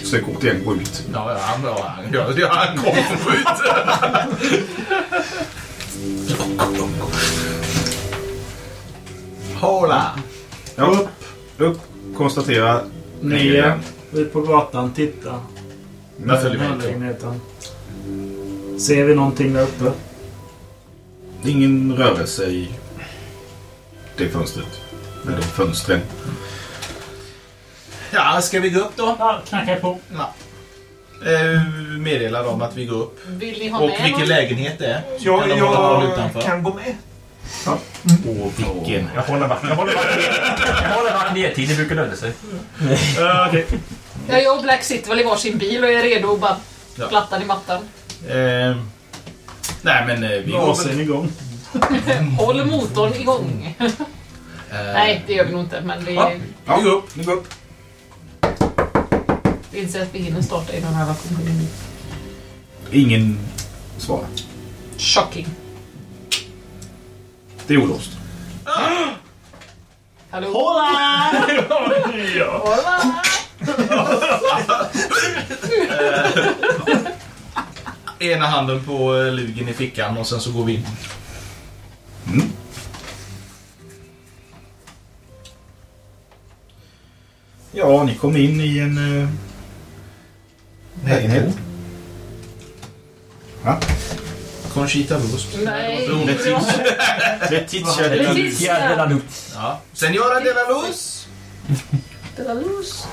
Försöker återigen gå ut. Ja, han, han, ja, han kom ut. Hola! Ja, upp, upp, konstatera. Ner, ut på gatan, titta. Jag följer lägenheten. Ser vi någonting där uppe? Ingen rörelse i det fönstret. Eller de fönstren. Ja, ska vi gå upp då? Ja, knackar på. Ja. Eh, meddela dem att vi går upp. Vill ni ha Och med vilken någon? lägenhet det är. Jag, Kan de hålla koll utanför? kan gå med. Och vilken. Jag håller vakt. Jag håller vakt ner- jag håller vakt nertid. Det brukar löna sig. Ja. Ja, jag och Black sitter väl i varsin bil och är redo att bara Ja. plattan i mattan. Eh, nej, men eh, vi går Gasen igång. Håll motorn igång. Eh, Nej, det gör vi nog inte. Men vi, Ja. Ja, Vi går upp. Ni går upp. Vi inser att vi hinner starta i den här versionen. Ingen svarar. Shocking. Det är olåst. Hallå? ja. Ena handen på eh, lugen i fickan och sen så går vi in. Ja, ni kom in i en lägenhet. Va? Conchita Wurst. Nej. Letizia de la Luz. Letizia. Jävla lutz. Ja. Senora de la Luz. Belarus.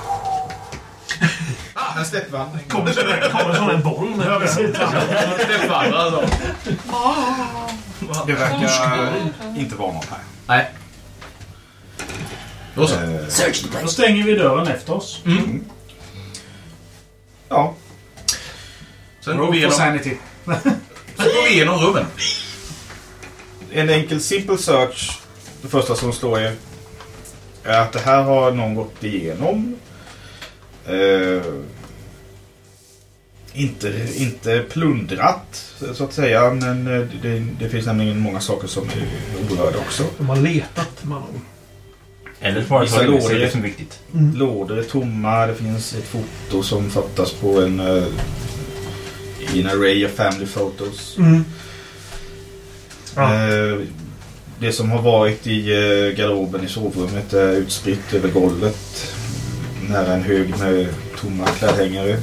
Ah, en steppvandring. Kommer som- kommer som en boll. med- Steppvandring alltså. Det verkar inte vara någon här. Nej. Då så. Eh, Då stänger vi dörren efter oss. ja, Sen går vi igenom, sanity. sen går vi igenom rummen. en enkel simple search. Det första som står är, är att det här har någon gått igenom. Eh, inte, inte plundrat så att säga men eh, det, det finns nämligen många saker som är oberörda också. De har letat med honom. Eller bara Vissa lådor. Det är som viktigt. Lådor är tomma, det finns ett foto som fattas på en uh, i en array of family photos. Mm. Ja. Eh, det som har varit i eh, garderoben i sovrummet är utspritt över golvet. Nära en hög med tomma klädhängare.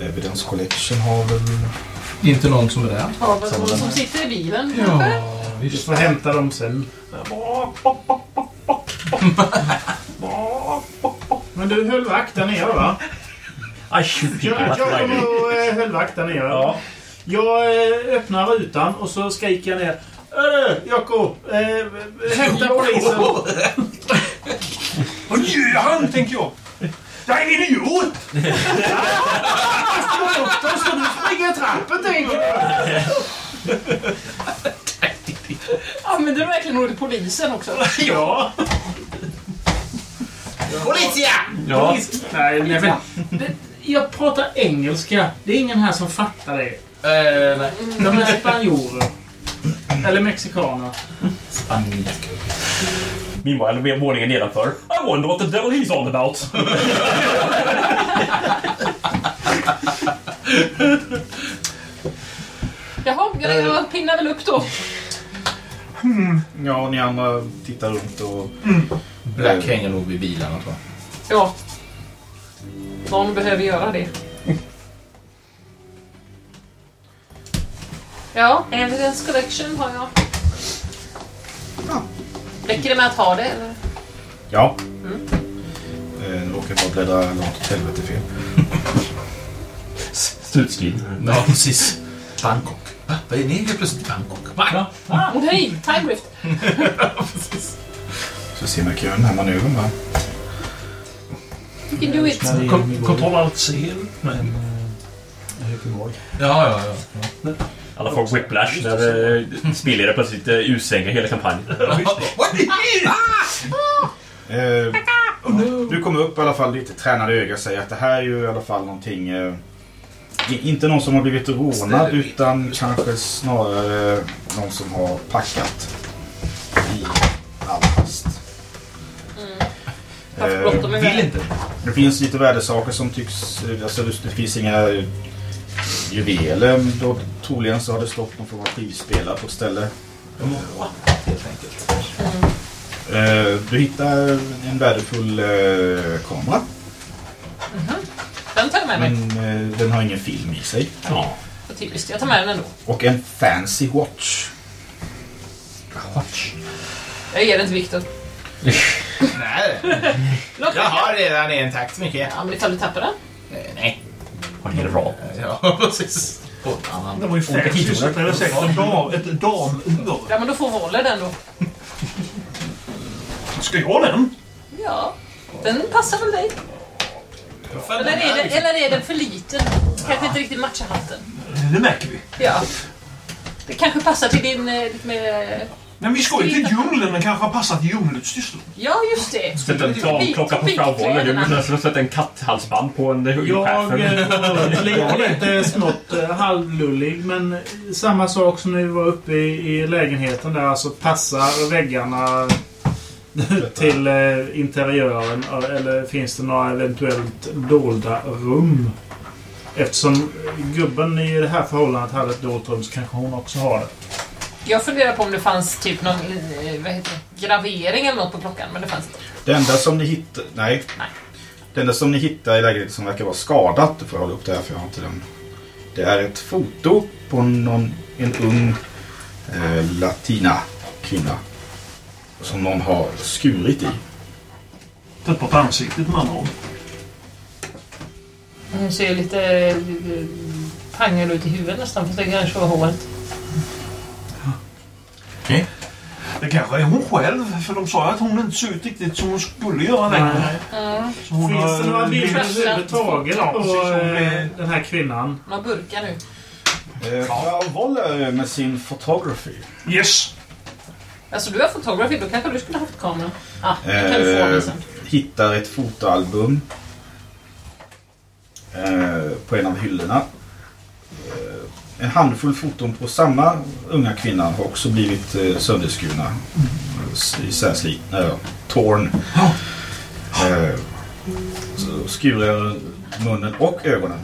Evidence Collection har väl... Inte någon som är där. Har väl någon som sitter i bilen kanske? Vi får hämta dem sen. Men du höll vakt där nere va? Shoot Jag, jag och eh, höll vakt där nere. Ja. Jag eh, öppnar rutan och så skriker jag ner. Äh, Jakob! Eh, hämta polisen! Vad gör han, tänker jag? Jag är en idiot! Ska du springa i trappen tänker jag! Använder du verkligen ordet polisen också? Ja! Politia! Ja. Polis- Nej, nej men, det, jag pratar engelska. Det är ingen här som fattar det. Eh, nej. De är spanjorer. Eller mexikaner. Spanjak. Meanwhile, våningen nedanför. I wonder what the devil he's on about. Jaha, jag, jag pinnar väl upp då. Ja, ni andra tittar runt och... Black hänger nog vid bilarna tror jag. Ja. Någon behöver göra det. Ja, evidence collection har jag. Räcker det med att ha det eller? Ja. Eh, Nu råkar jag bara bläddra långt åt helvete fel. Slutskriv. Ja, precis. Bangkok. Va? Vad är ni helt plötsligt i Bangkok? Va? Åh nej, time rift. Så ser man kan göra den här manövern va? You can do it. Kon- Kontroll alt C. Nej. Ja, ja, ja. Alla får whiplash när eh, spelledare plötsligt eh, utsänker hela kampanjen. Eh, du kommer upp i alla fall lite tränade öga och säger att det här är ju i alla fall någonting... Eh, det är inte någon som har blivit rånad utan kanske snarare någon som har packat i all hast. Haft bråttom Eh, iväg. Vill inte. det finns lite värdesaker som tycks... Alltså det finns inga juveler. Då, troligen så har det stått någon form av skivspelare på ett ställe. Helt enkelt. Eh, du hittar en värdefull eh, kamera. Den tar jag med mig. Men eh, den har ingen film i sig. Ja. Vad Typiskt, jag tar med den ändå. Och en fancy watch. Jag ger den till Viktor. Nej, jag har redan en tack så mycket. Ja, men ifall du tappar den. Eh, Nej. Har ni bra? Ja, precis. På en annan. Det var ju fancy så det är säkert en dam, ett damur. Ja, men då får Waller den då. Ska jag ha den? Ja, den passar väl dig? Eller är, den, eller är den för liten? Kanske inte riktigt matchar hatten. Det märker vi. Ja. Det kanske passar till din eh, lite mer... Men vi ska ju till djungeln. Den kanske har passat till djungelutstyrsel. Ja, just det. Sätt en damklocka på. Du måste sätta en katthalsband på en Jag eh, lite smått eh, halvlullig, men samma sak som när vi var uppe i, i lägenheten där. Alltså passa väggarna till eh, interiören. Eller finns det några eventuellt dolda rum? Eftersom gubben i det här förhållandet hade ett dolt rum så kanske hon också har det. Jag funderar på om det fanns typ någon eh, vad heter det, gravering eller något på klockan, men det fanns inte. Det enda som ni hittar... Nej. Nej. Det enda som ni hittar i lägenheten som verkar vara skadat, du får hålla upp det här för jag har inte den. Det är ett foto på någon, en ung eh, latina kvinna. Som någon har skurit i. Tätt på ansiktet med andra ord. Hon ser lite eh, pangel ut i huvudet nästan, fast det kanske var håret. Det kanske är hon själv. För de sa att hon inte såg ut riktigt som hon skulle göra längre. Så hon Finns har det några bilder överhuvudtaget Ja, på eh, den här kvinnan? Några burkar nu. Eh, Frau Wolle med sin photography. Yes. Alltså du har fotografi, då kanske du skulle haft kameran. Ah, den kan få Eh, sen. hittar ett fotoalbum eh, på en av hyllorna. En handfull foton på samma unga kvinna har också blivit eh, sönderskurna. Isärslitna, ja, torn. Eh, så skuren munnen och ögonen.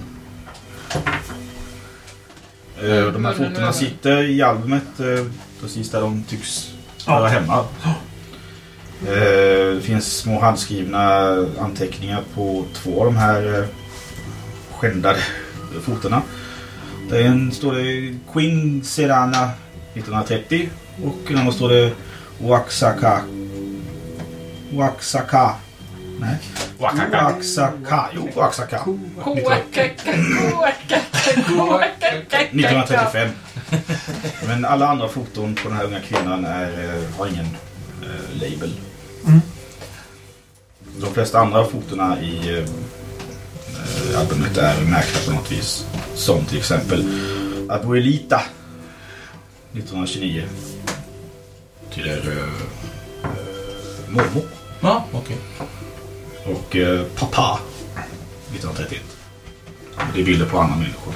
Eh, de här fotona sitter i albumet eh, precis där de tycks höra hemma. Eh, Det finns små handskrivna anteckningar på två av de här eh, skändade fotona. Där en står det Queen Serana 1930 och en annan står det Waxaka. Waxaka. Nej. Waxaka. Jo, kåkaka, kåkaka. 1935. Men alla andra foton på den här unga kvinnan är, eh, har ingen eh, label. Mm. De flesta andra fotona i eh, albumet är märkta på något vis. Som till exempel Abuelita 1929. Betyder eh, eh, mormor. Ja, okej. Och eh, pappa 1931. Det är bilder på andra människor.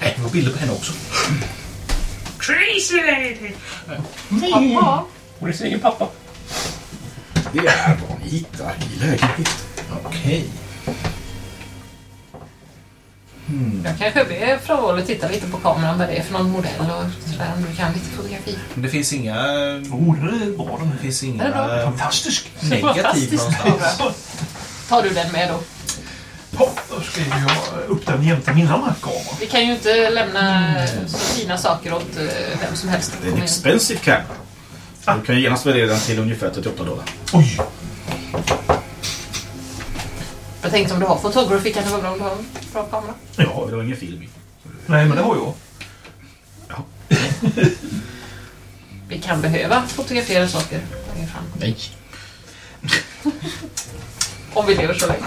Nej, det var bilder på henne också. Pappa. Hon är sin egen pappa. Det är vad ni hittar i lägenheten. Okej. Jag kanske ber Fravolle titta lite på kameran vad det är för någon modell och sådär om du kan lite fotografi. Men det finns inga... Oh, den är bra den Det finns Är det inga bra? eh, Fantastisk. negativ någonstans. Tar du den med då? Ja, då ska jag upp den jämte min andra kamera. Vi kan ju inte lämna så fina saker åt eh, vem som helst. Det är en expensive camera. Du kan ju genast värdera den till ungefär 38 dollar. Oj! Jag tänkte om du har photography kan det vara bra om du har en bra kamera. Ja, det var ingen film. Nej, men det har jag. Vi kan behöva fotografera saker längre fram. Nej. Om vi lever så länge.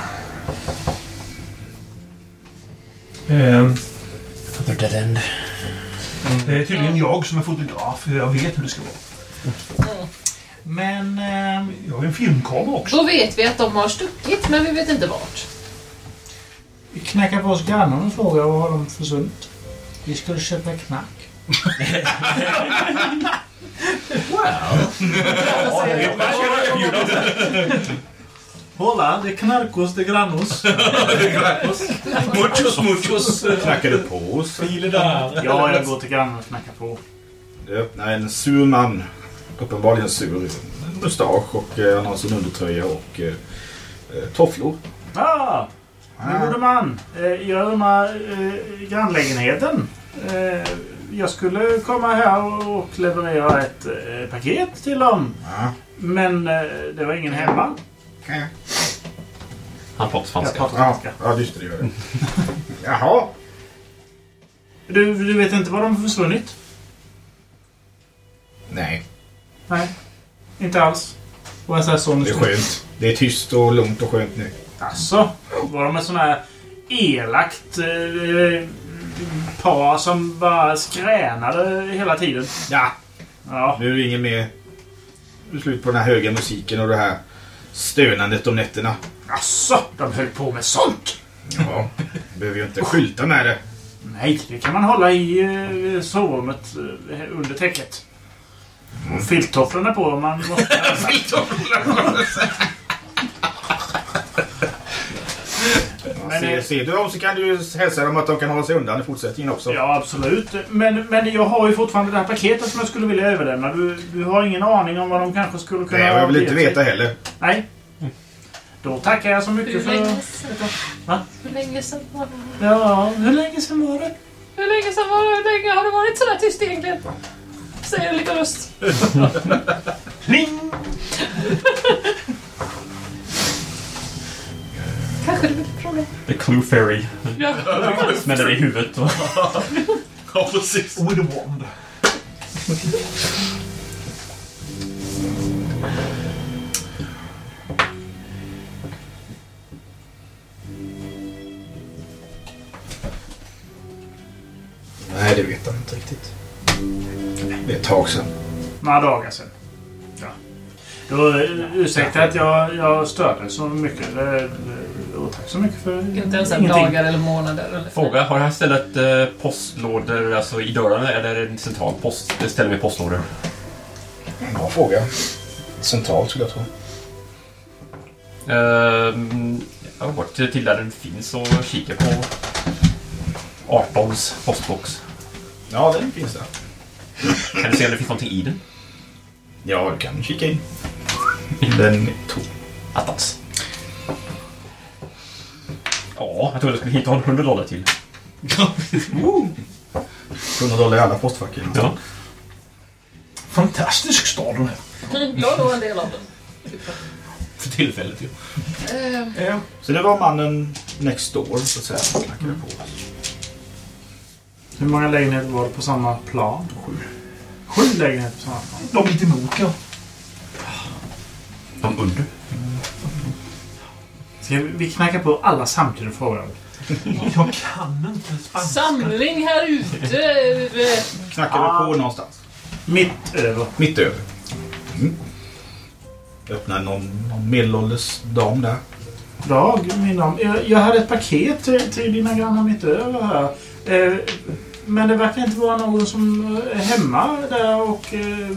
Ehm, The dead end. det är tydligen jag som är fotograf. Jag vet hur det ska vara. Men... ehm, Jag har en filmkamera också. Då vet vi att de har stuckit, men vi vet inte vart. Vi knackar på oss grannarna och frågar var har de försvunnit. Vi skulle köpa knack. Hola, det är knarkos de granos. Muchos, muchos. Knackade på oss. Ja, jag går till grannen och knackar på. Det öppnar en sur man. Uppenbarligen sur. Mustasch och eh, han har sin undertröja och eh, eh, tofflor. Ah! Min gode man, eh, jag undrar eh, grannlägenheten. Eh, jag skulle komma här och och leverera ett eh, paket till dem. Ja. Men eh, det var ingen hemma. Han pratar Jag spanska. pratar Ja, svenska. ja just det. det gör det. Jaha. Du, du vet inte var de har försvunnit? Nej, Nej, inte alls. Vad är så det är skönt. Det är tyst och lugnt och skönt nu. Alltså, var de en sån här elakt eh, par som bara skränade hela tiden? Ja, Ja. nu är det ingen mer... Nu är det slut på den här höga musiken och det här stönandet om nätterna. Alltså, de höll på med sånt! Ja, behöver ju inte skylta med det. Nej, det kan man hålla i eh, sovrummet eh, under täcket. Och filttofflorna på om man måste. Men, ser, eh, ser du dem så kan du hälsa dem att de kan hålla sig undan i fortsättningen också. Ja, absolut. Men, men jag har ju fortfarande det här paketet som jag skulle vilja överlämna. Du, du har ingen aning om vad de kanske skulle kunna Nej, jag vill inte sig? veta heller. Nej. Då tackar jag så Hur mycket för... länge sedan? Va? Hur länge sedan var det? Ja, hur länge sedan var det? Hur länge sedan var det? Hur länge har det varit sådär tyst egentligen? Säger en liten röst. Pling! Kanske du vill fråga? The Clue Fairy. Ja. Smäller i huvudet. Och... Ja, precis. With a wand. Nej, det vet jag inte riktigt. Det är ett tag sedan. Några dagar sedan. Ja. Då, eh, ursäkta att jag, jag störde så mycket. Eh, eh, Och tack så mycket för Inte ens en ingenting. dagar eller månader. Eller Fråga, har det här stället eh, postlådor alltså i dörrarna eller är det en central post, ett ställe med postlådor? Bra fråga. Centralt skulle jag tro. Ehm, jag har gått till där den finns och kikar på Artbogs postbox. Ja, den finns där. Kan du se om det finns någonting i den? Ja, du kan kika in. Den är tom. Attans. Ja, jag trodde jag skulle hitta en 100 dollar till. 100 dollar i alla postfack. Ja. Fantastisk stad den här. Ja, då en del av den. För tillfället ju. Eh, Så det var mannen next door, så att säga. som knackade på. Hur många lägenheter var det på samma plan? Sju. Sju lägenheter på samma plan. De mitt emot ja. De under. Ska vi, vi knackar på alla samtidigt och frågar? Jag kan inte spanska. samling här ute. Knackade Ah. på någonstans. Mitt över. Mitt över. Mm. Öppnade någon, någon medelålders dam där. Dag, min namn. Jag, jag hade ett paket till, till dina grannar mitt över här. Eh, men det verkar inte vara någon som är hemma där och eh,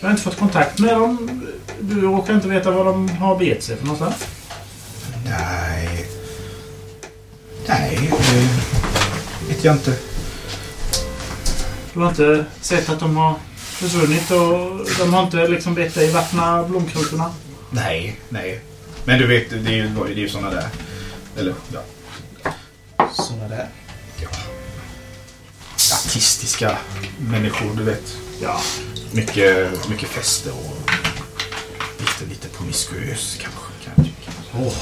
jag har inte fått kontakt med dem. Du råkar inte veta var de har begett sig för någonstans? Nej. Nej, det vet jag inte. Du har inte sett att de har försvunnit och de har inte liksom bett dig vattna blomkrukorna? Nej, nej. Men du vet, det är ju, det är ju såna där. Eller, ja. Såna där. Ja. Artistiska människor, du vet. Ja. Mycket, mycket fester och lite, lite promiskuös kanske. kanske, kanske.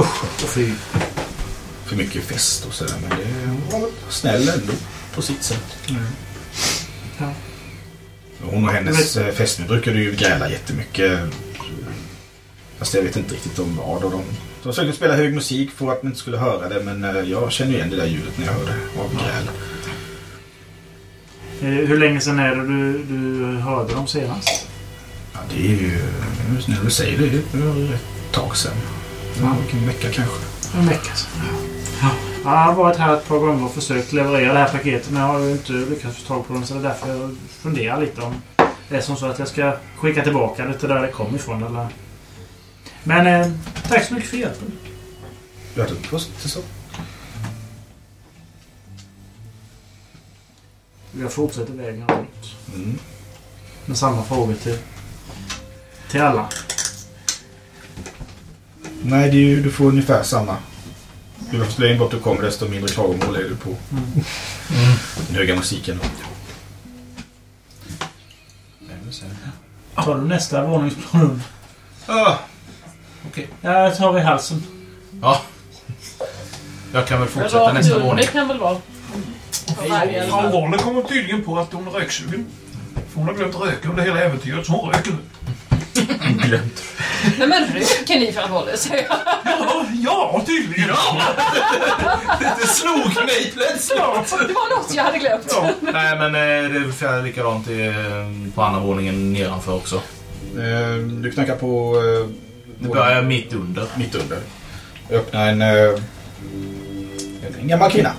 Usch, och fy. för mycket fest och sådär. Men det var snäll ändå på sitt sätt. Ja. Hon och hennes eh, fästmö brukade ju gräla jättemycket. Fast jag vet inte riktigt om vad. Och de, de försökte spela hög musik för att man inte skulle höra det. Men eh, jag känner igen det där ljudet när jag hör det av gräl. Eh, Hur länge sedan är det du, du hörde dem senast? Ja, det är ju, när du säger det, det är ett tag sedan. Ja, en vecka kanske. En vecka sedan. Ja. Jag har varit här ett par gånger och försökt leverera det här paketet men jag har ju inte lyckats få tag på dem så det är därför jag funderar lite om det är som så att jag ska skicka tillbaka det till där det kom ifrån eller... Men eh, tack så mycket för hjälpen. Inte det så. Jag fortsätter vägen runt. Mm. Med samma frågor till, till alla. Nej, det är ju, du får ungefär samma. Ju längre bort du kommer desto mindre klagomål är du på den höga musiken. Tar du nästa våningsplan? Ah, Okej. Jag tar i halsen. Ja. Jag kan väl fortsätta nästa våning. kan väl vara. Frau Waller kommer tydligen på att hon är röksugen. För hon har glömt röka under hela äventyret, så hon röker nu. Glömt. Nej men röker ni för att hålla sig? Ja, ja tydligen. Det slog mig plötsligt! Det var något jag hade glömt. Nej, men eh, det är ungefär likadant i, eh, på andra våningen nedanför också. Eh, Du knackar på... eh, Det börjar mitt under. mitt under. Öppnar en... eh, En gammal kvinna.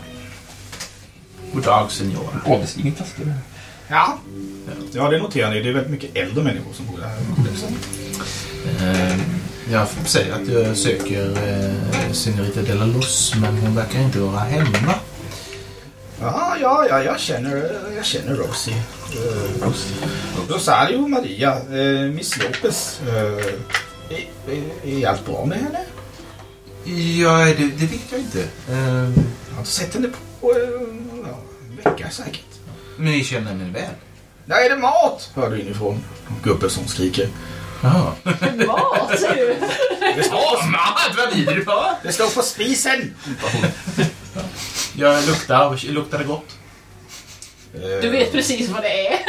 God dag, senora. Adelsingen taskig. Ja. Ja, det noterar ni. Det är väldigt mycket äldre människor som bor där. Eh, Jag säger att jag söker eh, Senorita de la Luz, men hon verkar inte vara hemma. Ja, ja, ja, jag känner, jag känner Rosie. Uh, Rosie. Rosario Maria, eh, Miss Lopez. eh, är, är, är allt bra med henne? Ja, det, det vet jag inte. Eh, Jag har inte sett henne på eh, vecka säkert. Men ni känner henne väl? Där är det mat! Hör du inifrån. Gubben som skriker. Jaha. Mat! Det står, mat! Vad blir det på? det står på spisen! Jag luktar. Luktar det gott? Eh, Du vet precis vad det är.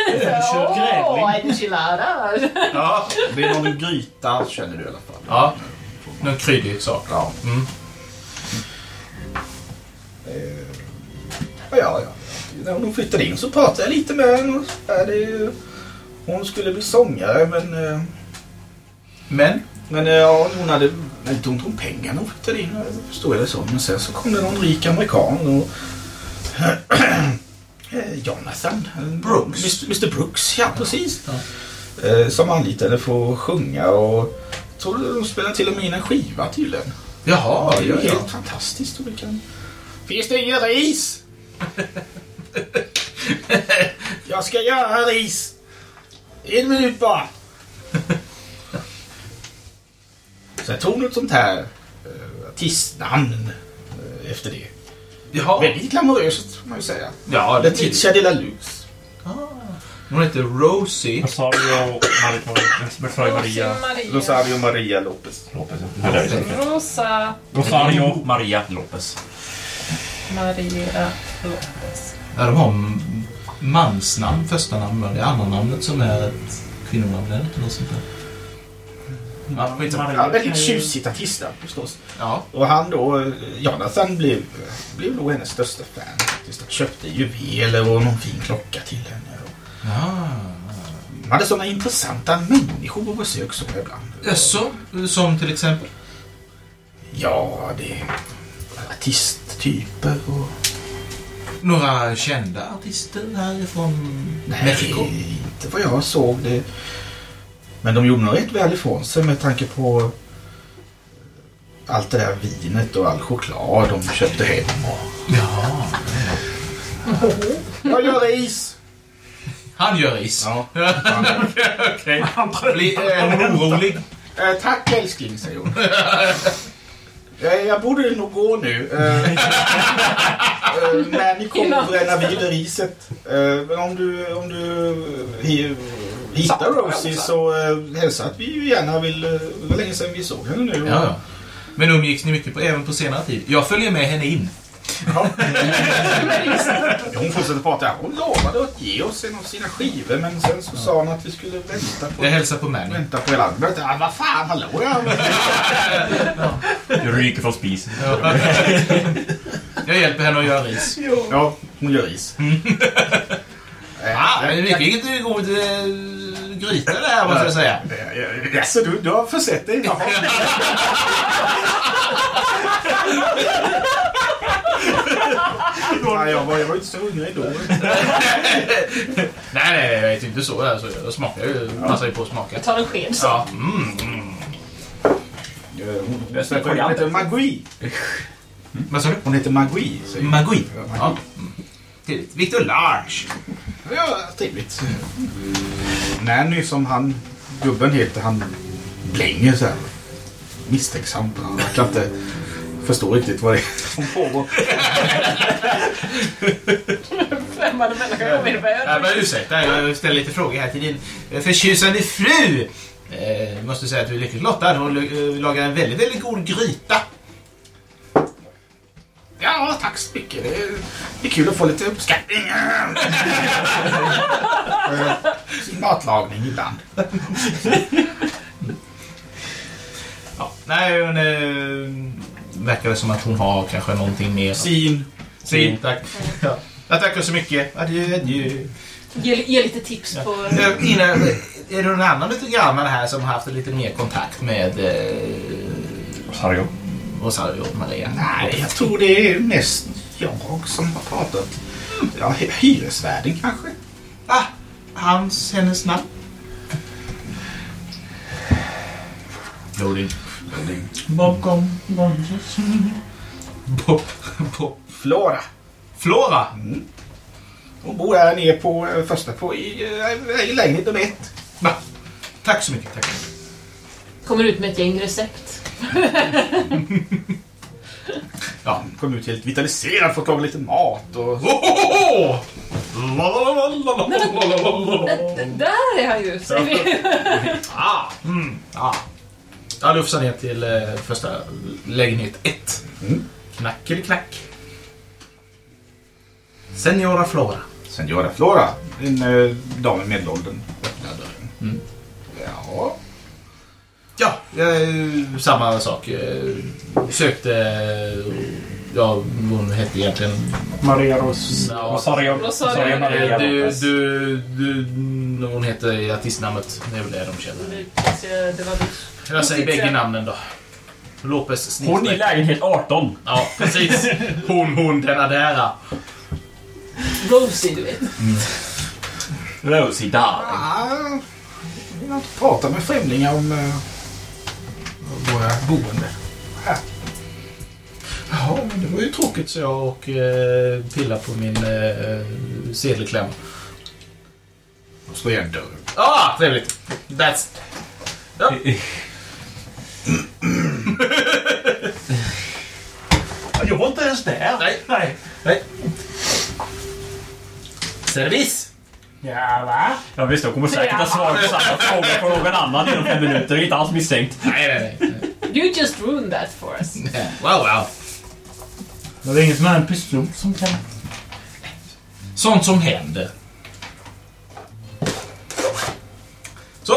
Åh, enchilada! Ja. Det är någon gryta känner du i alla fall. Ja. Någon kryddig sak. Ja. Mm. Eh, ja, ja. När hon flyttade in så pratade jag lite med henne. så ju- Hon skulle bli sångare men... eh, Men? Men eh, ja, hon hade väldigt ont om pengar när hon flyttade in. eh, Förstår jag det som. Men sen så kom det någon rik amerikan och... Jonathan. Brooks. Mr, Brooks, ja precis. Eh, Som anlitade för att sjunga och... Jag tror de spelade till och med in en skiva till den. Jaha, det är ja, ju ja. helt fantastiskt. Kan... Finns det ingen ris? jag ska göra ris. En minut bara. Så jag tog något sånt här uh, artistnamn eh, efter det. Jaha. Väldigt glamoröst får man ju säga. Ja, det blir Letizia de la Luz. Hon heter Rosie. Rosario Maria. Maria Maria. Rosario Maria Lopez. Lopez. Ja, det är. Rosa Rosario Maria Lopez. Maria Lopez. Ja, de har mansnamn, första namn. men Det är andra namnet som är ett kvinnonamn eller något sånt där. Ja, skitsamma. Ja, väldigt tjusigt artistnamn förstås. Ja. Och han då, eh, Jonathan, blev, blev nog hennes största fan. faktiskt. Han köpte juveler och någon fin klocka till henne. Och Ja. De hade sådana intressanta människor på besök så ibland. Jaså? Som till exempel? Ja, det är artisttyper och... Några kända artister härifrån Mexiko? inte vad jag såg. Det. Men de gjorde nog rätt väl ifrån sig med tanke på allt det där vinet och all choklad de köpte hem. Ja. Jag gör is! Han gör is. Ja. Okej. Blir är hon orolig? Eh, tack älskling, säger hon. Eh, jag borde nog gå nu. Eh, eh, när ni kommer bränna vid riset. Eh, men om du, om du hi, hittar Rosie så eh, hälsa att vi gärna vill... eh, Det var länge sedan vi såg henne nu. Ja. Men umgicks ni mycket på, även på senare tid? Jag följer med henne in. Hon fortsätter prata. Hon lovade att ge oss en av sina skivor men sen så sa hon att vi skulle vänta på, Jag hälsar på Manny. vänta på hela. Ja, vad fan, hallå ja. Du ryker från spisen. Jag hjälper henne att göra ris. Ja, hon gör is. Ah, det är mycket god eh, gryta det här måste jag säga. Jaså, du, du har försett dig? Nej, jag var, jag var inte så hungrig då. Nej, nej, jag vet inte så. Alltså, jag smakar ju, passar ju på att smaka. Jag tar en sked så. Ja, mm, mm. Hon hon heter Magui. Vad sa du? Hon heter Magui. hon. Magui. Ja. Trevligt. Victor Lars. Ja, trevligt. Nanny som han, gubben heter, han blänger så här. Misstänksam. Han verkar inte förstå riktigt vad det är som pågår. Främmande människa Ja, börja. men ursäkta, jag ställer lite frågor här till din eh, förtjusande fru. Eh, måste säga att du är lyckligt lottad. Hon eh, lagar en väldigt, väldigt god gryta. Ja, tack så mycket. Det är, det är kul att få lite uppskattning. Sin matlagning ibland. Ja. Nej, men eh, verkar det som att hon har kanske någonting mer. Sin. Sin, tack. Ja. Jag tackar så mycket. Adjö, adjö. Ge, ge lite tips på... Eh, Ina, är det någon annan utav grannarna här som har haft lite mer kontakt med eh, Rosario. Rosario och Maria? Nej, jag tror det är mest jag som har pratat. Ja, hy- hyresvärden kanske. Ah, hans, hennes namn? Loading. Bakom Bonjes. Bob. Bob. Flora. Flora. Hon bor här nere på eh, första på i, eh, i lägenhet nummer ett. Va? Tack så mycket. Tack. Kommer ut med ett gäng recept. Ja, hon kom ut helt vitaliserad, fått laga lite mat och... Oh! Där är han ju! Ah, mm, ah. Jag lufsar ner till eh, första lägenhet 1. Mm. Knackeliknack. Senora Flora. Senora Flora, en eh, dam i medelåldern, öppnar dörren. Mm. Ja, Ja, eh, samma sak. Eh, sökte... Eh, ja, hon hette egentligen... Maria Ros. Ja, Rosario. Rosario Maria eh, du, du, du, hon heter artistnamnet. Det är väl det de känner. Det var du. Jag säger bägge namnen då. Lopez Hon i lägenhet 18. Ja, precis. Hon, hon, denna där. Rosie, du vet. Rosie Darling. Ah, jag vill inte prata med främlingar om uh, våra boende. Ja, men det var ju tråkigt så jag och eh, pilla på min eh, sedelkläm. Och slå igen dörren. Ah, trevligt. That's... Ja. Jag var inte ens där. Nej. Nej. Nej. Servis! Ja, va? Ja visst, de kommer säkert ha svar på samma fråga från någon annan inom fem minuter. Det är inte alls misstänkt. Nej, nej, nej. You just ruined that for us. Wow, wow. Men det är ingen som har en pistol som kan... Sånt som händer. Så,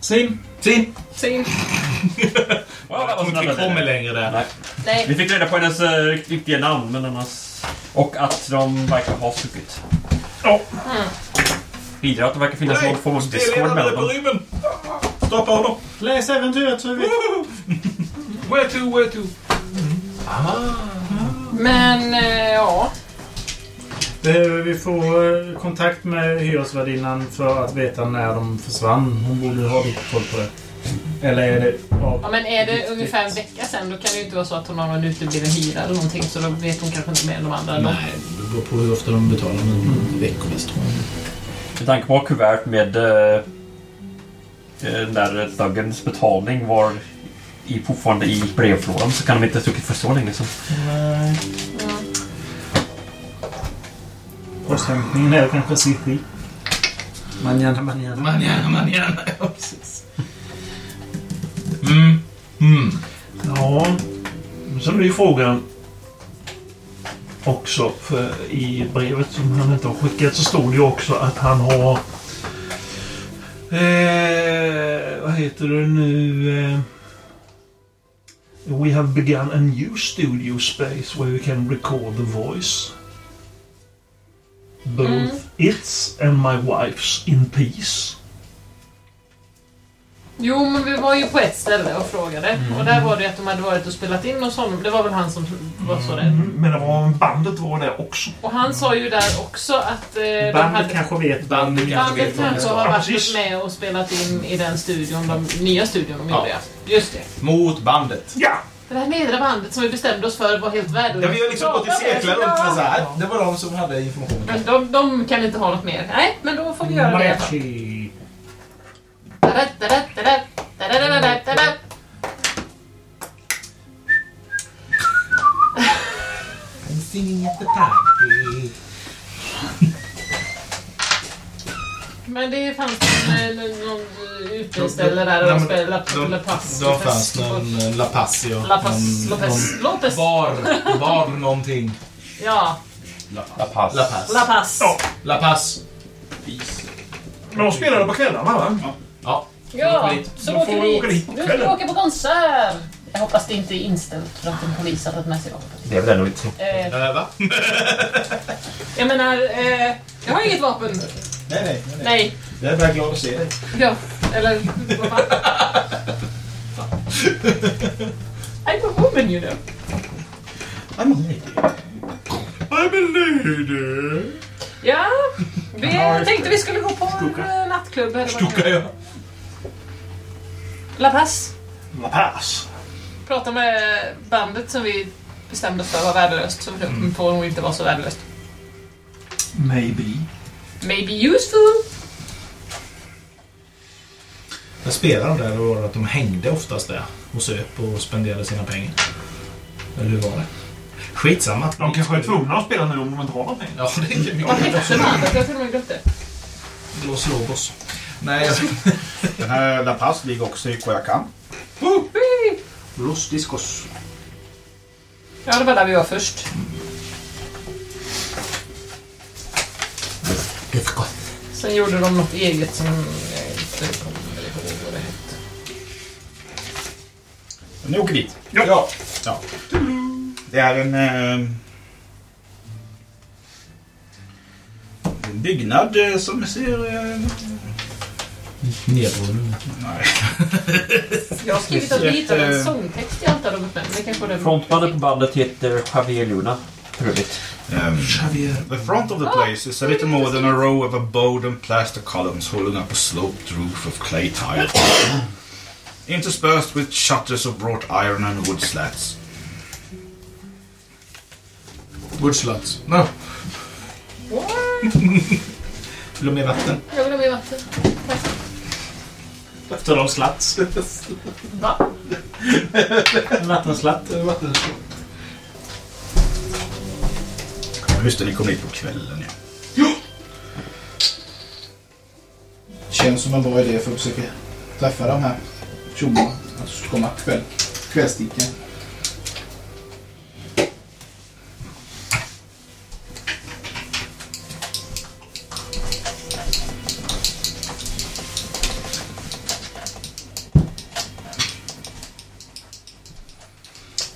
Sim. Sin. Sin. Jag tror inte vi kommer längre där. Nej. Nej. Vi fick reda på hennes uh, riktiga namn, men annars... Och att de verkar ha stuckit. Ja. Vidare att det verkar finnas någon form av discord mellan dem. Stoppa honom. Läs äventyret så vi vet. Where to, where to? Men, eh, ja. Eh, Vi får eh, kontakt med hyresvärdinnan för att veta när de försvann. Hon borde ha lite koll på det. Eller är det... ja. Ja. Men är det ungefär en vecka sen då kan det ju inte vara så att hon har någon utebliven hyra eller någonting så då vet hon kanske inte mer än de andra. Nej, det beror på hur ofta de betalar. Men veckovis tror jag. Med tanke på kuvert med uh, uh, där Duggens betalning var i, fortfarande i brevlådan så kan de inte ha stuckit för så länge sedan. Nej. Mm. Posthämtningen är kanske City. Manjana, manjana. Man gärna, man gärna. Ja, precis. Mm. Mm. Ja. Sen är ju frågan också, för i brevet som han inte har skickat så står det ju också att han har... Eh, vad heter det nu? Eh, we have begun a new studio space where we can record the voice. Both Mm. its and my wife's in peace. Jo, men vi var ju på ett ställe och frågade. Och där var det att de hade varit och spelat in hos honom. Det var väl han som var så rädd. Mm, Men det var, bandet var där också. Och han sa ju där också att eh, de Bandet hade... kanske vet Bandet kanske Bandet vet vad det kanske har Ja, varit precis. med och spelat in i den studion, de nya studion de Ja. gjorde. Ja. Just det. Mot bandet. Ja! Det här nedre bandet som vi bestämde oss för var helt värdelöst. Ja, vi har liksom gått i cirklar runt Ja. med så här. Det var de som hade informationen. Men de, de kan inte ha något mer. Nej, men då får vi göra det. i alla fall. Mariachi. Da-da-da-da-da-da. Da-da-da-da-da-da. Men det fanns en, en, någon uteställe där och de spelade de- La Paz. Då fanns en eh, La Paz, ja. La Paz, Någon- Lopez, någon Lopez. Bar, bar någonting. Ja, La Paz. La Paz. La Paz. Ja. La Paz. Men de spelade på kvällarna va? Ja. Ja, så Då åker vi dit. Nu ska vi åka på konsert. Jag hoppas det inte är inställt för att en polis har tagit med sig vapen. Det är väl ändå inte... Eh, Äh, va? jag menar, eh, jag har inget vapen. Nej, nej, nej, nej. Nej. Jag är bara glad att se dig. Ja, eller vad fan. I'm a woman you know. I'm a lady. I'm a lady. Ja, vi tänkte vi skulle gå på en nattklubb. eller vad det Stuckar är. jag. La Paz. La Paz. Prata med bandet som vi bestämde oss för var värdelöst. Som vi mm. på nog inte var så värdelöst. Maybe. Maybe useful. Jag spelade de där och var det att de hängde oftast där och söp och spenderade sina pengar. Eller hur var det? Skitsamma. De kanske är tvungna att spela nu om de inte har några pengar. Ja, det är Vad mycket hette bandet? Jag och med glömt det. Los Lobos. Nej, jag... Den här La Paz ligger också i Coyacán. Whee! Los Discos. Ja, det var där vi var först. Sen gjorde de något eget som jag inte kommer ihåg vad det hette. Ni åker dit. Ja. Ja. Det är en... Eh, en byggnad eh, som ser... Eh, Nedrullning. nej. Jag har skrivit att vi hittade en sångtext i allt där det kanske det Frontmannen på bandet heter Javier Luna. Övrigt. Um, the front of the place is a little more than a row of abode and plaster columns holding up a sloped roof of clay tile, interspersed with shutters of wrought iron and wood slats. Woodslats. No. Vill du ha mer vatten? Jag vill ha mer vatten. Efter de slats. Va? En vattenslatt. Just det, ni kom hit på kvällen ja. Känns som en bra idé för att försöka träffa de här tjommarna. Att komma kväll, kvällssticken.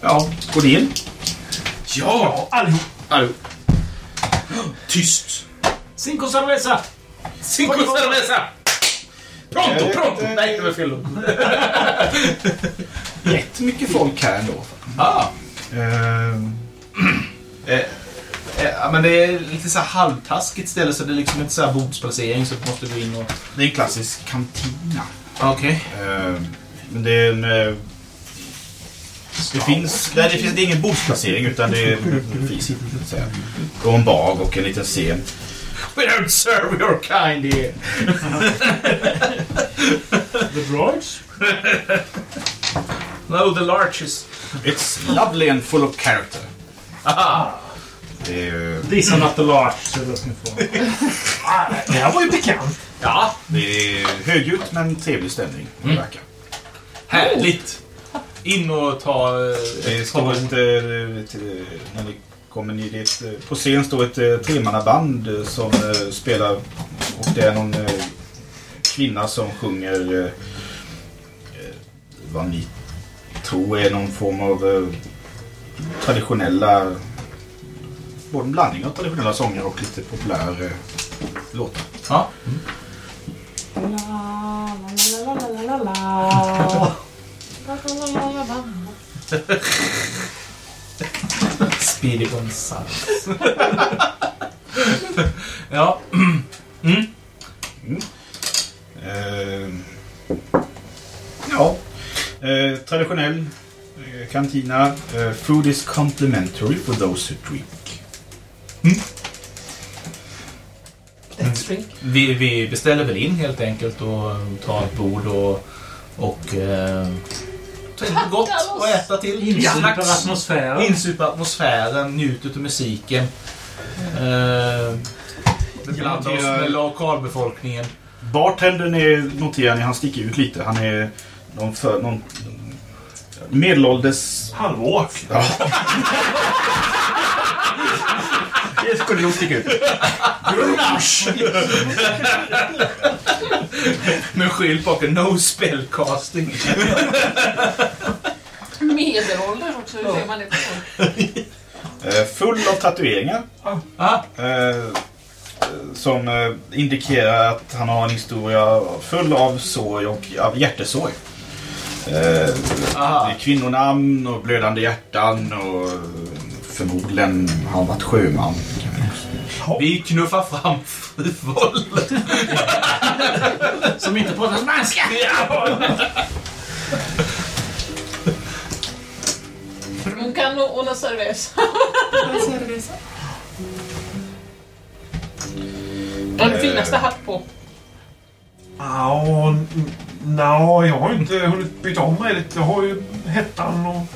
Ja, går ni in? Ja! Allihop. Allihop. Tyst! Cinco cerveza! Cinco cerveza! Pronto, pronto! Nej, det var fel ord. Rätt mycket folk här ändå. Ah. Ehm, Eh, eh, ja, men det är lite så här halvtaskigt ställe så det är liksom inte så här bordsplacering så du måste gå in och... det är en klassisk kantina. Okej. Ehm, men det är en... Det finns, nej, det finns det är ingen bordsplacering utan det är säga. Och en bar och en liten scen. We don't serve your kind here. The droids? No, the larches. It's lovely and full of character. Aha. Det är, These are not the large. Så det ska få. Det här var ju bekant. Ja, det är högljutt men trevlig stämning. Mm. härligt. In och ta... eh, Det står ett, eh, ett, eh, när ni kommer ner dit, på scen står ett tremannaband som spelar och det är någon kvinna som sjunger vad ni tror är någon form av traditionella både en blandning av traditionella sånger och lite populär låtar. Ja. Speedy Gonzales. ja. Eh, ja, eh, traditionell eh, kantina. Eh, food is complimentary for those who drink. Let's drink. Vi, vi beställer väl in helt enkelt och tar ett bord och, och tar in något gott och äta till. Snacks. atmosfären. Insuper atmosfären, njuter av musiken. Eh, blandar oss med lokalbefolkningen. Bartendern är, noterar ni, han sticker ut lite. Han är någon, för, någon medelålders... Halvåk. Ja, Det skulle nog sticka ut. Med skylt bakom no spellcasting. Medelålders också, hur ser man det på eh, full av tatueringar. Ah, Eh, som eh, indikerar att han har en historia full av sorg och av hjärtesorg. Eh, aha. det är kvinnonamn och blödande hjärtan och förmodligen har varit sjöman. Vi knuffar fram fru Woll. Som inte pratar spanska. Un cano, una cerveza. Den finaste hatt på. Ja, jag har inte hunnit byta om mig lite. Jag har ju hettan och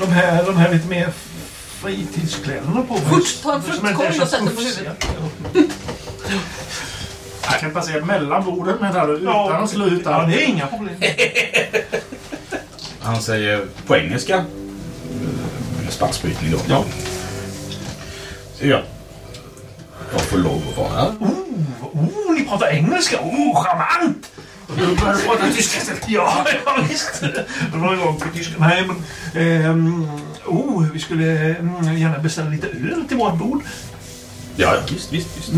de här, de här lite mer fritidskläderna på mig. Fort, ta en fruktkorg så och sätt den på pufsiga. Jag kan passera mellan borden med det här utan Ja, att slå ut ja, det är inga problem. Han säger på engelska. spatsbrytning då. Ja. Ja. Jag får lov att vara här. Oh, ni pratar engelska! Oh, charmant! Du börjar prata tyska istället. Ja, ja visst. Det var igång på tyska. Nej, men... ehm, oh, vi skulle mm, gärna beställa lite öl till vårt bord. Ja, ja, visst, visst, visst.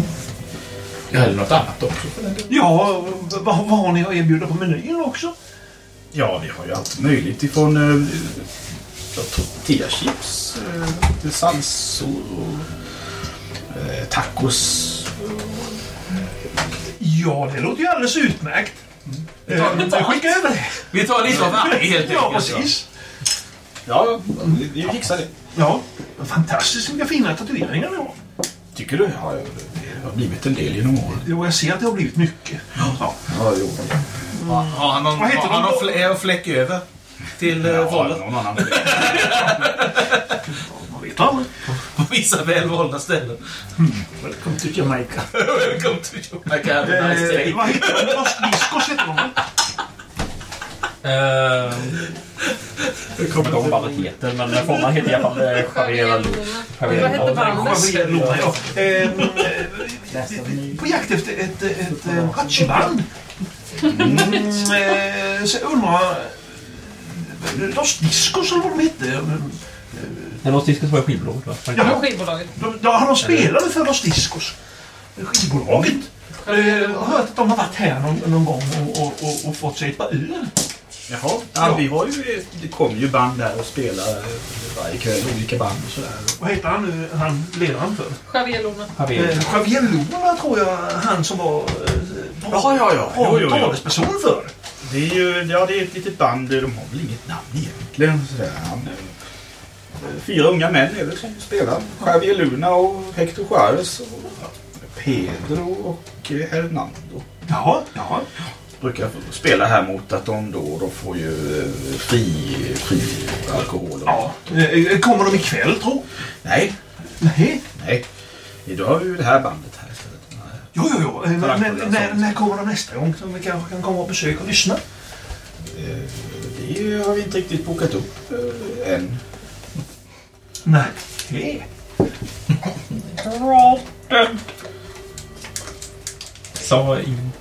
Jag hade något annat också för den delen. Ja, vad, vad har ni att erbjuda på menyn också? Ja, vi har ju allt möjligt ifrån uh, tortillachips uh, till salsor och eh, tacos. Ja, det låter ju alldeles utmärkt. Eh, Skicka över det. Vi tar lite av varje helt Ja, enkelt. precis. Ja, vi, vi fixar det. Ja, fantastiskt vilka fina tatueringar ni har. Tycker du? Ja, det har blivit en del genom åren. Jo, jag ser att det har blivit mycket. Ja. Ja, jo. Har har han någon, Vad heter har han de någon då? flä, fläck över till uh, Ja, Vollen? någon annan. Man vet aldrig. Vissa välvalda ställen. Welcome to Jamaica. Welcome to Jamaica. Have a nice Eh, day. vad heter de? Lost Discos heter de va? Jag kommer inte ihåg vad bandet heter, men formen heter i alla fall eh, Javier Vad hette bandet? Javier Luna, ja. Ehm, eh, På jakt efter ett, ett, ett eh. Mm, så jag undrar... Discos eller vad de hette? Men Lost Discos var ju skivbolaget va? Ja. Ja, skivbolaget. De, ja, de spelade för Lost Discos. Skivbolaget. Eh, Jag har hört att de har varit här någon, någon gång och, och, och, och fått sig ett par öl. Jaha. Ja, vi har ju, det kommer ju band där och spelar eh, varje kväll. Olika band och sådär. Vad heter han nu, han ledaren för? Javier Luna. Javier. Eh, Javier Luna tror jag, han som var eh, ja, ja. Jo, jo, jo. talesperson för. Det är ju ja, det är ett litet band. De har väl inget namn egentligen. Sådär. Han, eh, fyra unga män är det som spelar. Javier Luna och Hector Juarez och Pedro och eh, Hernando. Ja, ja. Brukar spela här mot att de då, de får ju eh, fri, fri alkohol. ja. Eh, Kommer de ikväll tro? Nej, Nej. nej. Då har vi ju det här bandet här istället. Jo, jo, jo. Eh, När, när, kommer de nästa gång som vi kanske kan komma och besöka och lyssna? Eh, Det har vi inte riktigt bokat upp eh, än. Nej. Sa ingen.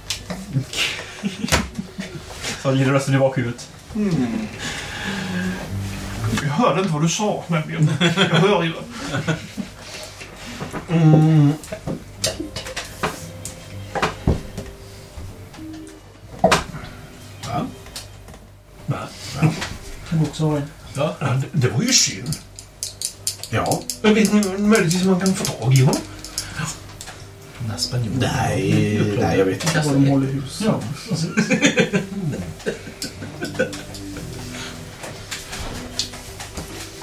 Sa lilla rösten i bakhuvudet. Jag hörde inte vad du sa nämligen. Jag hör ju. Mm. Va? Va? Kan också ha en. Ja, det, det var ju synd. Ja. Men vet ni möjligtvis man kan få tag i honom? Den här spanjoren. Nej, nej, jag vet inte var de håller hus. Ja.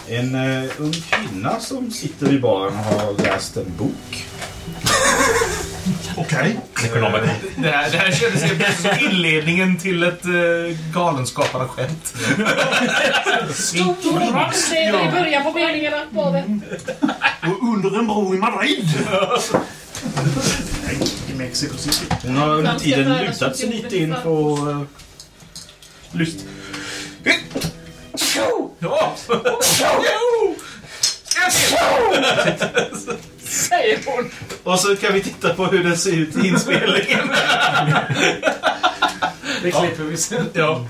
En uh, ung kvinna som sitter i baren har läst en bok. Okej. Necronomicon. Det här, det här kändes helt plötsligt som inledningen till ett uh, galenskaparna-skämt. Stora bokstäver i början på meningarna var det. Och under en bro i Madrid. I Mexico City. Hon har under tiden lutat sig lite in på uh, lyst. Ja! Säger hon. Och så kan vi titta på hur den ser ut i inspelningen. Det klipper vi sen. ja.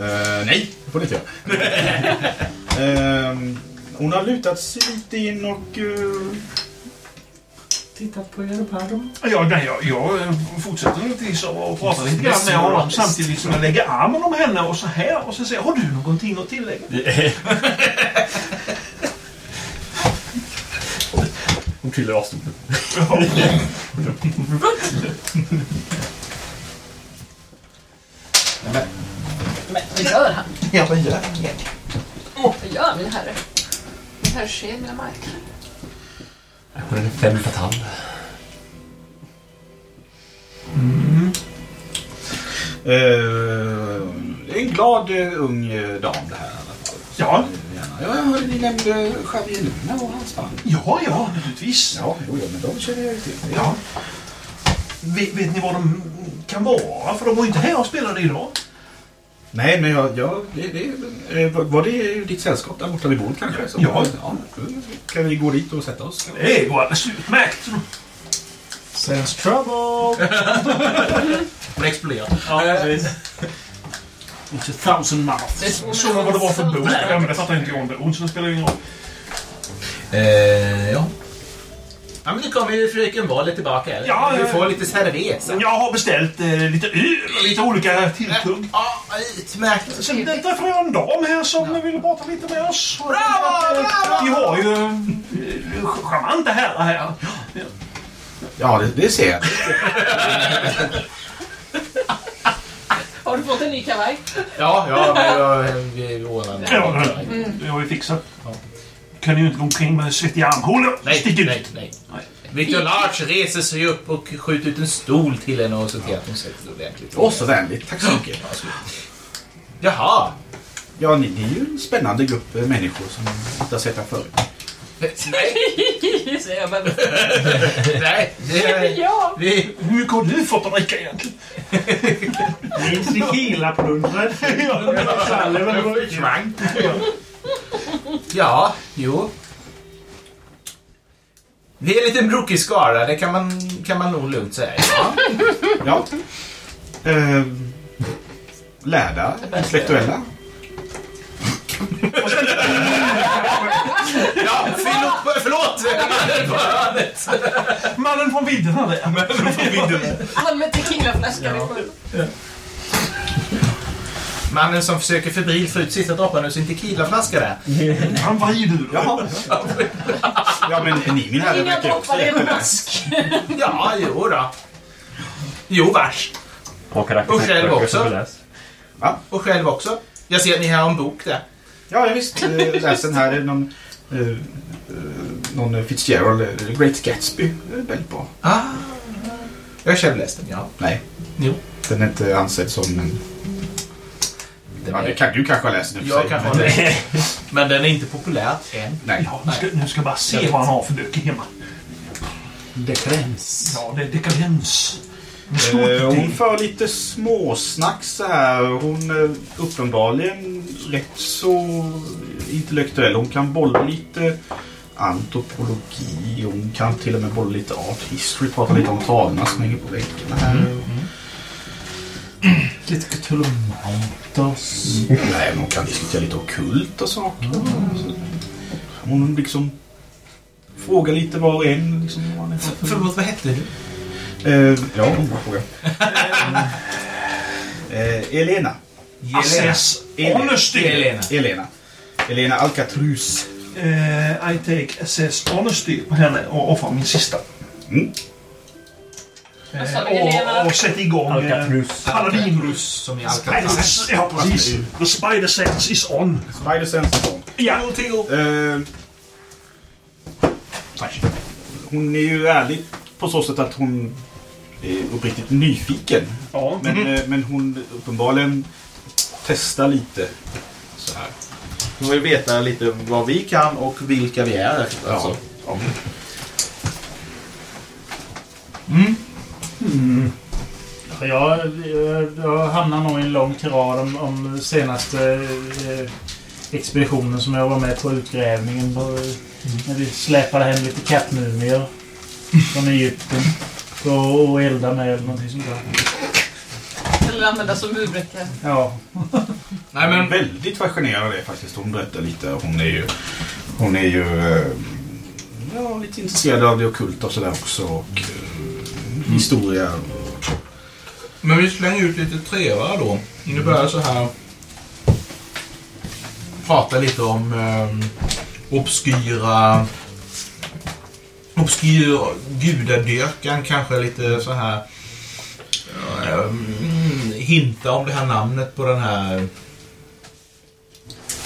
Eh, nej, det får ni inte göra. Ehm, hon har lutat sig lite in och... eh, Tittat på er pardon. Ja, nej, jag, jag eh, fortsätter naturligtvis att prata lite grann med honom samtidigt som jag lägger armen om henne och så här och så säger jag, har du någonting att tillägga? Hon trillar av stolen. Men vad gör han? Ja, vad gör Vad gör min herre? Min herre sker mina marker. Hon är en fem fatal. eh, en glad eh, ung eh, dam det här Ja. Ja, jag hörde ni nämnde Javier Luna och hans band. Ja, ja, naturligtvis. Ja, jo, men de känner jag ju till. Ja. Vet, vet ni vad de kan vara? För de var ju inte här och spelade idag. Nej, men jag, jag, det, det, eh, var det ditt sällskap där borta vid bordet kanske? Som Ja. ja. Kan vi gå dit och sätta oss? Det går alldeles utmärkt. Sense trouble! Hon exploderar. Ja, precis. It's a thousand mouths. Är så vad det var för bok? Ja, men det fattar inte jag om det. Ont så det spelar ingen roll. Eh, ja. Ja, men nu kommer ju fröken Waller tillbaka. Eller? Ja, vi ja. får lite cerveza. Jag har beställt eh, lite öl och lite olika tilltugg. Ja, utmärkt. Sen träffade jag en dam här som ville prata lite med oss. Och Bravo, eh, bravo! Vi har ju eh, charmanta herrar här. Ja, det, det ser jag. Har du fått en ny kavaj? Ja, ja, men jag, vi ordnar det. Ja, det har vi fixat. Kan ju inte gå omkring med svettiga armhålor. Nej, Stick ut. nej, nej. Victor Larch reser sig upp och skjuter ut en stol till henne och ser till att hon sätter sig ordentligt. Åh, så vänligt. Tack så mycket. Jaha. Ja, ni, ni är ju en spännande grupp eh, människor som jag inte har sett här förut. Nej, Säger jag men. nej. Det är, Ja! vi, Hur mycket har du fått att dricka egentligen? Min tequila-plundret. Schwang. Ja, jo. Vi är en liten brokig skara, det kan man, kan man nog lugnt säga. Ja. Ja. Eh, lärda, intellektuella. Ja, förlåt! förlåt. Mannen på hörnet. Mannen från vidderna där. Han med tequilaflaskan i munnen. Mannen som försöker febrilt få ut sista droppen ur sin tequilaflaska där. Han vrider ur. Jaha. Ja, men ni min herre Inga verkar ju också droppar i en mask. Ja, jo då. Jo, vars. Och själv också. Läs. Och själv också. Jag ser att ni har en bok där. Ja, ja visst. Eh, Läs den här. Någon, eh, eh, någon Fitzgerald, eh, Great Gatsby. Eh, Väldigt bra. Ah. Jag har själv läst den, ja. Nej, Jo. den är inte ansedd som en... Den Ja, är, det kan, du kanske har läst den jag kanske har den. Men den är inte populär än. Nej. Ja, nu ska, nu ska jag bara se vad han har för böcker hemma. Dekadens. Ja, det är dekadens. Eh, hon för lite småsnack så här. Hon är uppenbarligen rätt så intellektuell. Hon kan bolla lite antropologi. Hon kan till och med bolla lite art history. Prata lite om tavlorna som hänger på väggarna här. Lite Cthulhu Mountains. Nej, men hon kan diskutera lite ockulta saker. Hon liksom frågar lite var och en. Liksom, Förlåt, vad hette du? Eh, ja, bra fråga. eh, Elena. Assess honesty. Elena. Elena. Elena Alcatrus. Eh, I take assess honesty på henne och offrar min sista. Mm. Eh, och, och sätter igång eh, Alcatraz. paladinrus. Som i Alcatraz. Ja, precis. The spider sense is on. Spider Sense on. Ja. Eh, hon är ju ärlig på så sätt att hon uppriktigt nyfiken. ja. Men, eh, men hon uppenbarligen testar lite. Så här. Hon vill veta lite vad vi kan och vilka vi är. Alltså. Ja, Jag, jag, jag hamnar nog i en lång tirad om, om senaste eh, expeditionen som jag var med på utgrävningen. På, eh, När vi släpade hem lite kattmumier från Egypten. Och, och elda med eller någonting sånt där. Eller använda som murbräcka. Ja. Nej, Men väldigt fascinerad det faktiskt. Hon berättar lite. Hon är ju, hon är ju eh, ja, lite intresserad av det ockulta och sådär också. Och eh, historia. Men vi slänger ut lite trevare då. Nu börjar så här prata lite om um, obskyra obskyr gudadyrkan kanske lite så här um, hinta om det här namnet på den här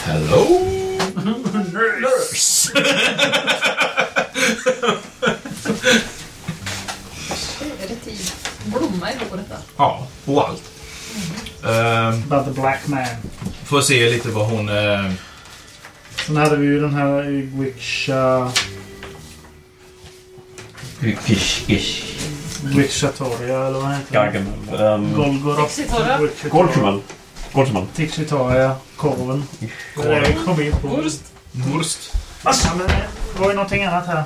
Hello Nurse Är det tid? Blomma i håret där. Ja, och allt. Um, But the Black Man. får se lite vad hon... Uh, Sen hade vi ju den här Wiksha... Fish-ish. Wikshatoria eller vad heter det? Gargamel. Um, Golgoroth. Exitoria. Goldschumann. Goldschumann. Tixitoria. Korven. Jag kom in på. Wurst. Wurst. Men det var ju någonting annat här.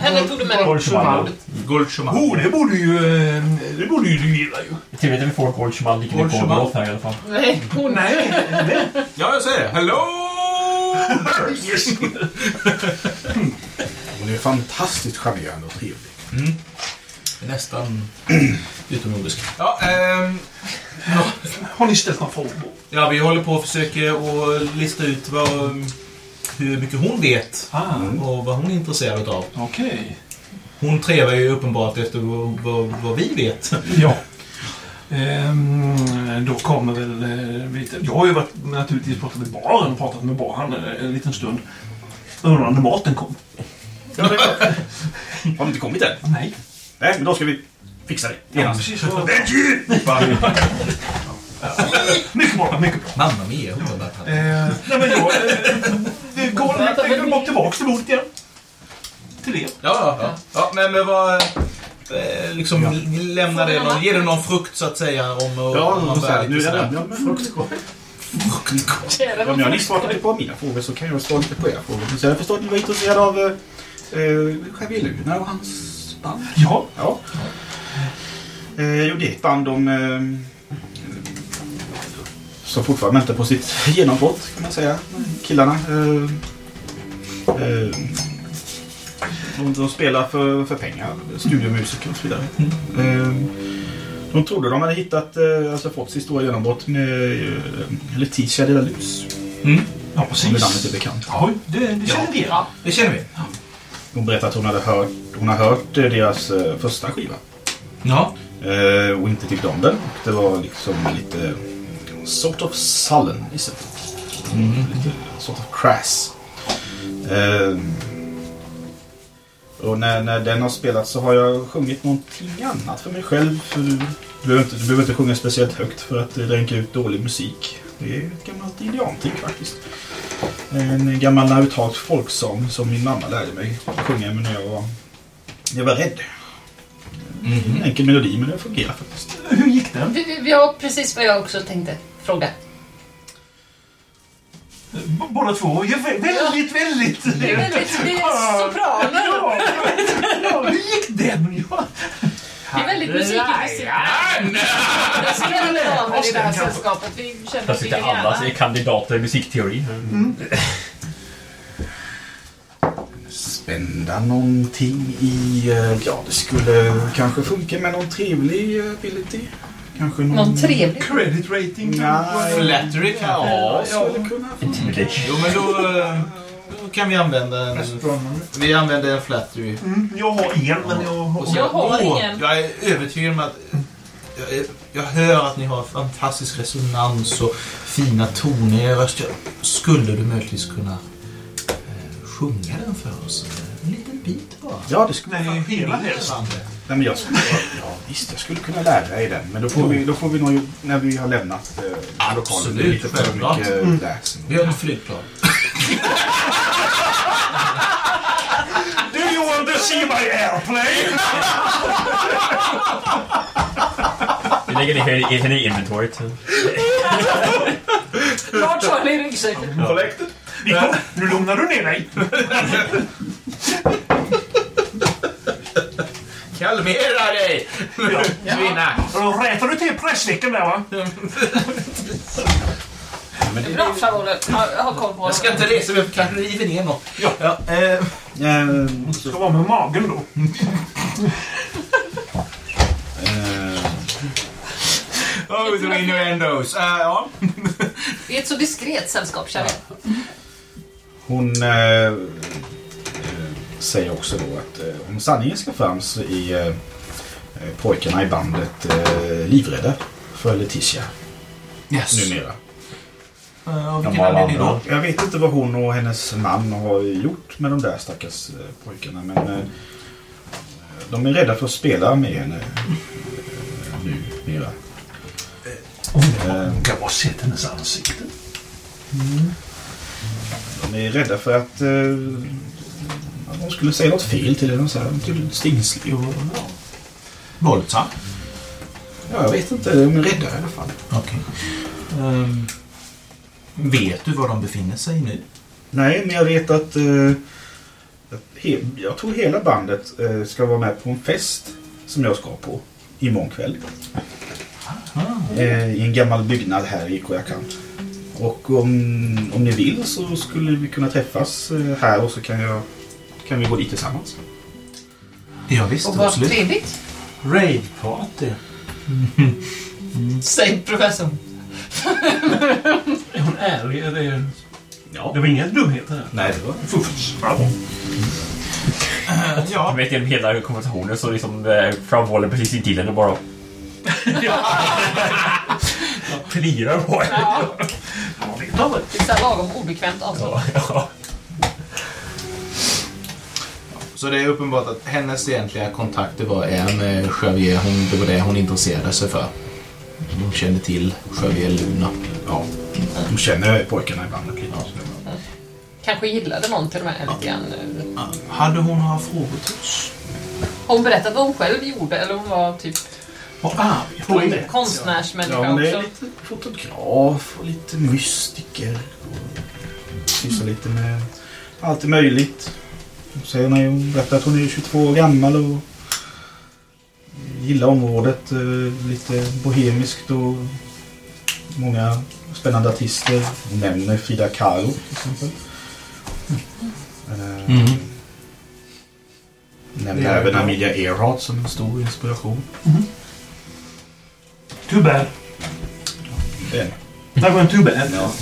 Henne tog du med dig. Goldschumann. Goldschumman. Oh, det borde ju, eh, det borde ju du gilla ju. Trevligt att vi får Goldschumann lika mycket Goldschumann. Här i alla fall. Nej, hon nej. Ja, jag säger det. Hello! Yes. Hon är fantastiskt charmerande och trevlig. Nästan utomnordisk. Ja, ehm, Har ni ställt några frågor? ja, vi håller på och försöker att lista ut vad, hur mycket hon vet Ah, och vad hon är intresserad av. okej. Hon trevar ju uppenbart efter vad, vad, vad vi vet. Ja. Ehm, då kommer väl... eh, vi- Jag har ju varit naturligtvis pratat med baren och pratat med baren en liten stund. Undrar när maten kom. Har vi inte kommit än? Nej. Nej, men då ska vi fixa det. Ja, precis. Mycket bra, mycket bra. Mamma mia, hon var bara Eh, nej men jag... Eh, det går jag tillbaks till bordet igen. Till er. Ja, ja, ja. ja men, men vad... Eh, liksom lämna det, någon, ge det någon frukt så att säga om, om Ja, man så här, börjar nu lite är sådär. det ja, men frukt kvar. Om jag nyss svarade på mina frågor så kan jag svara lite på era frågor. Så jag förstår att ni var intresserade av eh, eh, Javier Luna och hans band. Ja. Ja. Eh, jo, det är ett band om... Eh, som fortfarande väntar på sitt genombrott, kan man säga. Killarna. Eh, eh, de, de spelar för, för pengar. Studiomusiker och så vidare. Eh, de trodde de hade hittat, eh, alltså fått sitt stora genombrott med eh, Letitia de la Luz. Mm. Ja, Om det namnet är precis. bekant. Ja, det, det känner vi igen. Det känner vi. Hon berättade att hon hade hört, hon har hört eh, deras eh, första skiva. Ja. Eh, och inte tyckte om den. Det var liksom lite sort of sullen is it? Lite sort of crass. Eh, och när, när den har spelat så har jag sjungit någonting annat för mig själv. För du, behöver inte, du behöver inte sjunga speciellt högt för att dränka ut dålig musik. Det är ett gammalt indianting faktiskt. En gammal nautalsk folksång som min mamma lärde mig att sjunga med när jag var, när jag var rädd. En enkel melodi, men det fungerar faktiskt. Hur gick den? Vi, vi, vi har precis vad jag också tänkte fråga. B- Båda två. Ja, vä- väldigt, väldigt... Det är väldigt... Det är sopraner. Ja, ja, hur gick den? Ja. Det är väldigt musikintresserade damer i det här sällskapet. Vi känner är vill alla är kandidater i musikteori. Spända någonting i... eh, Ja, det skulle kanske funka med någon trevlig eh, ability. Kanske någon... Någon trevlig. Credit rating Nej. Flattery kanske? Ja, skulle kunna funka. Jo, men då, eh, då kan vi använda en... Vi använder en flattery. Mm, jag har en, men jag har... Jag har ingen. Jag är övertygad om att... Jag, är- jag hör att ni har fantastisk resonans och fina toner i er röst. Skulle du möjligtvis kunna eh, sjunga den för oss? Bara. Ja, det skulle... Nej, hela helst. Nej, men jag skulle... Ja, visst, jag skulle kunna lära dig den. Men då får vi, då får vi nog... När vi har lämnat eh, lokalen. Absolut, Det är lite för mycket Mm. läsning. Vi har ett flygplan. Do you want to see my airplane? Vi lägger ner henne i inventoriet. Klart så, eller i ryggsäcken. Nu lugnar du ner dig. Kalmera dig! Kvinna! Då rätar du till pressveckan där va? Men det, Bra, Charlotte. Ha, ha koll på Jag ska inte resa mig, för kanske river ner något. Ja. ja eh, eh, Ska vara med magen då. eh, oh, the innuendos. Uh, ja. Det är ett så diskret sällskap, jag. Hon eh, säger också då att eh, om sanningen ska fram så är eh, eh, pojkarna i bandet eh, livrädda för Leticia Yes. numera. Uh, De vilken anledning då? Jag vet inte vad hon och hennes man har gjort med de där stackars eh, pojkarna. Men eh, de är rädda för att spela med henne eh, numera. Eh, Jag har sett hennes ansikte. De är rädda för att eh, de skulle säga något fel till henne. Så här, till stingslig och... Ja. Våldsam? ja, jag vet inte. De är rädda i alla fall. Okej. Ehm, vet du var de befinner sig nu? Nej, men jag vet att... Eh, att he, jag tror hela bandet eh, ska vara med på en fest som jag ska på imorgon kväll. Eh, I en gammal byggnad här i Koyakan. Och om, om ni vill så skulle vi kunna träffas eh, här och så kan, jag, kan vi gå dit tillsammans. Ja, visst, Och vad absolut. trevligt. Raid-party. Säg professorn. Är hon ärlig? Är det... Ja. Det var inga dumheter där. Nej, det var... Jag Ja, vet genom hela konversationen så liksom eh, framhåller precis intill henne bara. Plirar på henne. Ja, det är lagom obekvämt avstånd. Ja. Så det är uppenbart att hennes egentliga kontakter var är med Javier. Hon, det var det hon intresserade sig för. Hon kände till Javier Luna. Ja. De känner pojkarna i bandet lite. Kanske gillade någon till och med lite grann. Hade hon några frågor till oss? Har hon berättat vad hon själv gjorde? Eller hon var typ Vad arbetar med? konstnärsmänniska Ja, det är också? lite fotograf och lite mystiker. Och sysslar lite med allt möjligt. Hon säger när hon berättar att hon är 22 år gammal och gillar området. eh, Lite bohemiskt och många spännande artister. Hon nämner Frida Kahlo till exempel. Eh, Mm. Nämner även Amelia Earhart som en stor inspiration. Too bad. Det var en too bad. Ja.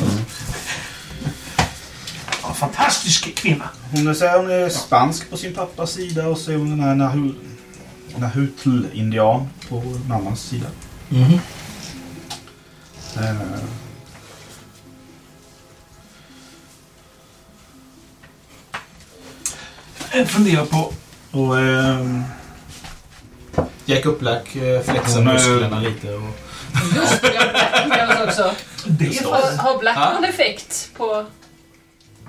Ja, fantastisk kvinna. Hon är, så här, hon är spansk på sin pappas sida och så är hon den här Nahu, Nahutl-indian på mammas sida. Mhm. Eh, Jag funderar på... och ehm, Jacob Black eh, flexar musklerna lite. Och... Just det, också. Det Har, har Black någon effekt på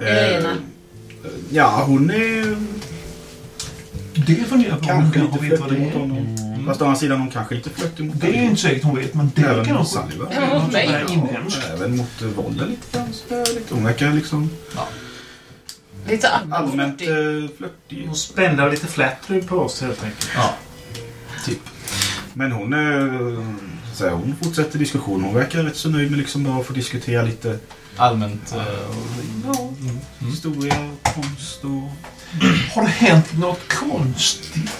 eh, grejerna? Ja, hon är Det funderar på. om kanske hon lite vet vad det flörtig mot är. honom. Fast å andra sidan, hon kanske är lite flörtig mot Det är inte säkert hon vet, men det Även kan hon mot Sunniva. Även mot mig. sånt där inhemskt. Även mot eh, lite grann. så där lite. Hon verkar liksom Lite allmänt allmänt eh, flörtig. Hon spände lite flattery på oss helt enkelt. Ja, typ. Men hon, eh, så här, hon fortsätter diskussionen. Hon verkar rätt så nöjd med liksom bara att få diskutera lite Allmänt. eh, ja, historia, konst och... Har det hänt något konstigt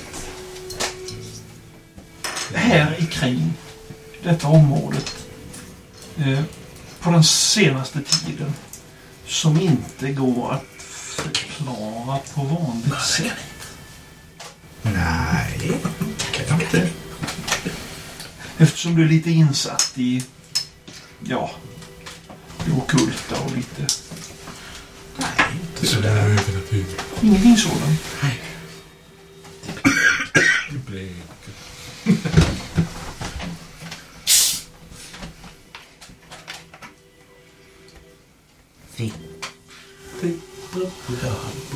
här i kring detta området eh, på den senaste tiden som inte går att förklara på vanligt sätt? Nej, kan jag inte. Eftersom du är lite insatt i, ja, det ockulta och lite... Inte sådär. Ingenting sådant.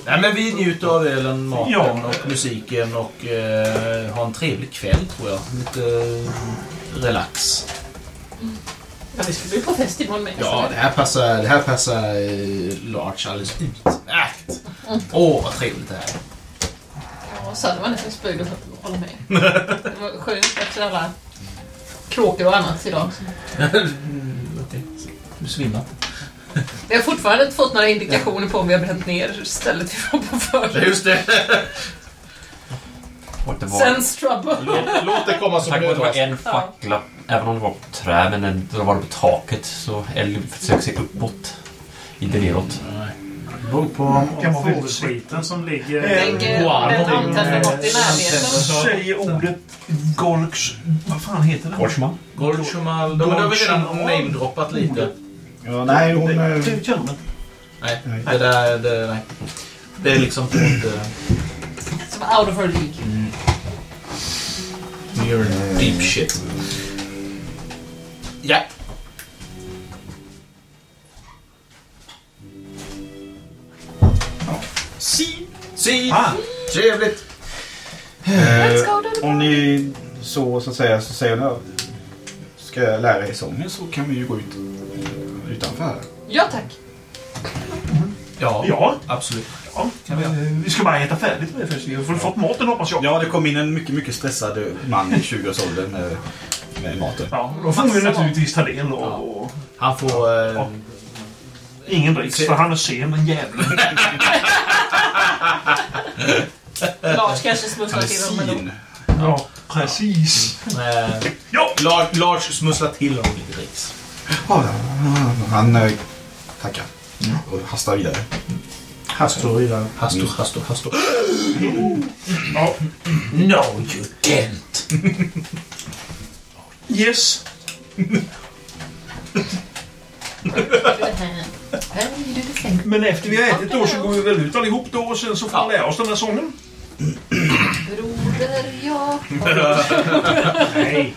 Nej, men vi njuter av ölen, maten Ja. och musiken och eh, har en trevlig kväll tror jag. Lite eh, relax. Ja, vi ska bli på fest imorgon med. Ja, det här passar, det här passar eh, alldeles utmärkt. Åh, vad trevligt det här är. Ja, sen var nästan spöjd och håller med. Det var skönt efter alla kråkor och annat idag. Du svimmar. Vi har fortfarande inte fått några indikationer på om vi har bränt ner stället vi var på förut. Just det. Och det var, Sense trouble. Låt det komma som tack vare att det var en fackla, även om det var på trä, men den, då var det på taket, så Ellie försöker se uppåt. Inte neråt. Det beror på väldigt fågelskiten som ligger... Den antänder något i närheten. Säger ordet Golks... Vad fan heter det? Korsman? Goldschumal. De har väl redan namedroppat lite. Ja, nej, hon... eh, Du känner mig. Nej, det där... Det, nej. det är liksom inte... Som out of her league. You're in deep shit. Ja. Si. Si. Ah. Trevligt. Eh, om ni så, så att säga, så säger ni ska jag lära er sången så kan vi ju gå ut utanför här. Ja, tack. Ja, Ja, absolut. Ja. Eh, vi ska bara äta färdigt med det först. Vi har väl fått maten hoppas jag. Ja, det kom in en mycket, mycket stressad eh, man i 20-årsåldern med, med maten. Ja, då får vi naturligtvis ta del och, och Han får... Eh, Ja. ingen dricks för han är sen en jävel. Lars kanske smusslar till dem ändå. Sin. Ja, precis. eh, Ja, Lars, Lars smusslar till honom lite dricks. Ja, han eh, tackar och hastar vidare. Hastur vidare. Hastor, hastor, hastor. ja. No, you didn't. Yes. Men efter vi har ätit då så går vi väl ut allihop då och sen så får vi lära oss den här sången. Broder, jag Nej.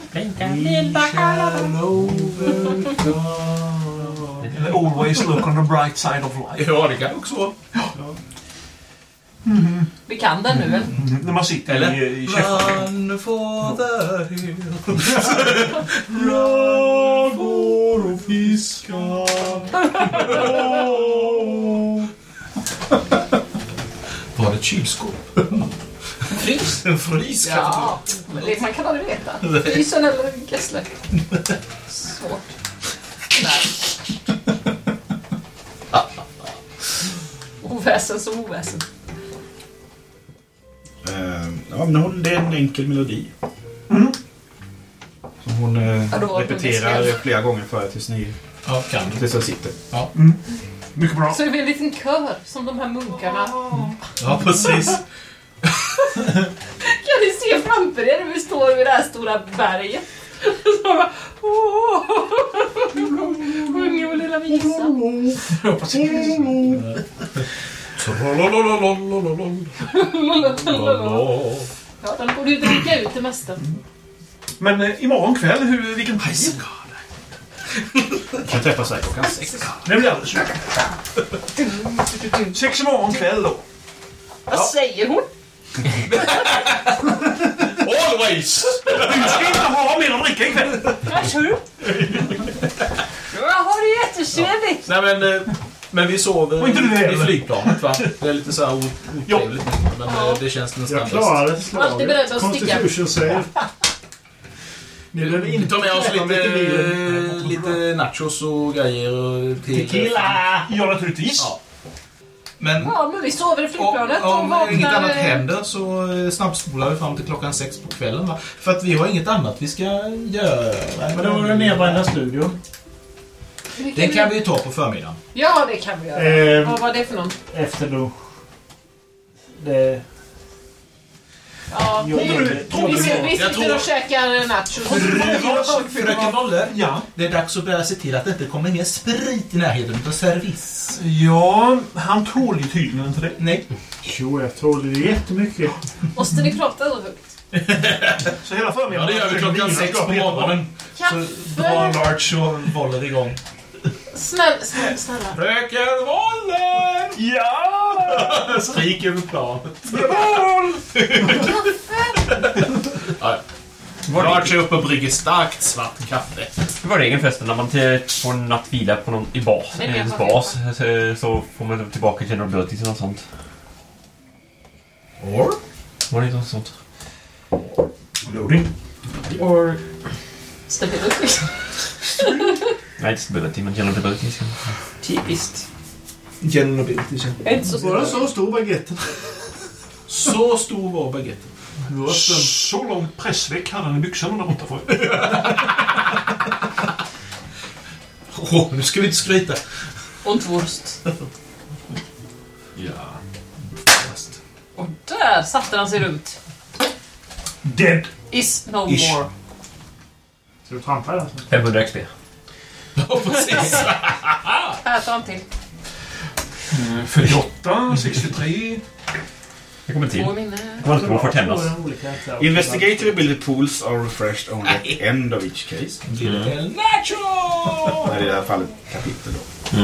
Eller Always look on the bright side of life. Ja, det kan också vara. Vi kan den nu väl? När man sitter Eller? i, i käften. Run for the hill. Jag går och fiskar. Var det ett kylskåp? Frys? En frys? Ja, men det, man kan aldrig veta. Frysen eller Gessle. Svårt. Nej. Oväsen som oväsen. Eh, ja, men hon, det är en enkel melodi. Mm. Som hon eh, Ja, då var det repeterar beskrev. flera gånger för er tills ni Ja, kan du. tills jag sitter. Mycket bra. Så är vi en liten kör, som de här munkarna. Ja, precis. Kan ni se framför er hur vi står vid det här stora berget? Så bara... åh, Sjunger vår lilla visa. Ja, den borde ju dricka ut det mesta. Men eh, imorgon kväll, hur, vilken tid? kan träffas sig klockan sex. Det blir alldeles utmärkt. Sex imorgon kväll då. Vad säger hon? Always Du ska inte ha mer att dricka ikväll! Varsågod. Jag har det jättetrevligt. Nej men, eh, men vi sover Och inte du i heller. flygplanet va? Det är lite så här o- otrevligt men Ja. eh, det känns nästan Jag klarar Alltid beredd att sticka. Constitution save. Ni behöver Vi inte tar med oss till bilen. lite, lite nachos och grejer till... Tequila! Ja, naturligtvis. Ja. Men Ja, men vi sover i flygplanet och om vaknar... inget annat eh, händer så eh, snabbspolar vi fram till klockan sex på kvällen va? För att vi har inget annat vi ska göra. Men då var det nedbrända studion. Den kan vi ju ta på förmiddagen. Ja, det kan vi göra. Eh, Vad var det för någon? efter lunch. Det... Ja, vi, vi, vi, vi sitter och käkar nachos. Fröken Wolle, Ja. det är dags att börja se till att det inte kommer mer sprit i närheten av service. Ja, han tål ju tydligen inte det. Nej. Jo, jag trodde det jättemycket. Måste ni prata så högt? Så hela förmiddagen... Ja, det gör vi klockan sex på morgonen. Så drar! Larch och Woller igång. Snälla, snälla, snälla. Fröken Woller! Ja! Skrik över planet. Kaffe! Larch är uppe och brygger starkt svart kaffe. Det var regeln förresten när man får en natt vila på någon, i bas, i bas så, får man tillbaka till abilities eller något sånt. Or? Var det inte något sånt? Loading. Or... Stability. Nej, inte stability, men general abilities. Typiskt. General ability. Inte så stort. så stor baguetten? Så stor var baguetten. Så långt pressveck hade han i byxorna där borta för. Åh, nu ska vi inte skryta. Und Wurst. Ja. Och där satte han sig runt. Dead. Is no Ish. more. Ska du trampa den? 500 XP. Ja, precis. Här tar han till. 48, 63. Det kommer till. Två minne. Det kommer inte gå för tändas. Investigative ability pools are refreshed only at the end of each case. Till Nacho! Nej, i det här fallet kapitel då.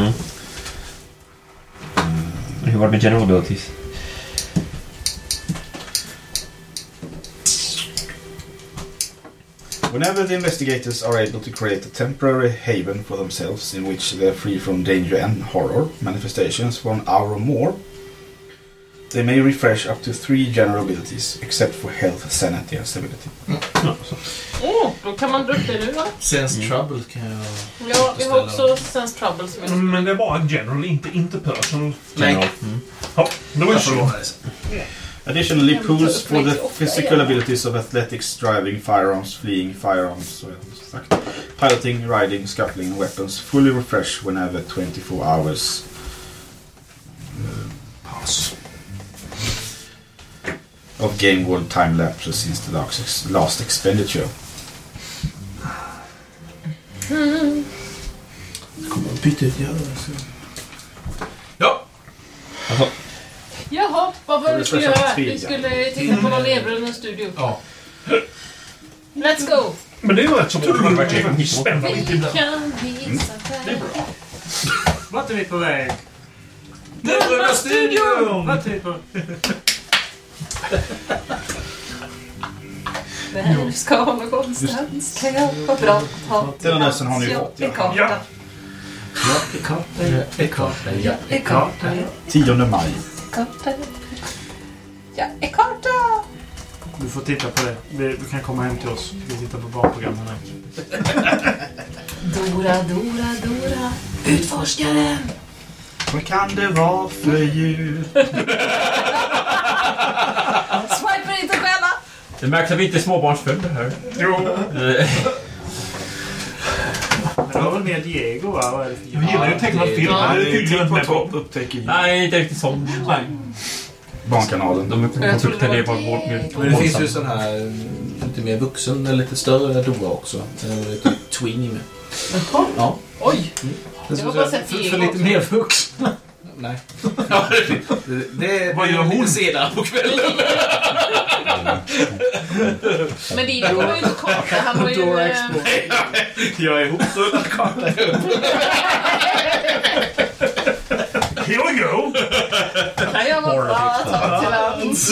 Hur var det med general abilities? Whenever the investigators are able to create a temporary haven for themselves in which they are free from danger and horror manifestations for an hour or more, they may refresh up to three general abilities, except for health, sanity and stability. Åh, då kan man dra upp det nu va? Sense trouble kan jag... Ja, vi har också Sense Trouble som är... Men det är bara general, inte interpersonal. General. Ja, det var ju så. Additionally, pools for the physical abilities of athletics, driving, firearms, fleeing, firearms, så är det som sagt. piloting, riding, scuffling and weapons fully refresh whenever 24 hours uh, pass. Of game world time lapses since the last, last expenditure. Byta ut Ja. Alltså, Jaha, vad var det vi skulle Det är göra? Vi skulle titta på någon nedbrunnen studio. Ja. Let's go! Men det är ju rätt så bra. Det spännande Vi kan visa vägen. Vart är vi på väg? Nedbrunna studion! Vart är vi på Där ska någonstans kan jag vara bra ha Den adressen har ni jag fått, är ja. Ja. Jag är karta, jag är karta, jag är karta, 10 maj. Karta. Jag är karta! Du får titta på det. Vi- Du kan komma hem till oss. Vi tittar på barnprogram här nu. Dora, Dora, Dora. Utforskaren! Vad kan det vara för djur? Swiper inte själva! det märks att vi inte är småbarnsfödda här. Jo. Eh, det var väl mer Diego va? Vad är det för Jag gillar ju tecknad film. Ja, Det är tydligen inte med på. upptäcker. Nej, inte riktigt sån. Nej. Barnkanalen. De är Jag på det var det var det. vårt Men det finns ju sån här eh, lite mer vuxen, eller lite större Dora också. Typ Twinny med. Ja. Oj! Det Jag har bara sett för, Diego för lite mer vuxna. Nej. Det, det, Vad gör hon? senare på kvällen. Men Diego har ju inte karta. Han har ju... Eh. Jag är hoprullad karta. Here we go! Kan jag vara bra att ta till lands?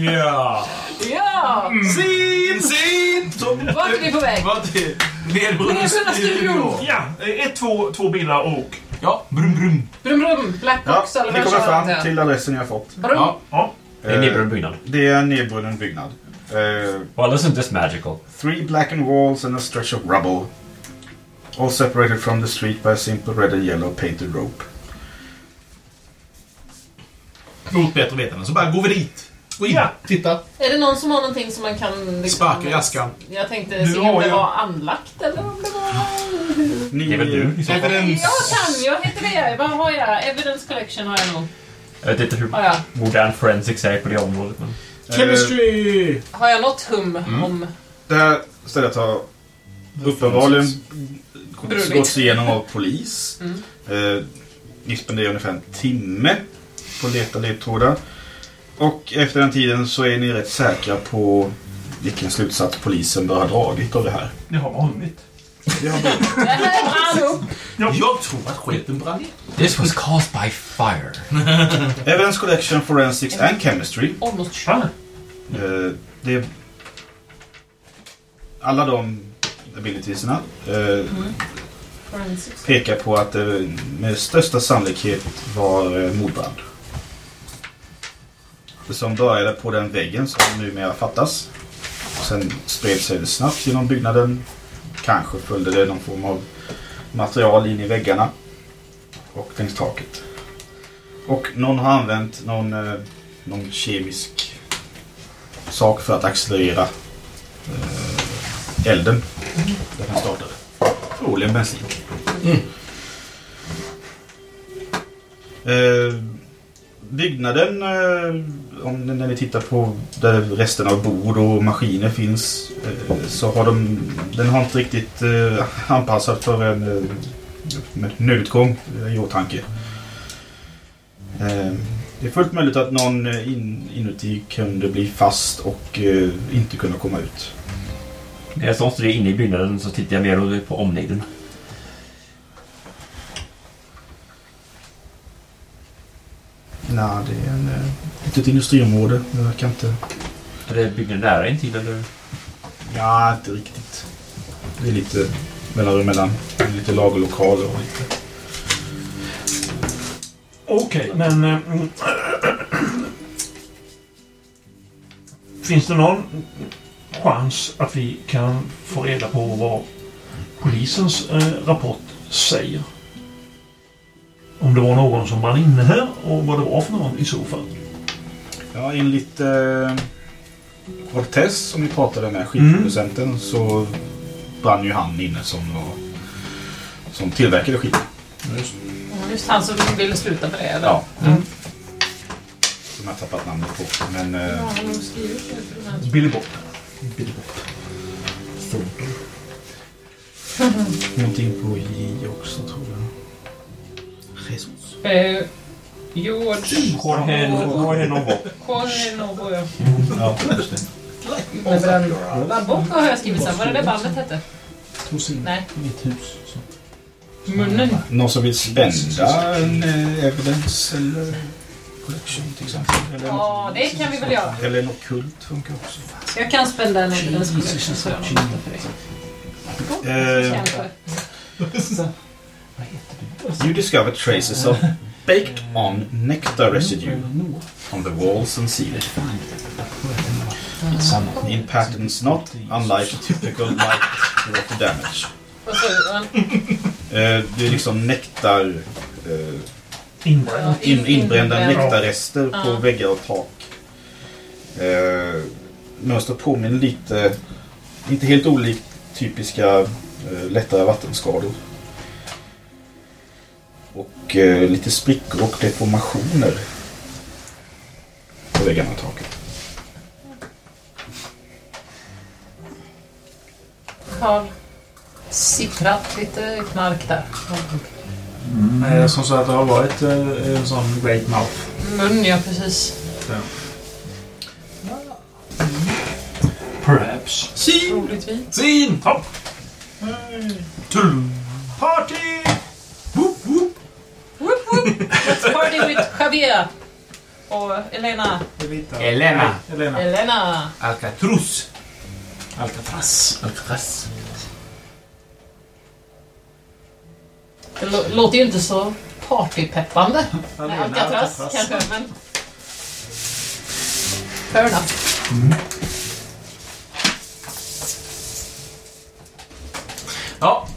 Ja! Ja! Sin! Sin! Vart är vi på väg? Vad till? Nedbrunna Nedbrunna studion. Ja, ett, två, två bilar och... Ja, brum brum. Brum brum, Black Ja, Box eller ni vad kommer jag fram sa. till adressen ni har fått. Brum. Ja. Ja. Det är en nedbrunnen byggnad. Det är en nedbrunnen byggnad. Eh, Well, isn't this magical? three blackened walls and a stretch of rubble. All separated from the street by a simple red and yellow painted rope. Mot bättre vetande så bara går vi dit. Gå in, Ja. titta. Är det någon som har någonting som man kan... Liksom, Sparka i askan. Jag tänkte se om det var anlagt eller om det var... Ni, Det är väl du? i så fall. Evidence. Jag kan, jag heter det. Vad har jag? Evidence Collection har jag nog. Jag vet inte hur Har jag, modern forensics är på det området. Men... eh, Chemistry! har jag något hum Mm. om... Det här stället har uppenbarligen gåtts igenom av polis. Mm. Eh, ni spenderar ungefär en timme på att leta ledtrådar. Och efter den tiden så är ni rätt säkra på vilken slutsats polisen bör ha dragit av det här. Det har. Det Jag tror att skiten brann ner. This was caused by fire. Evidence Collection, Forensics and Chemistry. Almost Ah, Eh, det är alla de abilitiesna eh, Forensics. pekar på att det med största sannolikhet var eh, mordbrand. Det som började på den väggen som numera fattas. Sen spred sig det snabbt genom byggnaden. Kanske följde det någon form av material in i väggarna. Och längs taket. Och någon har använt någon, eh, någon kemisk sak för att accelerera eh, elden. Där den startade. Förmodligen bensin. Eh, byggnaden, eh, om, när ni tittar på där resten av bord och maskiner finns, eh, så har de, den har inte riktigt eh, anpassat för en med nödutgång i åtanke. Det är fullt möjligt att någon in, inuti kunde bli fast och inte kunna komma ut. När jag står inne i byggnaden så tittar jag mer på omnejden. Nej, det är en, eh, ett litet industriområde. Jag kan inte... Är det byggnaden nära intill eller? Ja, inte riktigt. Det är lite mellanrum mellan lite lagerlokaler och lite... Okej, men... eh, mm, Finns det någon chans att vi kan få reda på vad polisens eh, rapport säger? Om det var någon som brann inne här och vad det var för någon i så fall. Ja, enligt eh, Cortez som vi pratade med, skivproducenten, så brann ju han inne som, var, som tillverkade skivor. Just han som ville sluta med det, eller? Ja. Mm. Som jag tappat namnet på. Men eh, Ja, han har skrivit det. Billy Bob. någonting på J också tror jag. Jesus. Eh, George... Jorge Jorge Novo. Jorge Novo, ja. Ja, just det. Men Bandbock har jag skrivit sen. Vad är det bandet hette? Tog in Nej. i ett hus. Så. Munnen. Någon som vill spända en eh, evidence eller collection till exempel? Eller, Ja, det kan vi väl göra. eller något kult funkar också. Jag kan spända en evidence collection så jag har något för det. Eh, Kanske. You discover traces of baked on nectar residue on the walls and ceiling. In patterns not unlike typical light water damage. Vad du? Han- Eh, det är liksom nektar... Eh, Inbränd. in, inbrända inbränd. nektarrester på Ja. väggar och tak. Eh, mönstret påminner lite, inte helt olikt typiska eh, lättare vattenskador. Och eh, lite sprickor och deformationer på väggarna och taket. Har sipprat lite knark där. Mm. Som sagt, det har varit eh, en sån great mouth. Mun, ja precis. Perhaps. Sin! Troligtvis. Sin! Ja. Tull! Party! Let's party with Javier. Och Elena. Det vita. Elena. Elena. Elena. Alcatrus. Alcatraz. Alcatraz. Det lå- låter ju inte så partypeppande. Alcatraz Alcatraz. kanske, men... Fair enough. Ja.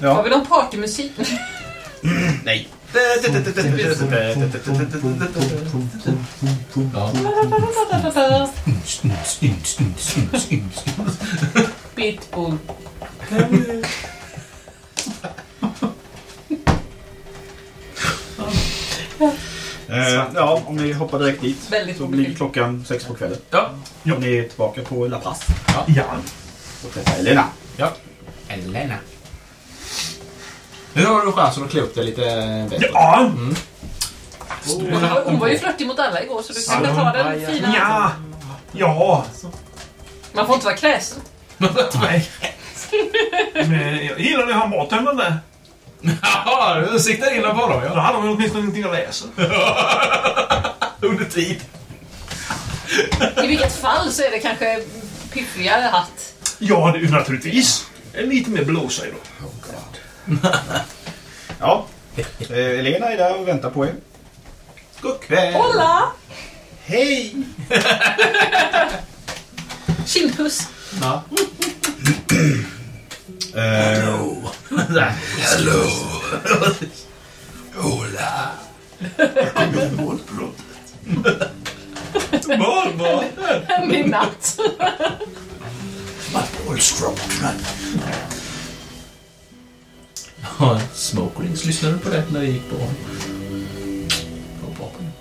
Har vi någon partymusik? Nej. Pitbull. Eh, ja, om ni hoppar direkt dit Väldigt så blir klockan sex på kvällen. Ja. Och ni är tillbaka på La Paz Ja. och träffar Elena. Ja. Elena. Nu har du chansen att klä upp dig lite bättre. Ja. Hon var- Hon var ju flörtig mot alla igår så du kan väl ta den fina... Ja. Ja. Man får inte vara kräsen. Nej. Men jag gillar när han bartendern Jaha, du siktar in på honom Då ja. hade man åtminstone någonting att läsa. Under tid. I vilket fall så är det kanske piffigare hatt. Ja, det naturligtvis. En lite mer blåsa i då. Ja. Eh, Elena är där och väntar på er. God kväll. Hola! Hej! Kindpuss. Ja. Eh, Mormor. Min natt. Ja, Smokelings, lyssnade du på det när vi gick på... på baken?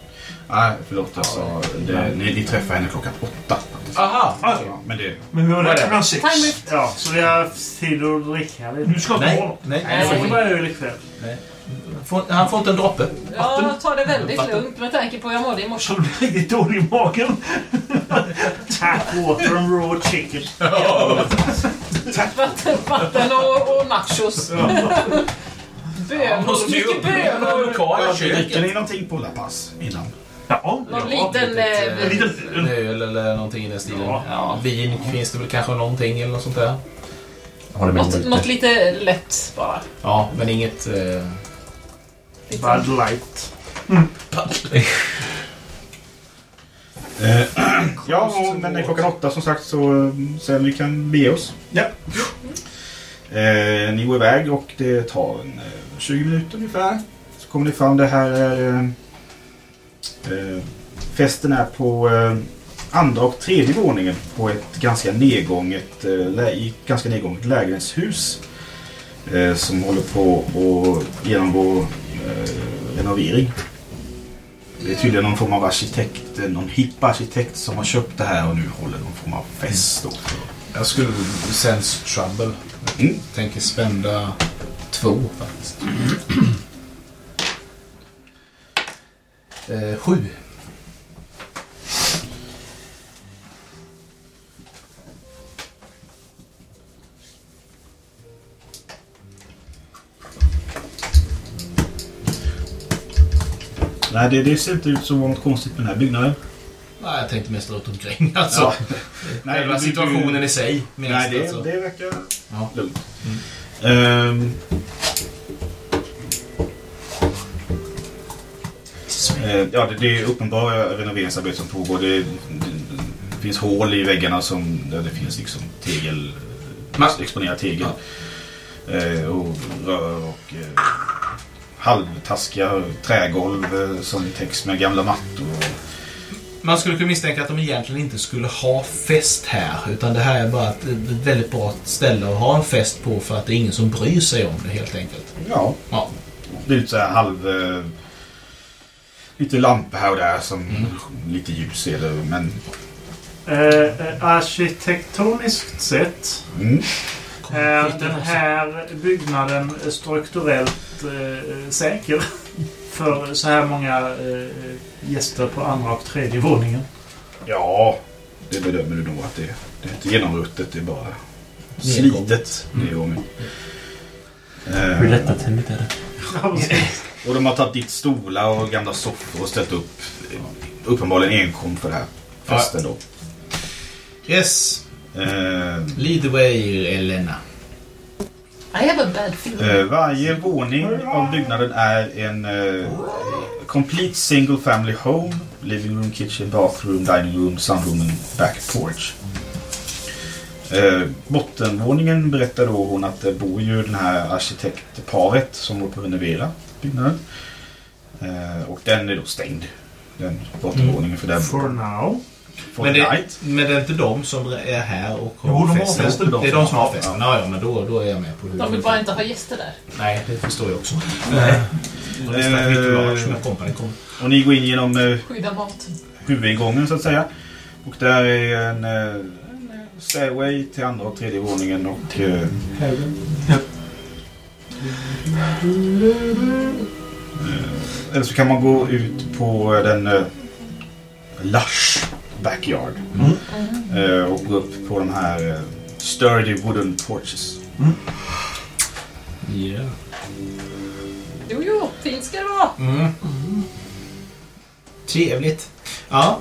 Nej, förlåt. Jag sa... Det, ni, ni träffar henne klockan åtta. Aha! Alltså, Ja, men det... men vi var där det? klockan sex. Ja, så vi har tid att dricka lite. Du ska inte ha något. nej, Jag nej. får bara öl ikväll. Får- Han får inte en droppe. Jag tar det väldigt lugnt med tanke på hur jag mådde i morse. Så du blir riktigt dålig i magen. Tap water and raw chicken. Vatten, vatten och, och nachos. Bönor. Mycket bönor. lokala Dricker ni någonting på La Paz innan? Ja. Någon liten... eh, En liten En öl eller någonting i den stilen. Ja. Ja, vin finns det väl kanske någonting eller något sånt där. något, något lite lätt bara. Ja, men inget... Eh... Bud light. Eh, ja, och, men klockan åtta som sagt så eh, sen vi kan bege oss. Ja. Eh, ni går iväg och det tar en, eh, 20 minuter ungefär. Så kommer ni fram. Det här är... Eh, eh, festen är på eh, andra och tredje våningen på ett ganska nedgånget, eh, ganska nedgånget lägenhetshus. Eh, som håller på att genomgå eh, renovering. Det är tydligen någon form av arkitekt, någon hipp arkitekt som har köpt det här och nu håller någon form av fest. Då. Jag skulle sense trouble. Mm. Tänker spända två faktiskt. eh, sju. Nej, det, det ser inte ut som något konstigt med den här byggnaden. Nej, jag tänkte mest runt omkring. Alltså, Ja. Nej, Själva du- situationen i sig. minst, Nej, det, alltså. det verkar Ja. lugnt. Ehm. Eh, ja, det, det är uppenbara renoveringsarbete som pågår. Det, det, det finns hål i väggarna som, där det finns liksom tegel, exponerad tegel. Eh, och rör och eh, halvtaskiga trägolv eh, som täcks med gamla mattor. Man skulle kunna misstänka att de egentligen inte skulle ha fest här. Utan det här är bara ett, ett väldigt bra ställe att ha en fest på för att det är ingen som bryr sig om det helt enkelt. Ja, Ja. det är lite så här halv... Eh, lite lampor här och där som lite ljus är det. Men Eh, eh, arkitektoniskt sett mm, är den här byggnaden strukturellt eh, säker för så här många eh, gäster på andra och tredje våningen. ja, det bedömer du nog att det, det är inte genomruttet. Det är bara slitet. Nedgången. Hur Eh, lättantändligt är det? Ja, precis. Och de har tagit dit stolar och gamla soffor och ställt upp eh, uppenbarligen enkom för det här festen då. Yes. Eh, Lead the way, Elena. I have a bad feeling. Eh, varje våning av byggnaden är en eh, complete single family home. Living room, kitchen, bathroom, dining room, sunroom and back porch. Eh, bottenvåningen berättar då hon att det bor ju den här arkitektparet som håller på att renovera byggnaden. Eh, och den är då stängd. Den bottenvåningen för den For now. Men det, men det är inte de som är här och Jo, de har festen. festen, de Det är de som har- har festen. Ja, ja, men då, då är jag med på hur De vill bara inte ha gäster där. Nej, det förstår jag också. Nej. De mitt i lunch med kom. Och ni går in genom eh, huvudingången så att säga. Och där är en, eh, en stairway till andra och tredje våningen och... Eh, eh, eller så kan man gå ut på den eh, lush backyard. Eh, och gå upp på de här eh, sturdy wooden porches. Ja. Jo, jo, fint ska det vara. Mm. Trevligt. Ja.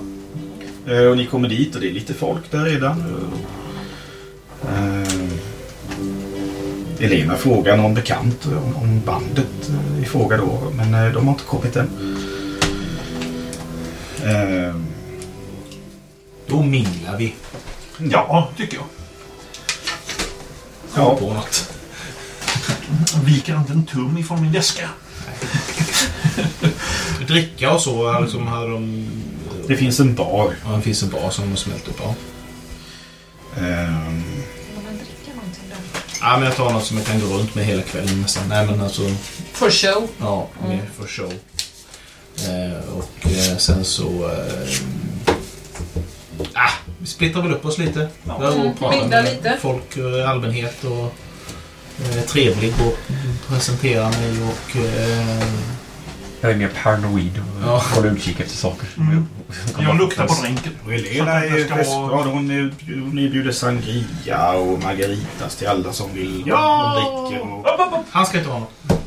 Eh, och ni kommer dit och det är lite folk där redan. Eh, Elena frågar någon bekant om, om bandet eh, i fråga då. Men eh, de har inte kommit än. Eh, Då minglar vi. Ja, tycker jag. Kom Ja. på något. Viker inte en tum ifrån min väska. Dricka och så. Liksom, hade de... det finns en bar. Ja, det finns en bar som de har smält upp. Ja. Eh, man någonting där? ja, men jag tar något som jag kan gå runt med hela kvällen nästan. Nej, men alltså... For show. Ja, mer för show. Eh, och eh, sen så... Eh, ah, vi splittrar väl upp oss lite. Ja. Och pratar Minglar med lite. folk, eh, allmänhet och eh, trevlig och presenterar mig och... Eh, Jag är mer paranoid och Ja. håller utkik efter saker. Mm. Jag bara luktar på drinken. och Elena Så att det är ska vara- Hon, är- hon erbjuder sangria och margaritas till alla som vill. Ja! De dricker och... han ska inte ha något.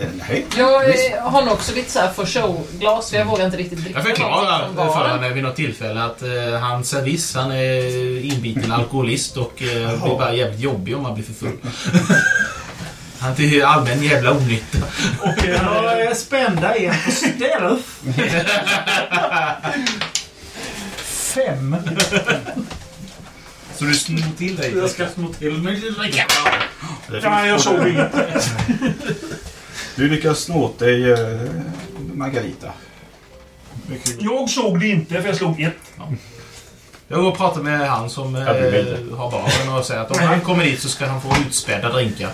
Eh, nej. Jag eh, har nog också lite så här for show-glas för jag vågar inte riktigt dricka Jag förklarar någonting från för baren. henne vid något tillfälle att eh, han servis, han är inbiten alkoholist och eh, blir bara jävligt jobbig om han blir för full. han är till allmän jävla onytta. Och eh, Jag är spända igen på stealth. Fem. Så du snor till dig? Jag ska sno till mig lite ja, jag såg inget. Du lyckas snå åt dig eh, Margarita. Jag såg det inte för jag slog ett. Jag går och pratar med han som Jag eh, har baren och säger att om han kommer dit så ska han få utspädda drinkar.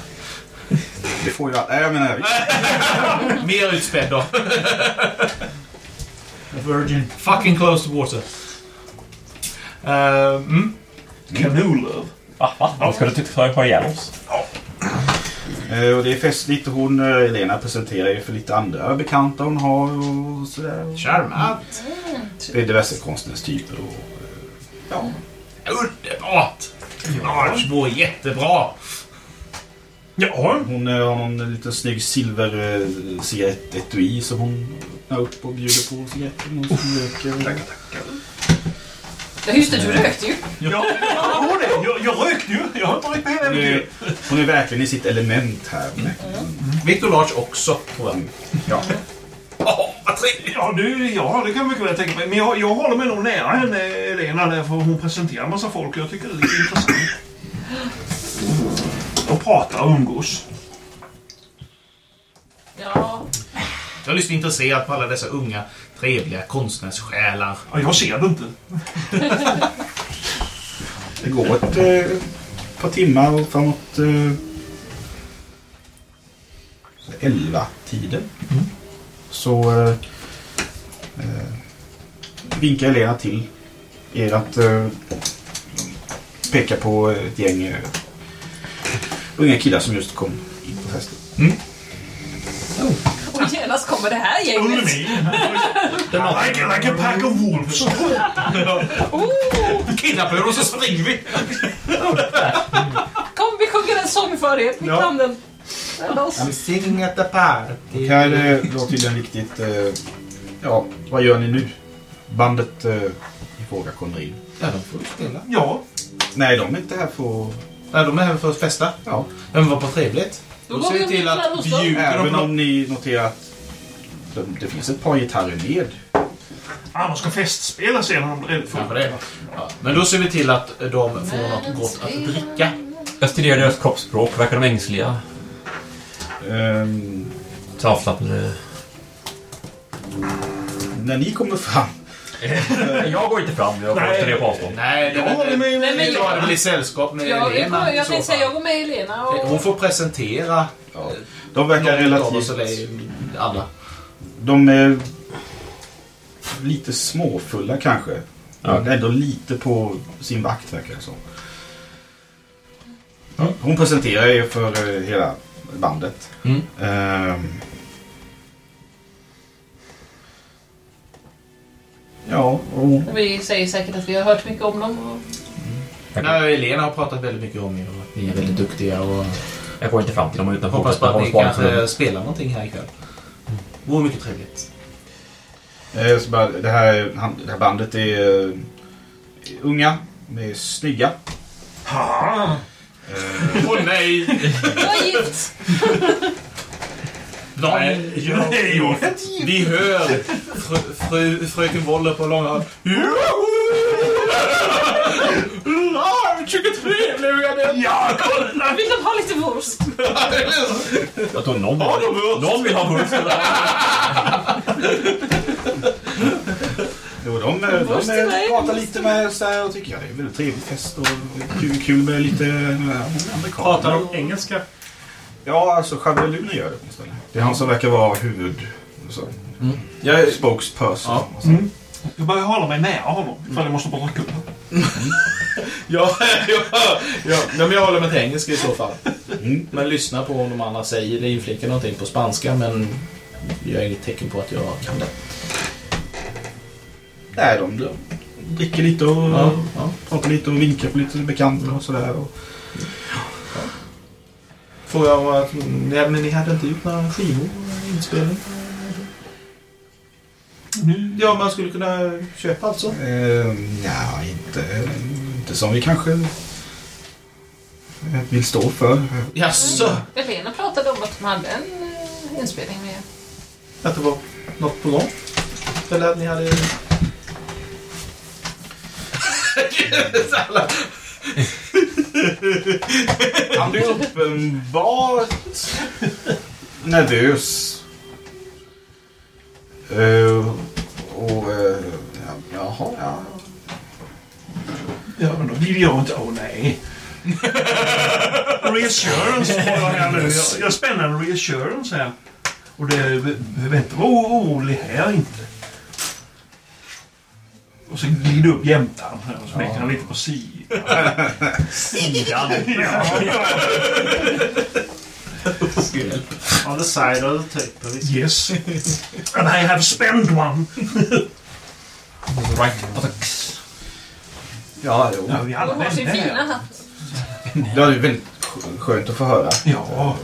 Det får ju alla. Nej, jag menar... Mer utspädda. Virgin. Fucking close to water. Uh, mm. Kanolöv. Va? Va? Vad ska du tycka ha ihjäl oss? Eh, och det är festligt och hon, eh, Elena, presenterar er för lite andra bekanta hon har och sådär. Charmant. Det är diverse konstnärstyper och... Ja. Underbart! Lars mår jättebra. Ja, Hon eh, har någon liten snygg silver eh, cigarettetui som hon öppnar upp och bjuder på cigaretter. Hon som röker. Ja, just det, du rökte ju. ja, ja det. Jag, jag rökte ju. Jag har inte rökt på hela Hon mitt är, liv. hon är verkligen i sitt element här. Victor Lars också, tror jag. Ja. Åh, vad trevligt! Ja, du, ja, det kan jag mycket väl tänka mig. Men jag, jag håller mig nog nära henne, Elena, för hon presenterar en massa folk och jag tycker det är lite intressant. Och pratar och umgås. Ja, Jag lyssnar intresserat på alla dessa unga, trevliga konstnärssjälar. Ja, jag ser det inte. Det går ett eh, par timmar och framåt eh, elva tiden Så eh, eh, vinkar Elena till er att eh, peka på ett gäng eh, unga killar som just kom in på festen. och genast kommer det här gänget. Like, like a pack of wolves. Kidnappar dem så springer vi! Kom, vi sjunger en sång för er. Vi Ja. kan den. I'm singing at the party. Och här är då tydligen viktigt. Eh, ja, vad gör ni nu? Bandet eh, i fråga kommer in. Ja, de får spela. Ja. Nej, de är inte här för. Nej, de är här för att festa. Ja. Men vad på trevligt. Då Då ser vi vi till och att bjuda Även om ni noterar att det, det finns ett par gitarrer med. Ah, de ska festspela sen de Ja, det. Ja. Men då ser vi till att de får något gott att dricka. Jag studerar deras kroppsspråk. Verkar de ängsliga? Ehm, Så avslappnade. när ni kommer fram. Jag går inte fram. Jag Nej. studerar på avstånd. Nej, det Jag håller med. Tar det jag, väl i sällskap med jag, jag, Elena jag tänkte säga, jag går med Elena och... Hon får presentera Ja. De verkar relativt... alla. De är lite småfulla kanske. Ja. Ändå lite på sin vakt verkar det som. Hon presenterar er för eh, hela bandet. Mm. Ehm. ja, och Vi säger säkert att vi har hört mycket om dem. Och... Nej, Elena har pratat väldigt mycket om er och att ni är väldigt duktiga och Jag går inte fram till dem utan hoppas på att ni kanske spelar någonting här ikväll. Vore mycket trevligt. eh, så bara, det, här, han, det här bandet är eh, unga, de är snygga. Ah, Åh nej! Jag är gift! Nej, ja, jag vet. vi hör fru, fru, fröken Woller på långa håll. Vilken trevlig är Ja, kolla! Vill de ha lite wurst? Jag tror någon, Ja, de vill- någon vill ha wurst. Jo, de, de, till de mig. pratar lite med så här och tycker jag det är en väldigt trevlig fest och kul, kul med lite eh, amerikaner. Pratar de engelska? Ja, alltså Javier Luna gör det åtminstone. Det är han som verkar vara huvud... Så, Jag är... spokesperson. Ja. och så. Mm. Jag börjar hålla mig nära honom ifall jag måste bara kunna. Ja, ja, ja, men jag håller mig till engelska i så fall. Mm. Men lyssna på om de andra säger det. Inflikar någonting på spanska, men jag har inget tecken på att jag kan det. Nej, de, de dricker lite och Ja, ja. pratar lite och vinkar på lite bekanta och sådär. Och, Får jag att... Nej, men ni hade inte gjort några skivor? Inspelning? Ja, man skulle kunna köpa alltså? eh, ja, inte, inte som vi kanske vill stå för. Jaså? Elena pratade om att de hade en eh, inspelning med... Att det var något på gång? Eller att ni hade... Han blir uppenbart nervös. Eh, och... Uh, ja, jaha, ja. Ja, men då vill jag inte... Åh, nej. reassurance har jag här nu. Jag, jag spänner en reassurance här. Och det behöver inte vara orolig här inte. Och så glider upp jämte han här och smeker han lite på sidan. Sidan. On the side of the table. Yes. And I have spent one. Right buttocks. Ja, jo. Ja, vi alla De har sin fina hatt. Det är väldigt skö- skönt att få höra. Ja.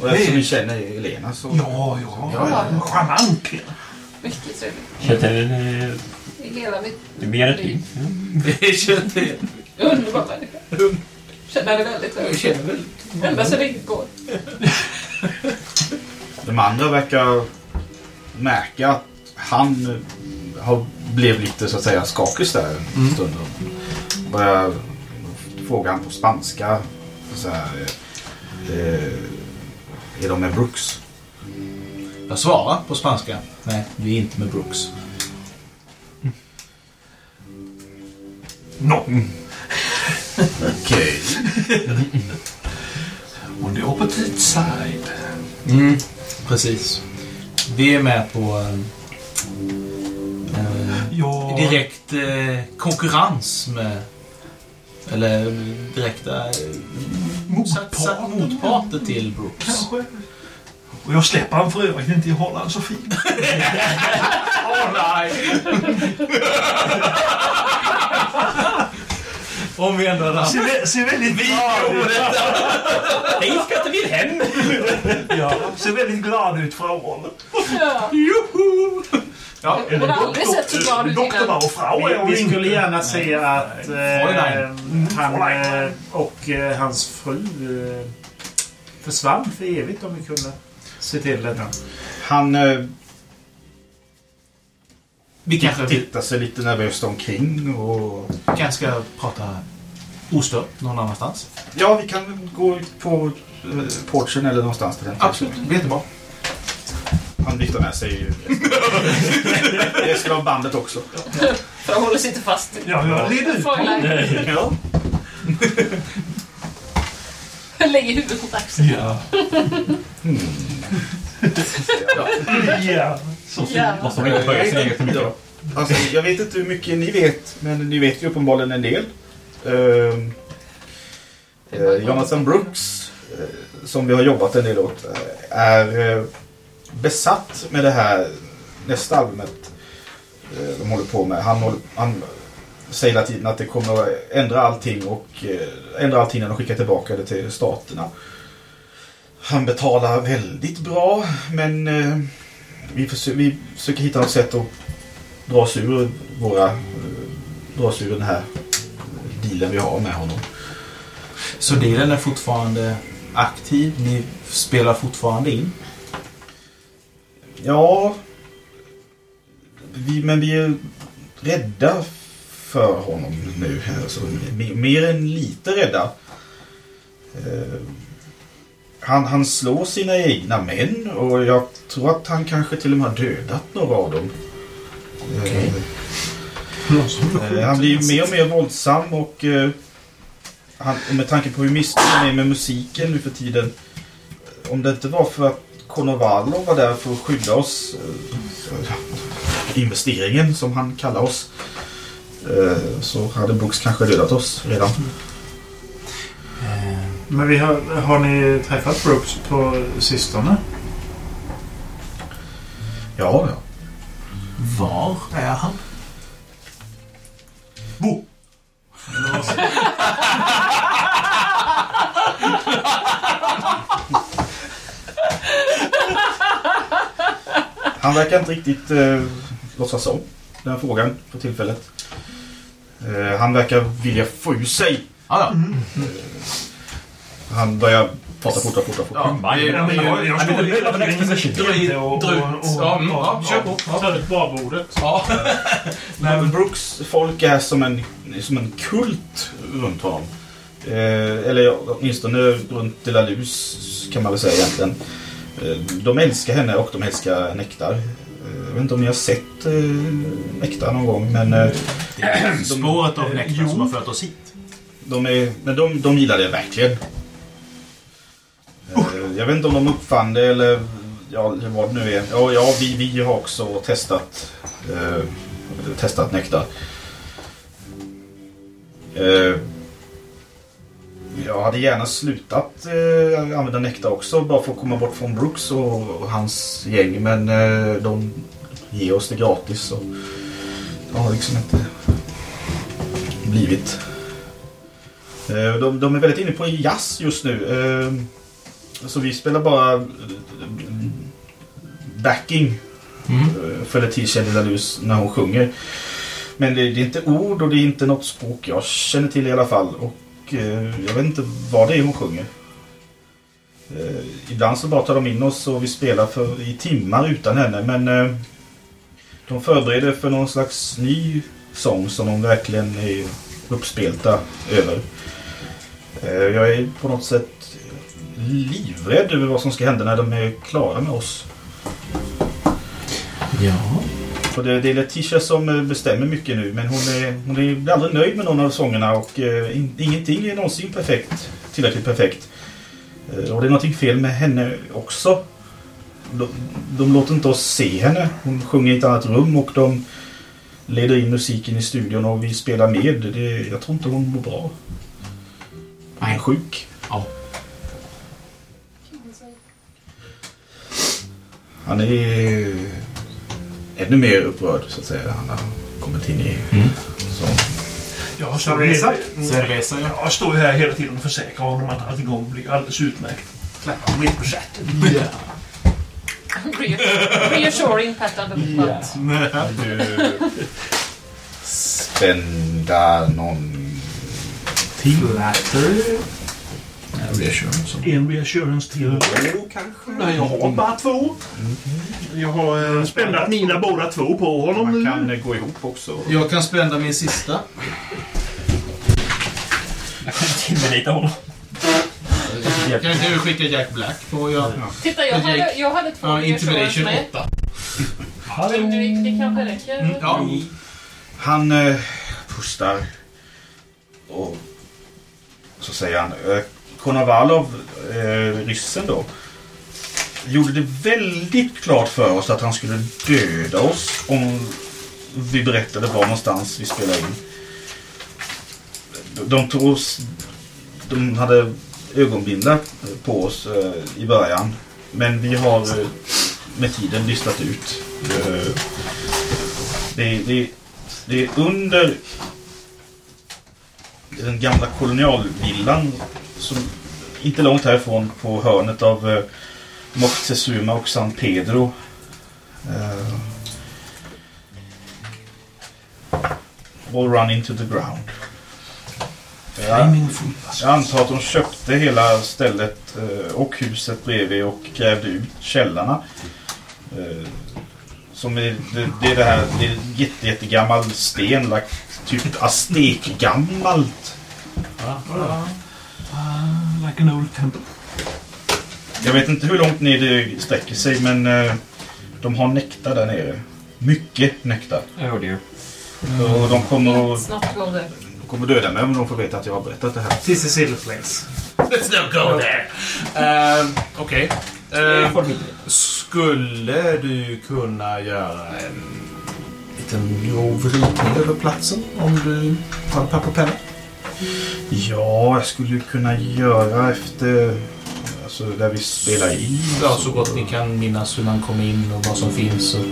Och eftersom vi känner Elena så... Ja, ja. Ja. Charmant. Mycket trevligt. Eh, I hela mitt... jag. Underbar människa. Känner det väldigt väl. Jag känner väl. Ända så det går. De andra verkar märka att han har, blev lite så att säga skakig där en stund. Och Börjar fråga han på spanska. Så här, eh, är de med Brooks? Jag svarar på spanska. Nej, vi är inte med Brooks. No. Okej. On the opposite side. Mm, precis. Vi är med på eh, eh, Ja. direkt eh, konkurrens med... Eller eh, direkta eh, satsa- Motpart. motparter till Brooks. Kanske. Och jag släpper han för övrigt inte. Jag håller han så fint. Åh nej! Om vi ändrar namn. Ser, ser väldigt glad ut. Hej skatte Wilhelm! Ja, ser väldigt glad ut från. Ja. Ja, Jag har aldrig sett så glad ut Doktorn innan. och frau är Vi, vi inte. skulle gärna se att eh, Fräulein. han eh, och eh, hans fru eh, försvann för evigt om vi kunde se till detta. Han eh, vi kanske, vi tittar sig lite nervöst omkring och... kanske ska prata ostört någon annanstans. Ja, vi kan gå ut på eh, porchen eller någonstans. Till den. Absolut, jättebra. Han viftar med sig resten av bandet också. För att hålla sitter fast. Ja, jag leder ut Ja. lägger huvudet mot axeln. Ja. Ja. Så Ja. Måste man inte böja sin egen för mycket. Ja. Alltså, jag vet inte hur mycket ni vet, men ni vet ju uppenbarligen en del. Eh, Jonathan Brooks, eh, som vi har jobbat en del åt, eh, är besatt med det här nästa albumet de håller på med. Han, håller, han säger hela tiden att det kommer att ändra allting och eh, ändra allting när de skickar tillbaka det till staterna. Han betalar väldigt bra, men eh, vi, försöker, vi försöker hitta något sätt att dra oss ur våra eh, dra oss ur den här dealen vi har med honom. Så dealen är fortfarande aktiv. Ni spelar fortfarande in. Ja, vi, men vi är rädda för honom nu. Alltså, mer, än lite rädda. Eh, han, han slår sina egna män och jag tror att han kanske till och med har dödat några av dem. Eh, Eh, han blir ju mer och mer våldsam och eh, han, med tanke på hur missnöjd han är med musiken nu för tiden. Om det inte var för att Konovalov var där för att skydda oss. investeringen som han kallar oss. Eh, Så hade Brooks kanske dödat oss redan. Men vi har, har ni träffat Brooks på sistone? Ja, ja. Var är han? Bo! Han verkar inte riktigt eh, låtsas om den här frågan för tillfället. Eh, han verkar vilja få ur sig. Ah, ja. Han börjar prata fortare, fortare, fortare. Ja, det- Ja, men jag, jag står ut, och, Ja, mm, kör på. Ja. Ta ut barbordet. Ja. Men Brooks folk är som en, som en kult runt honom. Eh, eller åtminstone runt Delalus kan man väl säga egentligen. Eh, de älskar henne och de älskar Nektar. Jag vet inte om ni har sett eh, Nektar någon gång men eh, Spåret av nektar som har fört oss hit. de, är, men de, de gillar det verkligen. Eh, jag vet inte om de uppfann det eller ja, vad det nu är. Ja, ja vi, vi har också testat, eh, testat Nektar. Eh, jag hade gärna slutat eh, använda Nektar också bara för att komma bort från Brooks och, och hans gäng. Men eh, de ger oss det gratis. Och det har liksom inte blivit. Eh, de, de är väldigt inne på jazz just nu. Eh, så vi spelar bara eh, backing eh, för Letitia Delalus när hon sjunger. Men det, det är inte ord och det är inte något språk jag känner till i alla fall. Och Eh, jag vet inte vad det är hon sjunger. Eh, ibland så bara tar de in oss och vi spelar för, i timmar utan henne. Men eh, de förbereder för någon slags ny sång som de verkligen är uppspelta över. Jag är på något sätt livrädd över vad som ska hända när de är klara med oss. Ja. För det, det är Letitia som eh, bestämmer mycket nu men hon är, hon är aldrig nöjd med någon av sångerna och eh, in, ingenting är någonsin perfekt. Tillräckligt perfekt. Eh, och det är någonting fel med henne också. De, de låter inte oss se henne. Hon sjunger i ett annat rum och de leder in musiken i studion och vi spelar med. Det, jag tror inte hon mår bra. Hon är sjuk. Ja. Han är ännu mer upprörd så att säga. Han har kommit in i... Så. Jag står, Cerveza? ju, Cerveza, ja. jag står ju här hela tiden och försäkrar honom att allting kommer bli alldeles utmärkt. Klappa mitt på stjärten. Re- Reassuring pat under the butt. Spända någon... Flatter. En reassurance till. Nej, jag har bara två. Jag har eh, spännat mina båda två på honom Man nu. kan eh, gå ihop också. Jag kan spända min sista. Jag kan intimidata honom. Jag kan ju skicka Jack Black på att göra... Titta, jag hade, jag hade två Ja, reassurance intimidation med. 8. Men det, det kanske räcker? Ja. Han eh, pustar och så säger han eh, Konovalov, eh, ryssen då, gjorde det väldigt klart för oss att han skulle döda oss om vi berättade var någonstans vi spelade in. De, tog oss, de hade ögonbindlar på oss eh, i början. Men vi har eh, med tiden listat ut. Eh, det, det, det är under den gamla kolonialvillan som inte långt härifrån på hörnet av eh, Moctezuma och San Pedro. Eh, all run into the ground. Jag, jag antar att de köpte hela stället eh, och huset bredvid och grävde ut källarna. Eh, som är, det, det är det här, det är jätte, jättegammal sten, lagt, typ aztekgammalt. Like an old temple. Jag vet inte hur långt ner det sträcker sig men eh, de har nektar där nere. Mycket nektar. Oh dear. Och de kommer, att- de kommer döda mig om de får veta att jag har berättat det här. This is ill place. Let's not go there. Uh, Okej. Eh, skulle du kunna göra en liten grov ritning över platsen om du har papper och penna? Ja, jag skulle kunna göra efter... Alltså där vi spelar in. Ja, så gott ni kan minnas hur man kom in och vad som finns. Och...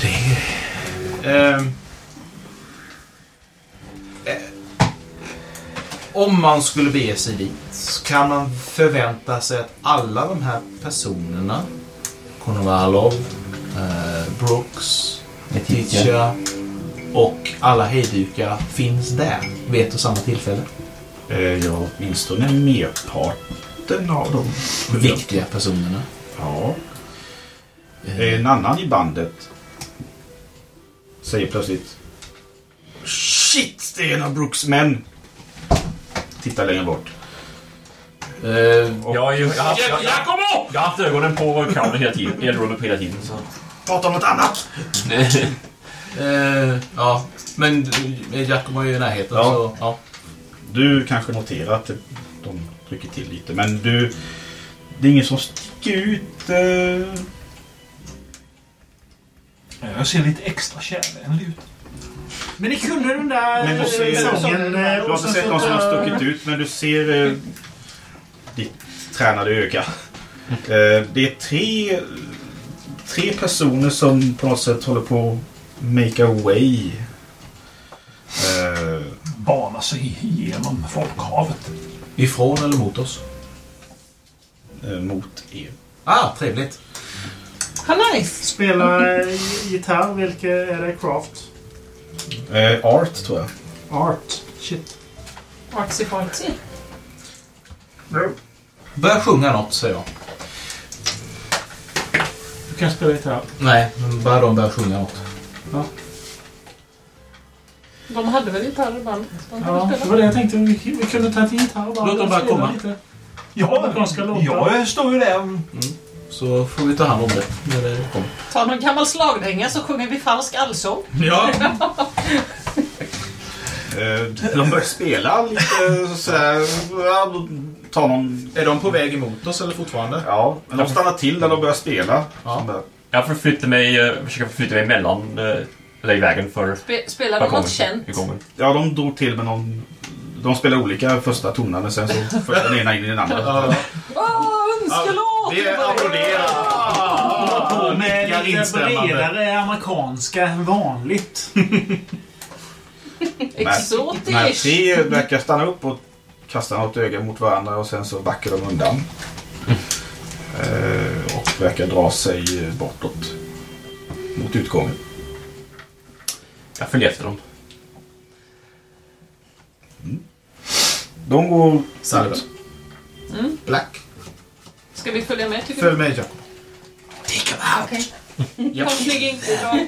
Det... Eh, Eh, om man skulle bege sig dit, kan man förvänta sig att alla de här personerna, Konovalov, eh, Brooks, Letizia och alla hejdukar finns där vid ett och samma tillfälle? Eh, ja, åtminstone merparten av dem. Viktiga personerna. Ja. En annan i bandet säger plötsligt Shit, det är en av Brooks män. Tittar längre bort. Eh, Jag har ju jag jag, jag, jag har haft ögonen på Crowner hela tiden. I rummet hela tiden. Så. Prata om något annat! Eh, ja, men eh, Jakob var ju i närheten Ja. så... Ja. Du kanske noterar att de trycker till lite, men du... Det är ingen som sticker ut. Eh, Jag ser lite extra kärvänlig ut. Men ni kunde den där Men du ser- eh, sången. eh, du har inte sett någon som har stuckit ut, men du ser eh, ditt tränade öga. Eh, det är tre, tre personer som på något sätt håller på make a way. Eh, Bana sig igenom folkhavet. Ifrån eller mot oss? eh, mot er. Ah, trevligt. How nice! Spela eh, gitarr, vilket är det? Craft? Eh, art, tror jag. Art. Shit. Artsy fartsy. Börja sjunga något, säger jag. Du kan spela gitarr. Nej, men bara de börjar sjunga något. De hade väl gitarr i bandet? De Ja, det var det jag tänkte. Vi, vi kunde ta en gitarr och bara Låt dem bara komma. Lite. Ja, Amerikanska låtar. jag står ju där. Så får vi ta hand om det när det kommer. Ta någon gammal slagdänga så sjunger vi falsk allsång. Ja. Eh, de börjar spela lite sådär. ja, Ta någon... Är de på väg emot oss eller fortfarande? Ja, de stannar till när de börjar spela. Ja. Jag förflyttar mig, eh, försöker förflytta mig mellan, eh, eller i vägen för Spe, spelar de något känt? i gången. Ja, de drog till med någon... De spelar olika första tonerna, men sen så för den ena in i den andra. Åh, önskelåt! Vi applåderar! Med Nickar lite instämmande. bredare amerikanska än vanligt. Exotiskt! här tre verkar stanna upp och kasta något öga mot varandra och sen så backar de undan. Eh, verkar dra sig bortåt. Mot utgången. Jag följer efter dem. De går Salve. ut. Black. Ska vi följa med tycker Följ med Jacob. du? Konstig inte bra.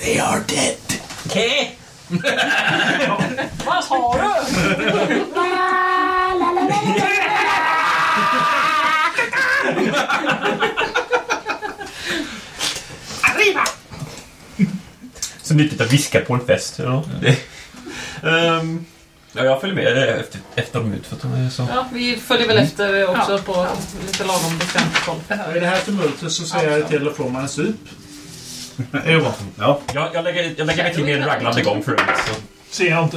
They are dead. Okej! Vad sa du? Så nyttigt att viska på en fest. Ja, det, Ehm, ja jag följer med efter, efter dem ut för att de är så... Ja, vi följer väl efter också på lite lagom bestämt håll. I det här tumultet så säger jag till och från man en sup. Är det bra? Ja. Jag, jag, lägger, jag lägger mig till med en raglande gång förut. Så. Ser jag inte.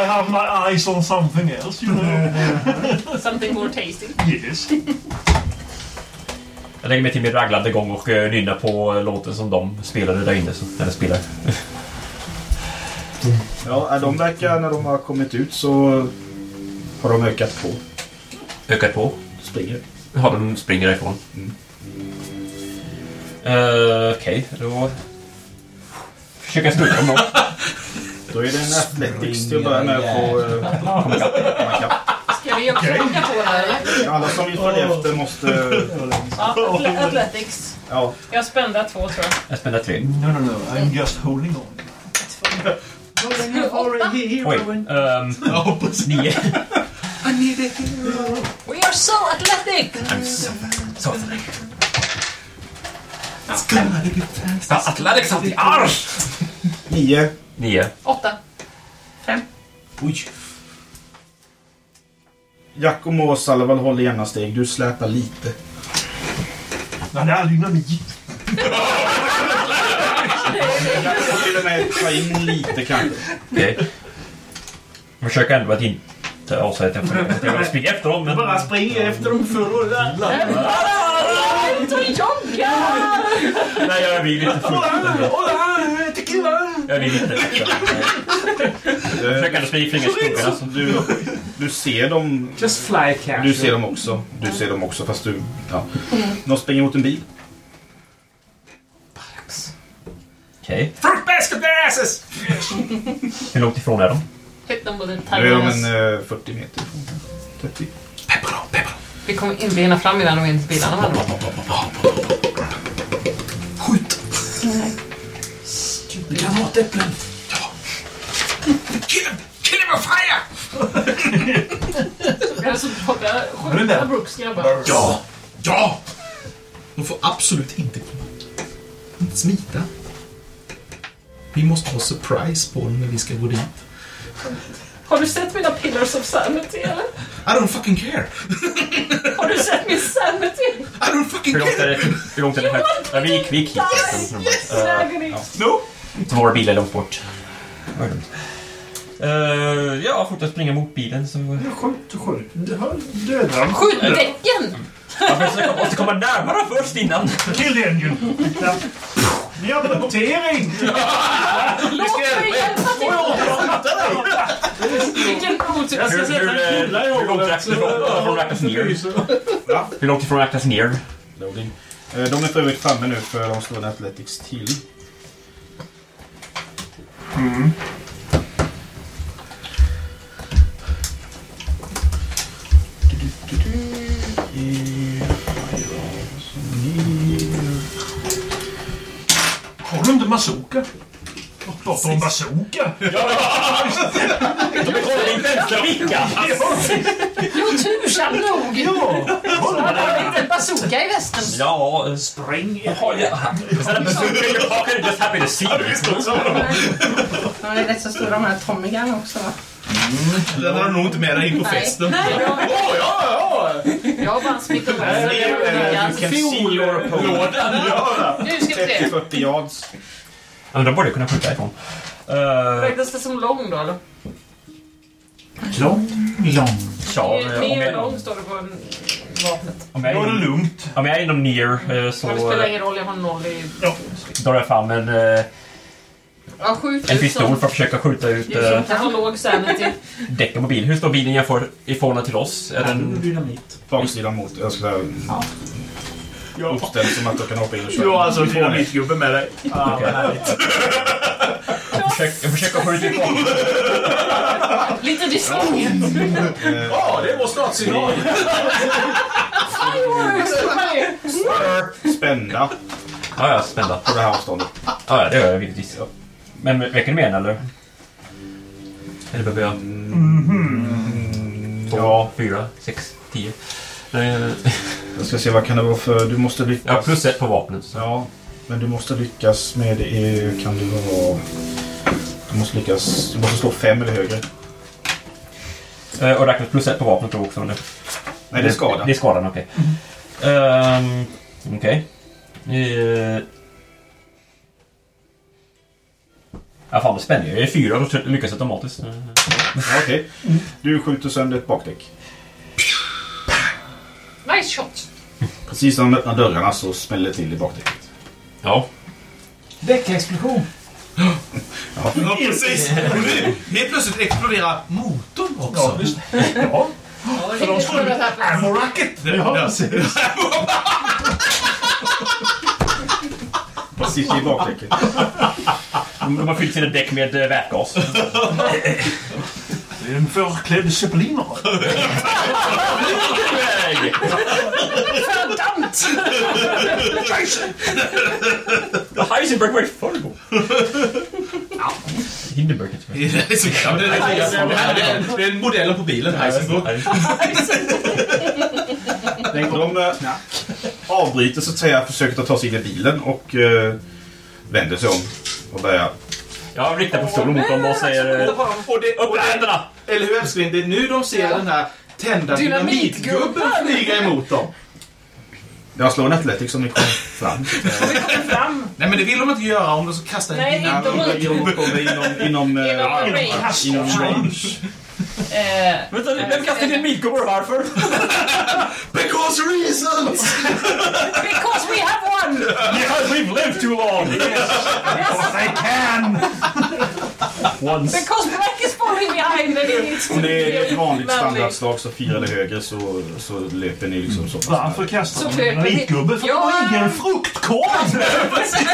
I have my eyes on something else, you know. Something more tasty. Yes. Jag lägger mig till en raglande gång och uh, nynnar på eh, låten som de spelade där inne. Så, eller spelar. Ja, de verkar när de har kommit ut så har de ökat på. Ökat på. Springer. Ja, de springer därifrån. Mm. Uh, Okej, då... Försöker jag snurra dem då. Då är det en Athletics till att börja med på komma ikapp. Ska vi också haka på eller? Alla som vill följa efter måste... Ja, Athletics. Ja, Jag spände två tror jag. Jag spänner tre. No, no, no. I'm just holding on. Oj. Um, nio. We are so athletic! Så. Ja, Athletics av the arsch! Nio. Nio. Åtta. Oj. Giacomo och Salval håller jämna steg. Du släpar lite. Han är aldrig. Jag får till och med ta in lite kanske. Okej. Jag försöker ändå att inte avsäga att jag får- att jag vill springa efter dem. Men... Bara springer efter dem full rulle. Och jogga! Nej, jag vill inte. Jag vill inte. Jag försöker ändå springa springa i skuggorna. så- Du, du ser dem. Just fly casual. Du ser dem också. Du ser dem också fast du... Ja. De springer mot en bil. Okej. Fruit basket their asses! Hur långt ifrån är de? A Nu är de en ass. eh, 40 meter ifrån. 30. Peppa dem, peppa dem. Vi kommer inte hinna fram innan de är till bilarna med Skjut! Granatäpplen. Kill him! Kill him with fire! Vi har så bra skjuta Brooks grabbar. Ja! Ja! De får absolut inte komma. Inte smita. Vi måste ha surprise på dem när vi ska gå dit. Har du sett mina pillars of sanity eller? I don't fucking care! Har du sett min sanity? I don't fucking Hur långt är care! Hur långt är det? här? Ja, vi gick, vi gick hit. Yes, Eh, agony. No! Så våra bilar är långt bort. Uh, ja, fortsätt springa mot bilen så... Skjut, skjut. Döda dem. Skjut däcken! Jag måste- måste komma närmare först innan. Kill the engine. Ni har rapportering. Låt mig hjälpa till! Vilken otur. Jag ska sätta... från Rackers ner? Va? Hur långt ifrån Rackers ner? Loading. Eh, De är för övrigt framme nu för de står en Athletics till. Har du inte bazooka? Bazooka? De din vänstra vicka! Jo, tursamt nog! Ja! Så hade inte en bazooka i västen. Ja, eh, ja. A bazooka in your pocket? Just happy to see you. Ja, det är rätt så stora de här Tommy Gun också va? Den har du nog inte med dig in på Nej. festen. Nej, jag, Åh, ja, ja! jag har bara Eh, eh, can see your opponent. Nu ska vi se. 30-40 yards. Ja, men de borde kunna skjuta ifrån. Uh, Räknas det som lång då eller? Lång, lång. ja, eh, om Mer jag, lång står det på en- vapnet. om jag, Då är det är, lugnt. om jag är inom near eh, så Men det spelar eh, ingen roll, jag har noll i... drar jag fram en... eh, Ja, skjut En ut pistol som- för att försöka skjuta ut Det är äh, som har låg sanity. däcken på bilen. Hur står bilen jämför i förhållande till oss? Är den... Dynamit. Baksidan mot, jag ska säga, Ja, uppställd som att jag kan hoppa in och köra. ja alltså dynamitgubben med dig. Ja, Okej. härligt. Jag försöker, jag försöker skjuta ut bakom. Lite diskret. Ja, det är vår startsignal. Spända Ja, ja, spända. på det här avståndet. Ja, ja, det gör jag givetvis. Men räcker det med en eller? Eller behöver jag två, Ja, fyra, sex, tio? Jag ska se vad kan det vara för... Du måste lyckas. Ja, plus ett på vapnet. Så. Ja, men du måste lyckas med... Kan du vara... Du måste lyckas... Du måste slå fem eller högre. Eh, Och räknas plus ett på vapnet då också? Eller? Nej, det är skada. Det är skadan, okej. Ehm, okej. Eh, Ja, fan vad spännande. Jag är fyra och lyckas automatiskt. Ja, Okej. Du skjuter sönder ett bakdäck. Nice shot. Precis när de öppnar dörrarna så smäller det till i bakdäcket. Ja. Däckexplosion. Ja, precis. Och nu, helt plötsligt exploderar motorn också. Ja, För de skulle... ammo racket. Ja, precis. Precis i bakdäcket. De de har fyllt sina däck med eh, vätgas. Det är en förklädd zeppelinare. Fördant! Heisenberg var i förrgår. Hindenburg heter det. Är är modellen på bilen, Heisenberg. De eh, avbryter så att säga försöket att ta sig in i bilen och eh, vänder sig om och börjar... Jag riktar pistolen mot dem och säger... Och det, och Upp med händerna! Eller hur älskling? Det är nu de ser den här tända dynamitgubben flyga emot dem. Jag slår en atletik som ni kommer fram. Fram. Nej, men det vill de inte göra om de ska kasta en Nej, dynamit. om kommer inom... inom, eh, Inom range. inom range. Eh, Vänta, vem kastar dynamitgubbar och varför? Because reasons! because we have one! Because we've lived too long! I can! Once. Because Black is Om det är ett vanligt standardslag så fyra eller högre så, så löper ni liksom så pass Varför Så kastar du löper en dynamitgubbe? För Ja. det var ingen fruktkorg!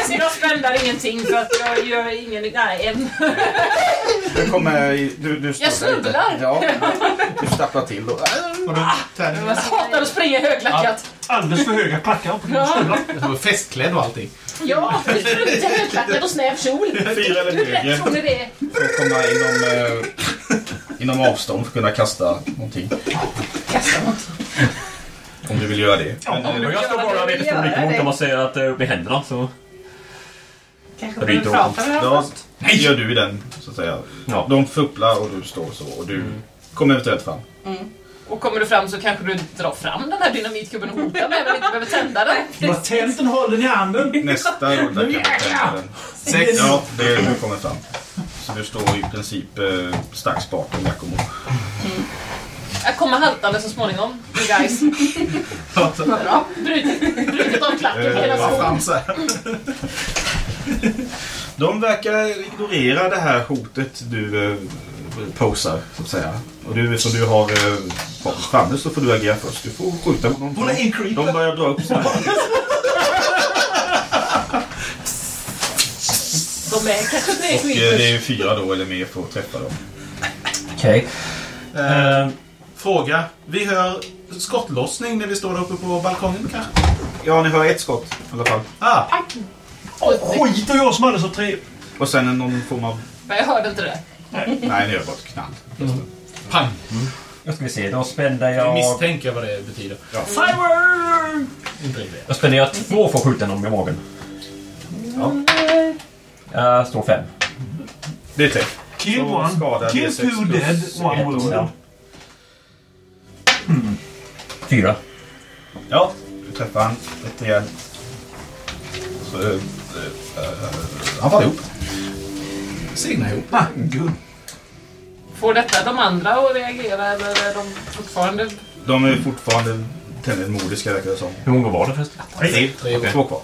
Jag spänner ingenting för att jag gör ingen... Nej, en. Du kommer... Du, du Jag snubblar. Ja, du stapplar till då. Har du tändning? Jag hatar att springa högklackat. Alldeles för höga klackar på din Ja. Du var festklädd och allting. Ja, lite högklackat och snäv kjol. Fyra eller Hur högre det är? för att komma inom, eh, inom avstånd för att kunna kasta någonting. Kasta något. Om du vill göra det. Men, Och eh, jag står bara och mot det. om man säger att det är upp i händerna så... Kanske borde byter prata med då honom först. gör du den, så att säga. Ja. De fupplar och du står så och du kommer eventuellt fram. Och kommer du fram så kanske du drar fram den här dynamitgubben och hotar med men inte behöver tända den. Du har tänt den, håll den i handen. Nästa runda kan du tända den. Sex. Ja, det du kommer fram. Så du står i princip eh, strax bakom Giacomo. Jag kommer haltande så småningom. You guys. Bra. Brutit, brutit av klacken på hela Eh, skon. Fram så här. De verkar ignorera det här hotet du eh, posar, så att säga. Och du, som du har eh, framme så får du agera först. Du får skjuta mot increeper. De börjar dra upp sina. De är kanske tre Och eh, det är fyra då eller mer för att träffa dem. Okej. Eh, Fråga. Vi hör skottlossning när vi står uppe på balkongen kanske? Ja, ni hör ett skott i alla fall. Ah, Skit och jag som hade så tre. Och sen en- någon form av... Men jag hörde inte det. Nej, ni hör bara ett knall. pang. Då ska vi se, då spände Jag jag... misstänker vad det betyder. Firework! Inte riktigt. Då spände jag två för att skjuta någon i magen. Ja, Jag står fem. det är täckt. Kill Så one, kill D6 two dead, one wounded. Fyra. Ja, du träffar han ett rejält. Så, eh, eh, han faller ihop. Signa ihop. Good. Får detta de andra att reagera eller är de fortfarande... De är fortfarande tämligen modiska verkar det som. Hur många var det förresten? Tre, Tre. två kvar.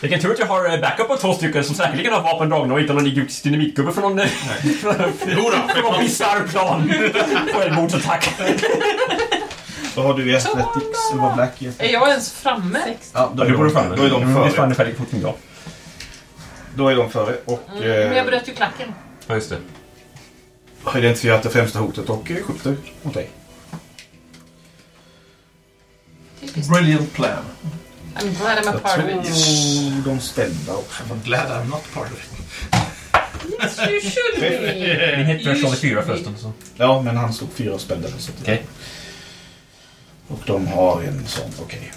Vilken tur att jag har eh, backup på två stycken som säkerligen har vapen dragna och inte någon idiotisk dynamitgubbe från någon, eh, från någon bisarr plan. Självmordsattack. Vad har du i Athletics? Vad Black? Är jag ens framme? Ja, då, Ja, du framme. Då är de Mm, är före. lika fort som jag. Då är de före. Och Mm, men jag eh, bröt ju klacken. Ja, just det. har identifierat det främsta hotet och eh, skjuter mot dig. Brilliant plan. I'm glad I'm a part of tror it. de spända också. I'm glad I'm not part of it. Yes, you should be. Min hit threshold är fyra förresten. Så. Ja, men han slog fyra spända. Okej. Och de har en sån, okej.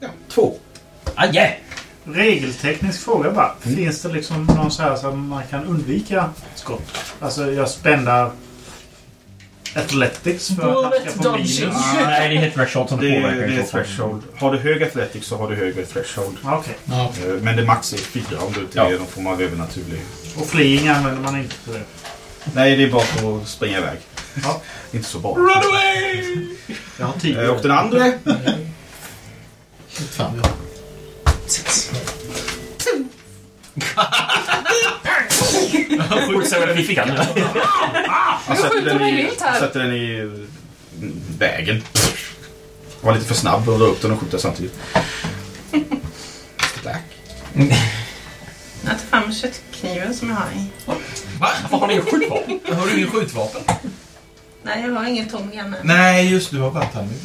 Ja, två. Ah, yeah. Regelteknisk fråga bara. Finns det liksom någon så här som man kan undvika skott? Alltså jag spänner Athletics för att hacka på minus. Nej, det är threshold som Det, påverkar. det är så threshold. Har du hög athletics så har du högre threshold. Ja, Okej. Eh, Men det max är fyra om du inte Ja. är någon form av övernaturlig. Och fleeing använder man inte för det. Nej, det är bara för att springa iväg. Ja. Inte så bra. Run away! Jag har tio. Eh, Och den andra? Fan, vi sig över fickan. Han sätter den i, sätter den i vägen. Var lite för snabb och dra upp den och skjuta samtidigt. Black. Jag tar fram köttkniven som jag har i. Varför har ni inget skjutvapen? Har du ingen skjutvapen? Nej, jag har ingen Tommy Gun än. Nej, just du har bara tandmygg.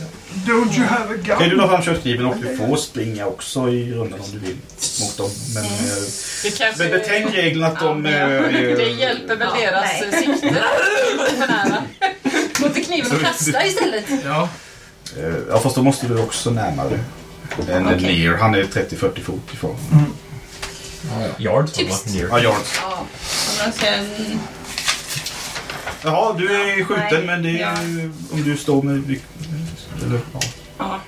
Don't you have a gun? Kan du dra fram köttkniven och du får springa också i rundan om du vill mot dem. Men, eh, Det kanske... men betänk reglerna att de... Ja, eh, men är- Det hjälper väl Ja, deras nej. sikte. Låt kniven och kasta istället. Ja. Eh, Ja, fast då måste du också närmare. Än Okej. near. Han är 30-40 fot ifrån. Yard. Typ. Ja, yards. Ja. Och då ska jag... Jaha, du är skjuten Nej, men det är ja. om du står med... Eller, ja. Ja.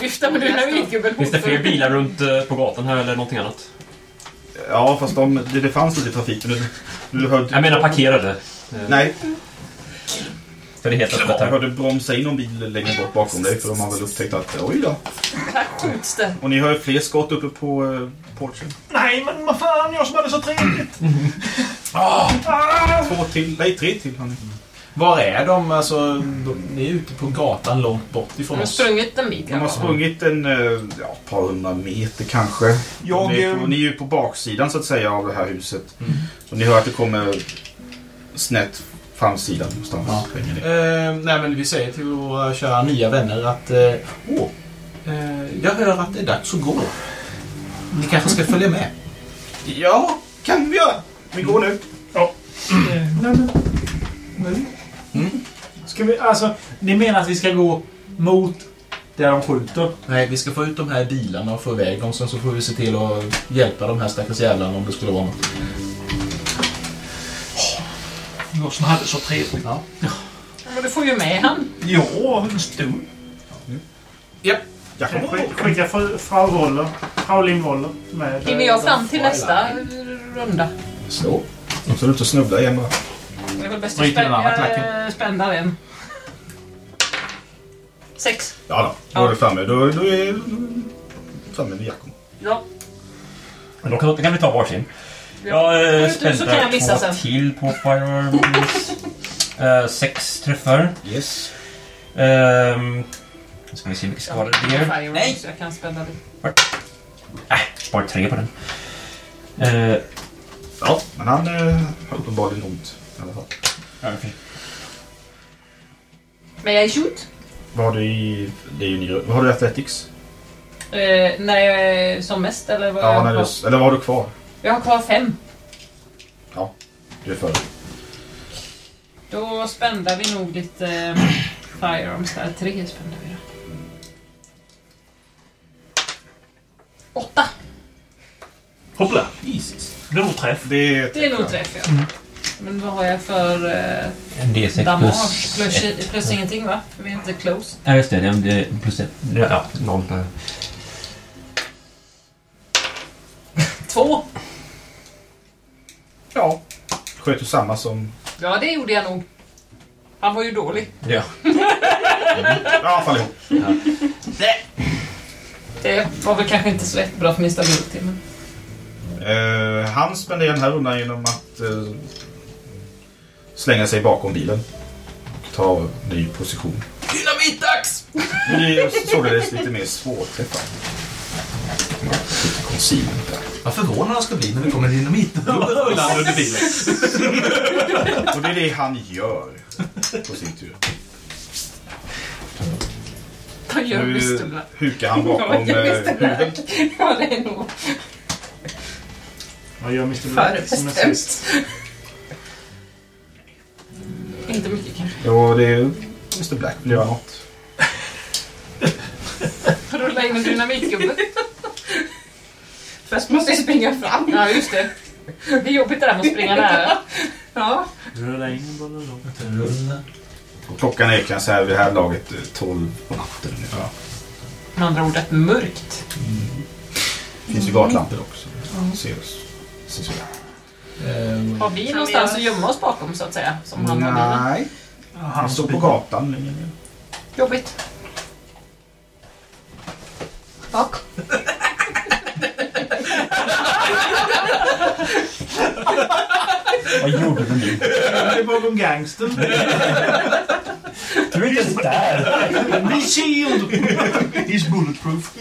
Vifta med dynamitgubben Finns det fler bilar runt eh, på gatan här eller någonting annat? ja, fast de, det, det fanns lite trafik. Men du, du hörde... Jag menar parkerade. Eh, Nej, För det helt öppet jag här. hörde bromsa in någon bil längre bort bakom dig för de har väl upptäckt att oj då. Här skjuts det. Och ni hör fler skott uppe på uh, porchen. Nej, men vad fan, jag som hade så trevligt. Två till, nej tre till har ni. Var är de? Alltså, de, ni är ute på gatan långt bort De ifrån har oss. sprungit en bit. De har ja. sprungit en eh, ja, ett par hundra meter kanske. Jag, ni, är på, eh, ni är ju på baksidan så att säga av det här huset. Så ni hör att det kommer snett framsidan någonstans. ner. Eh, nej, men vi säger till våra kära nya vänner att... Eh, åh, eh, jag hör att det är dags att gå. Ni kanske ska följa med? Ja, kan vi göra. Vi går nu. Ska vi, alltså, ni menar att vi ska gå mot där de skjuter? Nej, vi ska få ut de här bilarna och få iväg dem. Sen så får vi se till att hjälpa de här stackars jävlarna om det skulle vara något. som hade så trevligt. Ja, Men du får ju med han. Ja, en stor. Jag Kan skick-. Skicka fru, frau Woller, Fraulein Woller med. Hinner jag fram till nästa runda? Slå. De ser ut att snubbla igen bara. Det är väl bäst att Bryter den andra klacken. spänna, spänna en. Sex. Ja då, då är du framme. Då, då är du framme vid Jakob. Ja. Men Då kan, då kan vi ta varsin. Ja. Jag eh, Skjut ut så kan jag spänner missa två sen. till på firearms. Eh, sex träffar. Yes. Um, ska vi se vilka skador det ger. Nej! Jag kan spänna det. Äh, spar tre på den. Eh, Ja, men han eh, har uppenbarligen ont i alla fall. Men jag är shoot. Vad har du i... Det är ju ny, Vad har du i Athletics? Eh, när jag är som mest eller vad Ja, jag när har du, eller vad har du kvar? Jag har kvar fem. Du är före. Då spände vi nog lite eh, firearms där. Tre spände vi då. Åtta. Hoppla. Jesus. Blodträff. Det är... Det är nog träff ja. Men vad har jag för eh, en D6 damage? plus... Plus, ett. plus ingenting va? För vi är inte close. Ja, just det. det är- det plus ett. Ja, noll. Två. Ja. Sköt du samma som... Ja, det gjorde jag nog. Han var ju dålig. Ja. Ja, faller ihop. Det var väl kanske inte så jättebra för min stability, men... Eh, han spenderar den här rundan genom att eh, slänga sig bakom bilen. Och ta ny position. Dynamitdags! Är således lite mer där. Vad förvånad han ska bli när det kommer dynamit under bilen. Och det är det han gör på sin tur. Gör Nu hukar han bakom eh, huven. Ja, det är nog Vad gör Mr Black som är sist? Inte mycket kanske. Ja, det är Mr Black vill göra något. Rulla in en dynamitgubbe. Först måste jag springa fram. Ja, just det. Det är jobbigt det där med att springa nära. Ja. Rulla in bollen långt. Och klockan är kanske här vid det här laget eh, 12 på natten ungefär. Med andra ord rätt mörkt. Det finns ju gatlampor också. Ser oss. Ser så. Ehm, Har vi någonstans att gömma oss bakom så att säga? Som han har bilen? Nej, han står på gatan. Jobbigt. Bak. Vad gjorde du nu? Jag är bakom gangstern. Du är inte ens där. Be shield! He's bulletproof.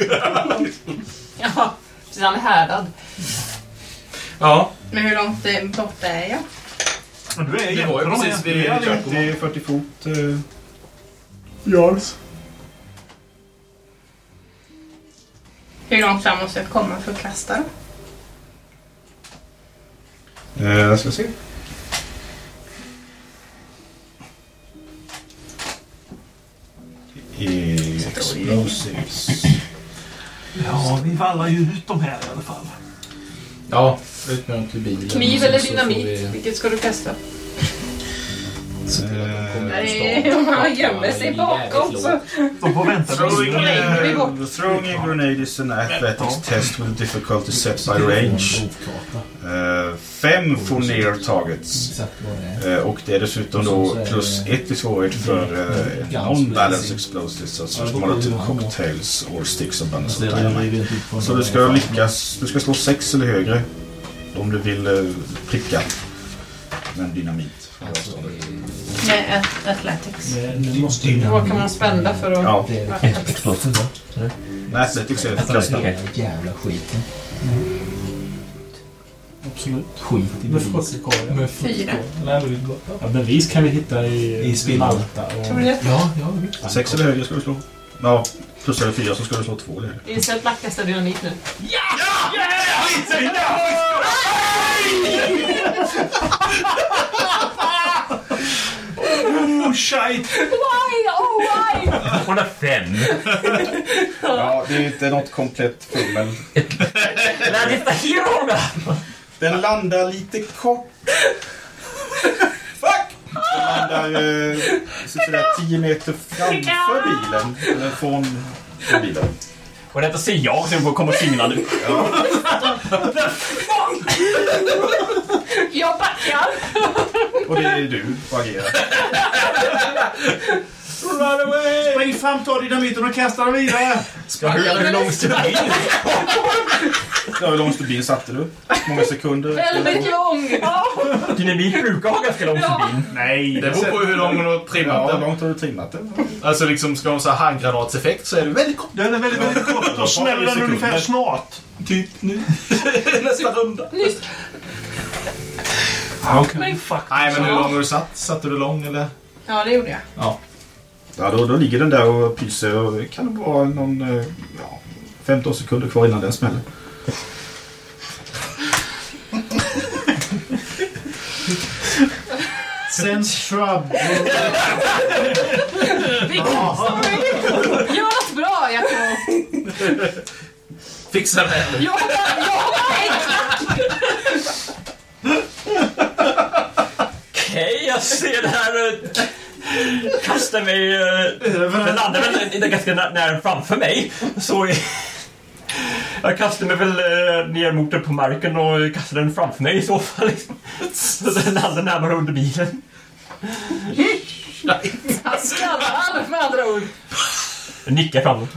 Ja, precis. Han är härdad. Ja, Men hur långt eh, borta är jag? Men du är det var ju precis dem vid. Giacomo. 30, 40 fot. eh, Yards. Hur långt fram måste jag komma för att kasta då? Eh, Jag ska se. Explosives. Ja, vi vallar ju ut de här i alla fall. ja ut med dem till bilen. Kniv eller dynamit? vi- Vilket ska du kasta? se till att de kommer Nej, till stan. man gömmer sig bakom så... De får vänta på Throwing, Grenade, vi går. uh, throwing a grenade is an athletics test with a difficulty set by range. Eh, fem får ner targets. Exakt vad det är. Eh, och det är dessutom då plus ett i svårighet för non-balance explosives. Alltså molotov cocktails or sticks of balance of dynamite. Så du ska lyckas, du ska slå sex eller högre om du vill eh, pricka med en dynamit. Nej, at- Athletics. Nu måste ju... Vad kan man spända för att... Ja, Explosive då? nej, athletics är Alltså, kasta. jävla skiten. Absolut. Skit i Med bevis. Med Fyra. Ja, bevis kan vi hitta i, I. Malta. Tror du Och... det? Ja, ja. Sex eller högre ska du slå. Ja, plus eller fyra så ska du slå två eller högre. Inser att Black kastar dynamit nu. Oh, shit! Why? Oh why? Hon har fem. Ja, det är inte något komplett fummel. Hero Den landar lite kort. Den landar eh, så sådär 10 meter framför bilen. Eller från, från bilen. Och detta ser jag som får komma singlande. Jag backar. Och det är du som agerar. Spring fram, ta dynamiten och kasta den vidare. Hur, hur långt ska vi? Ja, hur långt stubin satte du? Hur många sekunder? Väldigt lång. Dynamit brukar ha ganska lång stubin. Nej, Det beror på hur lång hon har trimmat Ja, hur den. långt har du trimmat den? Alltså liksom, ska de ha handgranatseffekt så är det väldigt kort. Den är väldigt, väldigt kort. Då smäller den ungefär snart. Typ nu. Nästa runda. Men fuck. Nej, men hur lång har du satt? Satte du lång eller? Ja, det gjorde jag. Ja, då, då ligger den där och pyser och kan det vara någon eh, ja, 15 sekunder kvar innan den smäller. Sense shrub. Vilken story. Gör något bra, Jakob. Fixa det. Jag har jag har Okej, jag ser det här. eh, Kastar mig... eh, Den den är ganska nä- nära framför mig. Så... Jag kastar mig väl eh, ner mot den på marken och kastar den framför mig i så fall. liksom. Så den landar närmare under bilen. Han skallar med andra ord. Jag nickar framåt.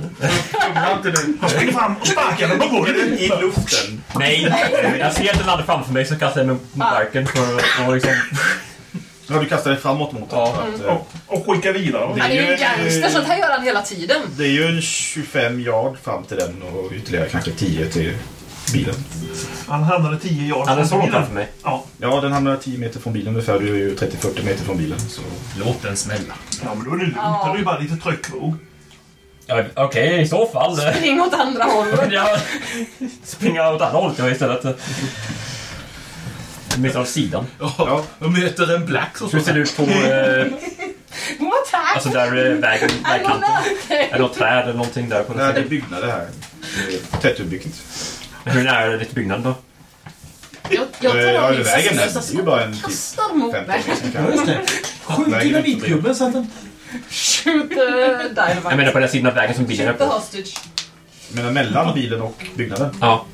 Han springer fram och sparkar den på golvet. I luften. Nej, jag ser att den landar framför mig så kastar jag mig mot marken för att och liksom... Ja, du kastar dig framåt mot den. Ja. att, eh, Och, och skickar vidare. Det är ju en gangster eh, så det här gör han hela tiden. Det är ju en 25 yard fram till den och ytterligare kanske 10 till bilen. Han hamnade 10 yard Han är så från långt bilen. framför mig. Ja. Ja, den hamnar 10 meter från bilen ungefär. Du är ju 30-40 meter från bilen. Så. Låt den smälla. ja, men då är det lugnt. Ja. Det är ju bara lite tryckvåg. Ja, Okej, i så fall. eh, Spring åt andra hållet. Jag springer åt andra hållet jag istället. Mer åt sidan. Ja. Jag möter en black och så. Hur ser det ut på... Eh, What happened? alltså där eh, vägen, vägkanten? Är det något träd eller någonting där? På Nej, det är den byggnader här. Det är. Hur nära är det till byggnaden då? Jag, jag Eh, tar ja, av min vägen där, sista det är ju bara en typ kastar mot 15 mig. meter Ja, just det. Skjut Vägen dynamitgubben så att den... Shoot the Jag dynamite. menar på den sidan av vägen som bilen är Shoot the på. hostage. Men mellan bilen och byggnaden. Ja.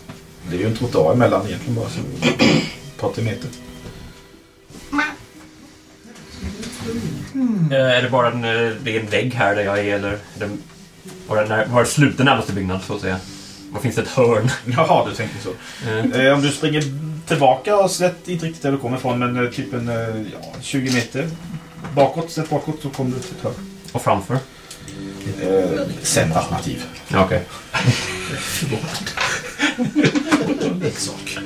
Det är ju en trottoar emellan egentligen bara. Så ett par tre meter. Eh, Är det bara en eh, ren vägg här där jag är eller? är det- Var det när- var det slut den närmaste byggnaden så att säga? Var finns det ett hörn? Jaha, du tänker så. Eh, Eh, om du springer tillbaka och slätt inte riktigt där du kommer ifrån men typ en ja, 20 meter bakåt, slätt bakåt så kommer du till ett hörn. Och framför? Eh, sämre alternativ. Okej. Leksak.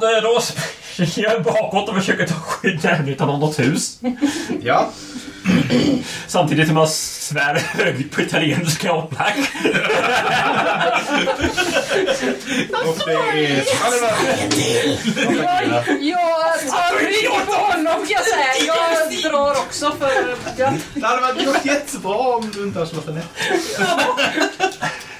Ja, då springer jag bakåt och försöker ta skydd närheten av något hus. Ja, Samtidigt som jag svär högt på italienska och tack. och det är... Ja, det var... Jag tar rygg på honom kan jag säga. Jag drar också för... Jag, Det hade varit jättebra om du inte hade slått en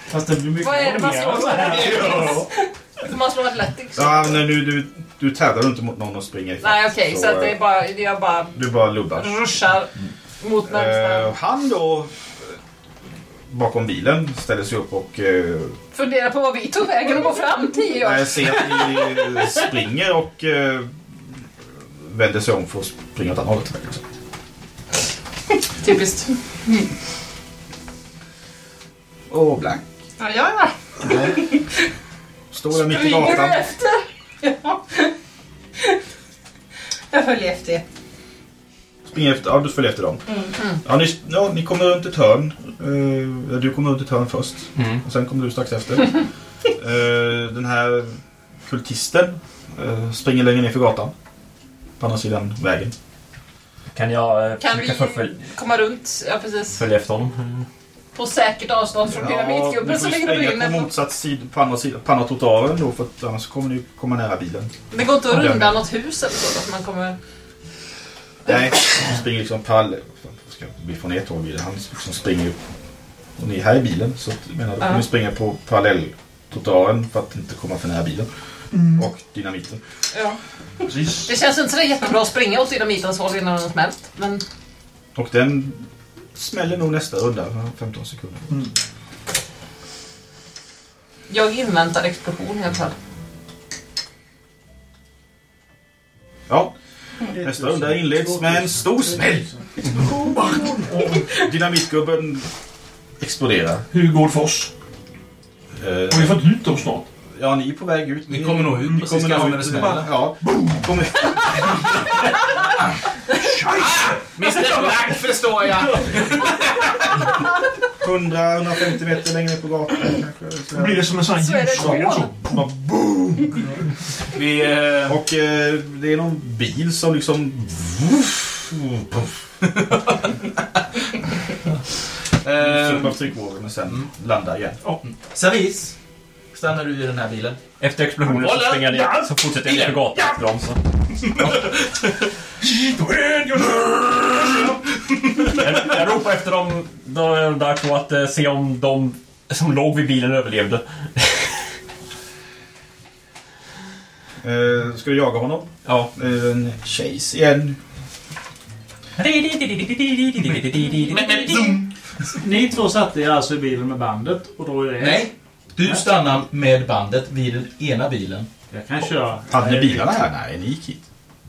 Fast det blir mycket vad är det man slår? Får man slå athletics? Ja, men du, du, du tävlar inte mot någon och springer ifatt. Nej okej, så att det är eh, bara... Jag bara Du bara lubbar. ruschar mot närmsta. Eh, han då eh, bakom bilen ställer sig upp och eh, Funderar på vad vi tog vägen och går fram tio år. jag ser att ni springer och eh, vänder sig om för att springa åt andra hållet. Typiskt. Och blank. Ja, ja, ja. Står där mitt i Springer du efter? ja. Jag följer efter. Springer efter, ja, du följer efter dem. Ja, ni, ja, ni kommer runt ett hörn. Eh, du kommer runt ett hörn först. Mm. Och sen kommer du strax efter. Eh, den här kultisten eh, springer längre ner för gatan. På andra sidan vägen. Kan jag eh, Kan försöka vi komma runt? Ja precis. följa efter honom? Mm. På säkert avstånd från får ligger och springa brinner. på motsatt sida, på andra sidan, på andra trottoaren då för att annars kommer ni komma nära bilen. Det går inte att runda något hus eller så? Att man kommer... Nej, du springer liksom parallellt. Ska vi få ner tåget? Han liksom springer upp. Och ni är här i bilen så att, jag menar, då kommer Ja. ni springa på parallelltrottoaren för att inte komma för nära bilen. Och dynamiten. Ja. Precis. Det känns inte så jättebra att springa åt dynamitens håll innan den har smält. Men Och den smäller nog nästa runda, 15 sekunder. jag inväntar explosion alla fall. Ja, nästa runda inleds med en stor smäll. Dynamitgubben exploderar. Hur går Fors? Eh, Har vi fått ut dem snart? Ja, ni är på väg ut. Ni kommer nog ut Ni kommer nog ut. Ja. Kommer... Mr Black förstår jag! 100-150 meter längre på gatan kanske. Då blir det som en sån Så är här det så. Bara boom! Vi... Eh, Och eh, det är någon bil som liksom... eh, Super tryckvågen men sen landar igen. Service. Stannar du i den här bilen? Efter explosionen så springer jag ner, så fortsätter jag ner för gatan dem. Så. Jag, jag ropar efter dem då- där på att eh, se om de som låg vid bilen överlevde. Eh, ska du jaga honom? Ja. Eh, en chase igen. Ni två satte er alltså i bilen med bandet och då är det... Nej. Du stannar med bandet vid den ena bilen. Jag kan köra. Hade ni bilarna här? Nej, ni gick hit.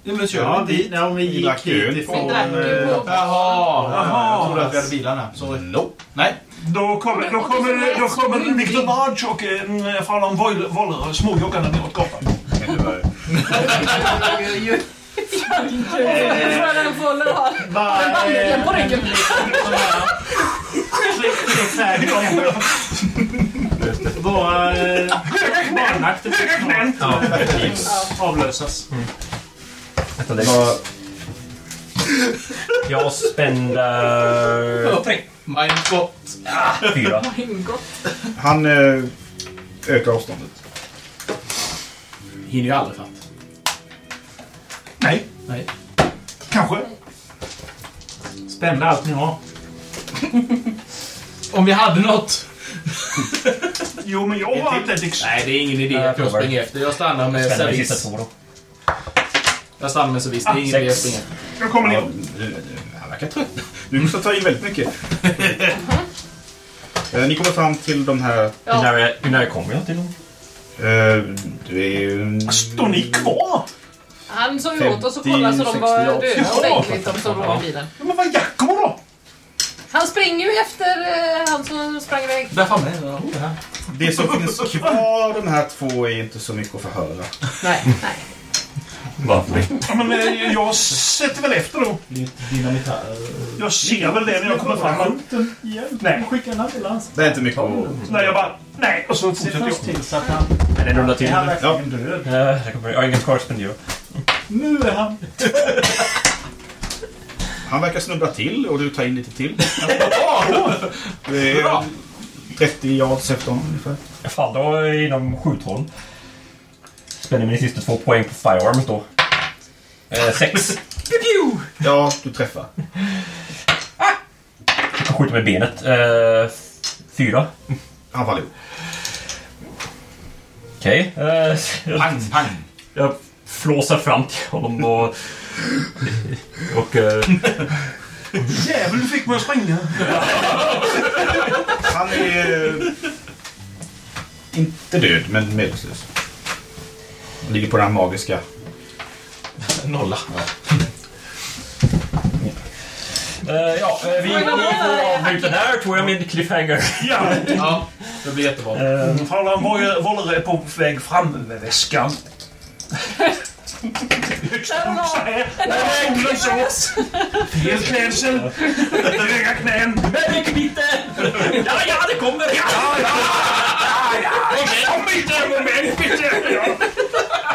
Ja, men kör Ja, dit. vi, ja, vi gick drack hit ifrån... Eh, Jaha, Jaha. jag trodde att vi hade bilarna. Sorry. Nope. Nej. Då kommer, då kommer, då kommer Victor Marge och en Farlan Vollere småjoggande neråt gatan. För den fuller har en bandegen på ryggen. Våra eh, barnvakter Ja, avlösas. Vänta, det var... Jag spände... Mein Gott. Fyra. Han eh, ökar avståndet. Hinner ju aldrig fatt. Nej, Nej. kanske. Spände allt ni har. Om vi hade något. Jo, men jag har Athletics. Nej, det är ingen idé Jag att jag springer efter. Jag stannar med servis. Jag stannar med servis. Det är ingen idé att springa. Jag kommer Ja, ner. du- Han verkar trött. Du måste ta in väldigt mycket. Eh, Ni kommer fram till de här... Hur Ja. nära, hur nära kommer jag till dem? Eh, det är ju... Står ni kvar? Han såg ju åt oss och kollade så de var 50, döda 60 ordentligt. De stod Ja. i bilen. Men vad Jakob då? Han springer ju efter eh, han som sprang iväg. Där framme. Ja. Det som finns kvar de här två är inte så mycket att förhöra. Nej, nej. Varför? Ja, men eh, jag sätter väl efter då. Dynamitär. Jag ser väl det när jag kommer fram. Nej. Skicka en ambulans. Det är inte mycket att... Nej, jag bara... Nej, och så Se fortsätter först jag. till så att han... Är det en runda till? Är han verkligen död? Ja, jag kommer- jag har ingen kvar att spendera. Nu är han... Han verkar snubbla till och du tar in lite till. Det är 30 yards efter honom ungefär. Jag fall då inom skjuthåll. Spänner mina sista två poäng på firearms då. Eh, sex. Ja, du träffar. Jag skjuter med benet. Eh, fyra. Han faller ihop. Okej. Eh, jag- Pang, pang. jag flåsar fram till honom och... och... Eh, Jävel, du fick mig att springa. Han är... eh, Inte död, men medvetslös. Han ligger på den här magiska... Nolla. eh, ja, eh, vi, får avbryta där tror jag med cliffhanger. Ja, Ja, det blir jättebra. Eh, Farlan Vollere är på väg fram med väskan. Högst Fel klädsel. Höga knän. Medic-bitte! Ja, ja, det kommer! Ja, ja, ja, ja. moment, bitte! Moment, bitte! bra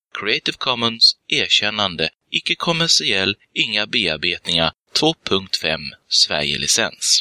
Creative Commons erkännande, icke-kommersiell, inga bearbetningar 2.5 Sverige-licens.